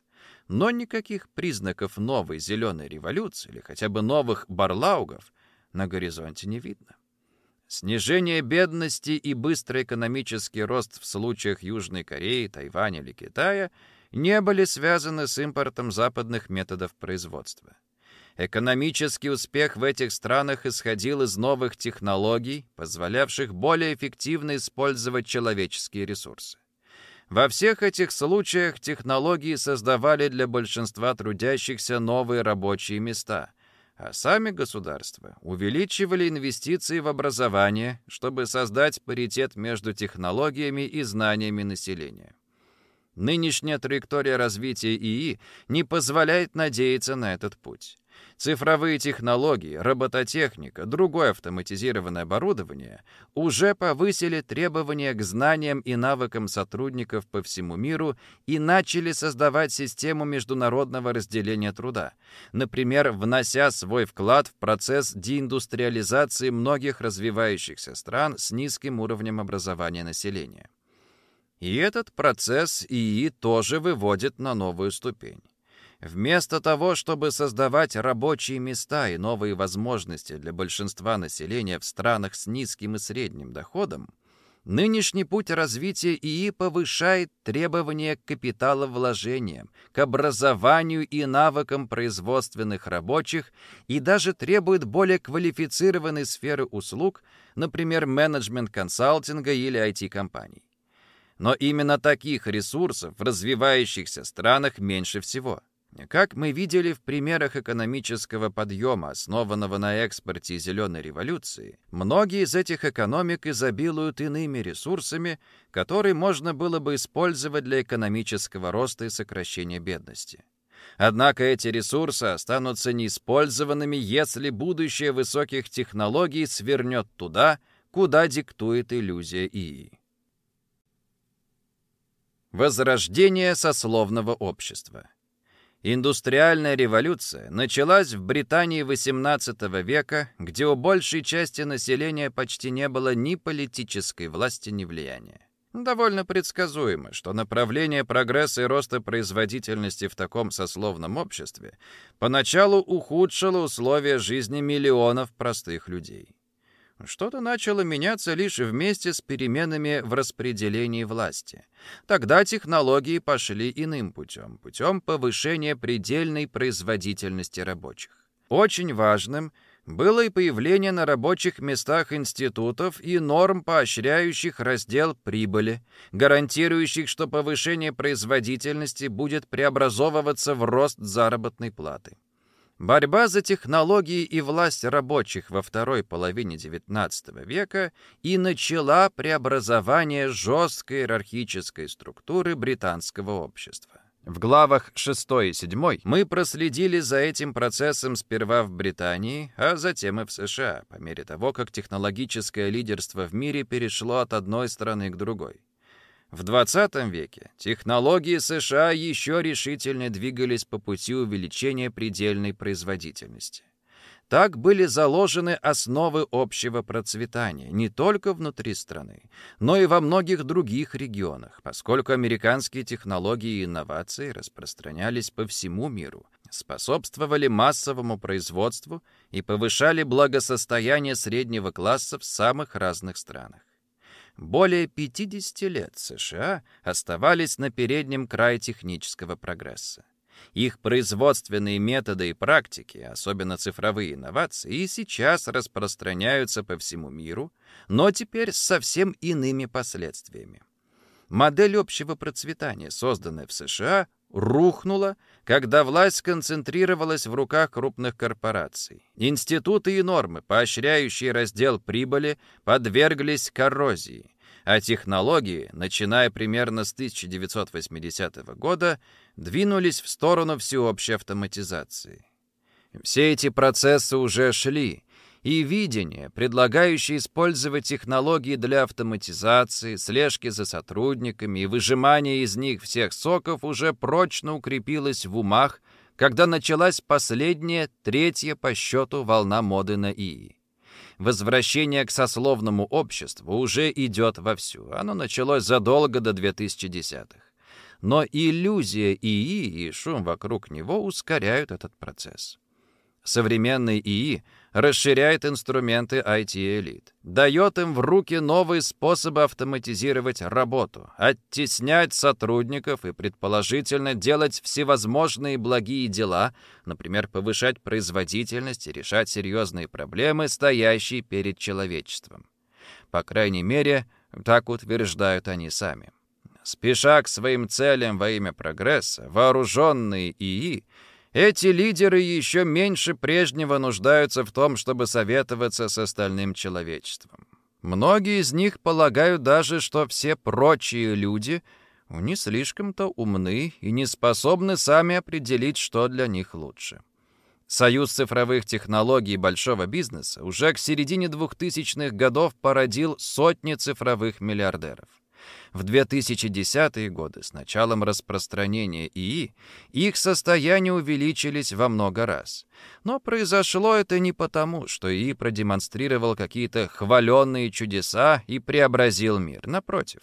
Но никаких признаков новой зеленой революции или хотя бы новых барлаугов на горизонте не видно. Снижение бедности и быстрый экономический рост в случаях Южной Кореи, Тайваня или Китая не были связаны с импортом западных методов производства. Экономический успех в этих странах исходил из новых технологий, позволявших более эффективно использовать человеческие ресурсы. Во всех этих случаях технологии создавали для большинства трудящихся новые рабочие места, а сами государства увеличивали инвестиции в образование, чтобы создать паритет между технологиями и знаниями населения. Нынешняя траектория развития ИИ не позволяет надеяться на этот путь. Цифровые технологии, робототехника, другое автоматизированное оборудование уже повысили требования к знаниям и навыкам сотрудников по всему миру и начали создавать систему международного разделения труда, например, внося свой вклад в процесс деиндустриализации многих развивающихся стран с низким уровнем образования населения. И этот процесс ИИ тоже выводит на новую ступень. Вместо того, чтобы создавать рабочие места и новые возможности для большинства населения в странах с низким и средним доходом, нынешний путь развития ИИ повышает требования к капиталовложениям, к образованию и навыкам производственных рабочих и даже требует более квалифицированной сферы услуг, например, менеджмент консалтинга или IT-компаний. Но именно таких ресурсов в развивающихся странах меньше всего – как мы видели в примерах экономического подъема, основанного на экспорте зеленой революции, многие из этих экономик изобилуют иными ресурсами, которые можно было бы использовать для экономического роста и сокращения бедности. Однако эти ресурсы останутся неиспользованными, если будущее высоких технологий свернет туда, куда диктует иллюзия ИИ. Возрождение сословного общества Индустриальная революция началась в Британии XVIII века, где у большей части населения почти не было ни политической власти, ни влияния. Довольно предсказуемо, что направление прогресса и роста производительности в таком сословном обществе поначалу ухудшило условия жизни миллионов простых людей. Что-то начало меняться лишь вместе с переменами в распределении власти. Тогда технологии пошли иным путем, путем повышения предельной производительности рабочих. Очень важным было и появление на рабочих местах институтов и норм, поощряющих раздел прибыли, гарантирующих, что повышение производительности будет преобразовываться в рост заработной платы. Борьба за технологии и власть рабочих во второй половине XIX века и начала преобразование жесткой иерархической структуры британского общества. В главах 6 и 7 мы проследили за этим процессом сперва в Британии, а затем и в США, по мере того, как технологическое лидерство в мире перешло от одной страны к другой. В 20 веке технологии США еще решительно двигались по пути увеличения предельной производительности. Так были заложены основы общего процветания не только внутри страны, но и во многих других регионах, поскольку американские технологии и инновации распространялись по всему миру, способствовали массовому производству и повышали благосостояние среднего класса в самых разных странах. Более 50 лет США оставались на переднем крае технического прогресса. Их производственные методы и практики, особенно цифровые инновации, и сейчас распространяются по всему миру, но теперь с совсем иными последствиями. Модель общего процветания, созданная в США, рухнула, когда власть сконцентрировалась в руках крупных корпораций. Институты и нормы, поощряющие раздел прибыли, подверглись коррозии. а технологии, начиная примерно с 1980 года, двинулись в сторону всеобщей автоматизации. Все эти процессы уже шли, и видение, предлагающее использовать технологии для автоматизации, слежки за сотрудниками и выжимания из них всех соков уже прочно укрепилось в умах, когда началась последняя, третья по счету волна моды на ИИ. Возвращение к сословному обществу уже идет вовсю. Оно началось задолго до 2010-х. Но иллюзия ИИ и шум вокруг него ускоряют этот процесс. Современный ИИ расширяет инструменты IT-элит, дает им в руки новые способы автоматизировать работу, оттеснять сотрудников и, предположительно, делать всевозможные благие дела, например, повышать производительность и решать серьезные проблемы, стоящие перед человечеством. По крайней мере, так утверждают они сами. Спеша к своим целям во имя прогресса, вооруженные ИИ — эти лидеры еще меньше прежнего нуждаются в том, чтобы советоваться с остальным человечеством. Многие из них полагают даже, что все прочие люди не слишком-то умны и не способны сами определить, что для них лучше. Союз цифровых технологий большого бизнеса уже к середине 2000-х годов породил сотни цифровых миллиардеров. В 2010-е годы с началом распространения ИИ их состояния увеличились во много раз. Но произошло это не потому, что ИИ продемонстрировал какие-то хваленные чудеса и преобразил мир. Напротив.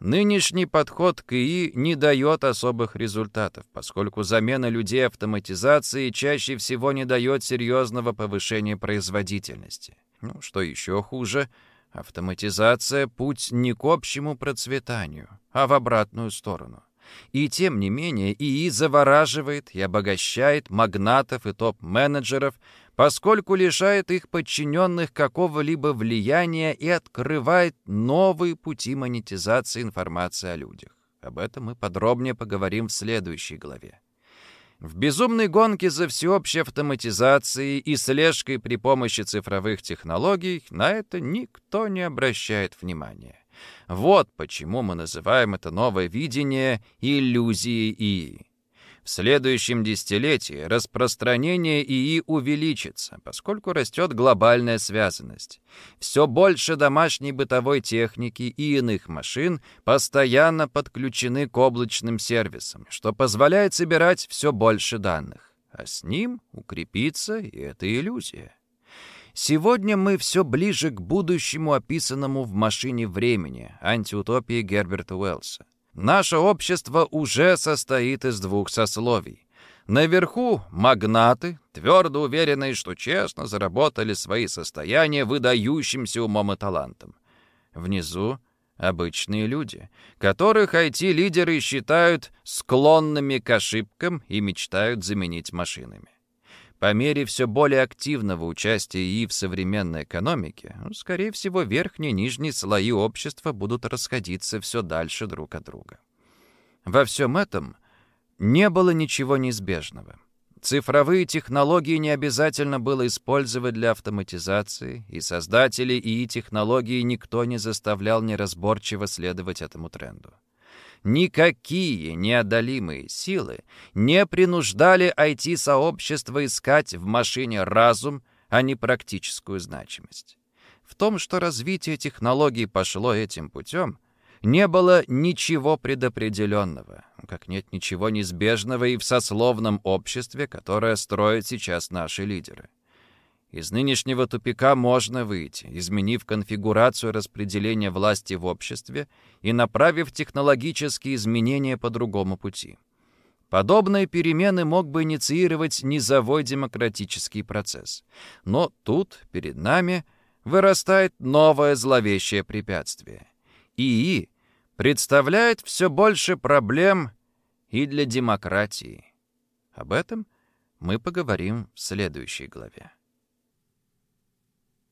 Нынешний подход к ИИ не дает особых результатов, поскольку замена людей автоматизацией чаще всего не дает серьезного повышения производительности. Ну, что еще хуже — Автоматизация — путь не к общему процветанию, а в обратную сторону. И тем не менее ИИ завораживает и обогащает магнатов и топ-менеджеров, поскольку лишает их подчиненных какого-либо влияния и открывает новые пути монетизации информации о людях. Об этом мы подробнее поговорим в следующей главе. В безумной гонке за всеобщей автоматизацией и слежкой при помощи цифровых технологий на это никто не обращает внимания. Вот почему мы называем это новое видение иллюзией ИИ. В следующем десятилетии распространение ИИ увеличится, поскольку растет глобальная связанность. Все больше домашней бытовой техники и иных машин постоянно подключены к облачным сервисам, что позволяет собирать все больше данных. А с ним укрепится и эта иллюзия. Сегодня мы все ближе к будущему, описанному в «Машине времени» антиутопии Герберта Уэллса. Наше общество уже состоит из двух сословий. Наверху магнаты, твердо уверенные, что честно заработали свои состояния выдающимся умом и талантом. Внизу обычные люди, которых IT-лидеры считают склонными к ошибкам и мечтают заменить машинами. По мере все более активного участия ИИ в современной экономике, ну, скорее всего, верхние и нижние слои общества будут расходиться все дальше друг от друга. Во всем этом не было ничего неизбежного. Цифровые технологии не обязательно было использовать для автоматизации, и создатели ИИ-технологий никто не заставлял неразборчиво следовать этому тренду. Никакие неодолимые силы не принуждали IT-сообщество искать в машине разум, а не практическую значимость. В том, что развитие технологий пошло этим путем, не было ничего предопределенного, как нет ничего неизбежного и в сословном обществе, которое строят сейчас наши лидеры. Из нынешнего тупика можно выйти, изменив конфигурацию распределения власти в обществе и направив технологические изменения по другому пути. Подобные перемены мог бы инициировать низовой демократический процесс. Но тут, перед нами, вырастает новое зловещее препятствие. ИИ представляет все больше проблем и для демократии. Об этом мы поговорим в следующей главе.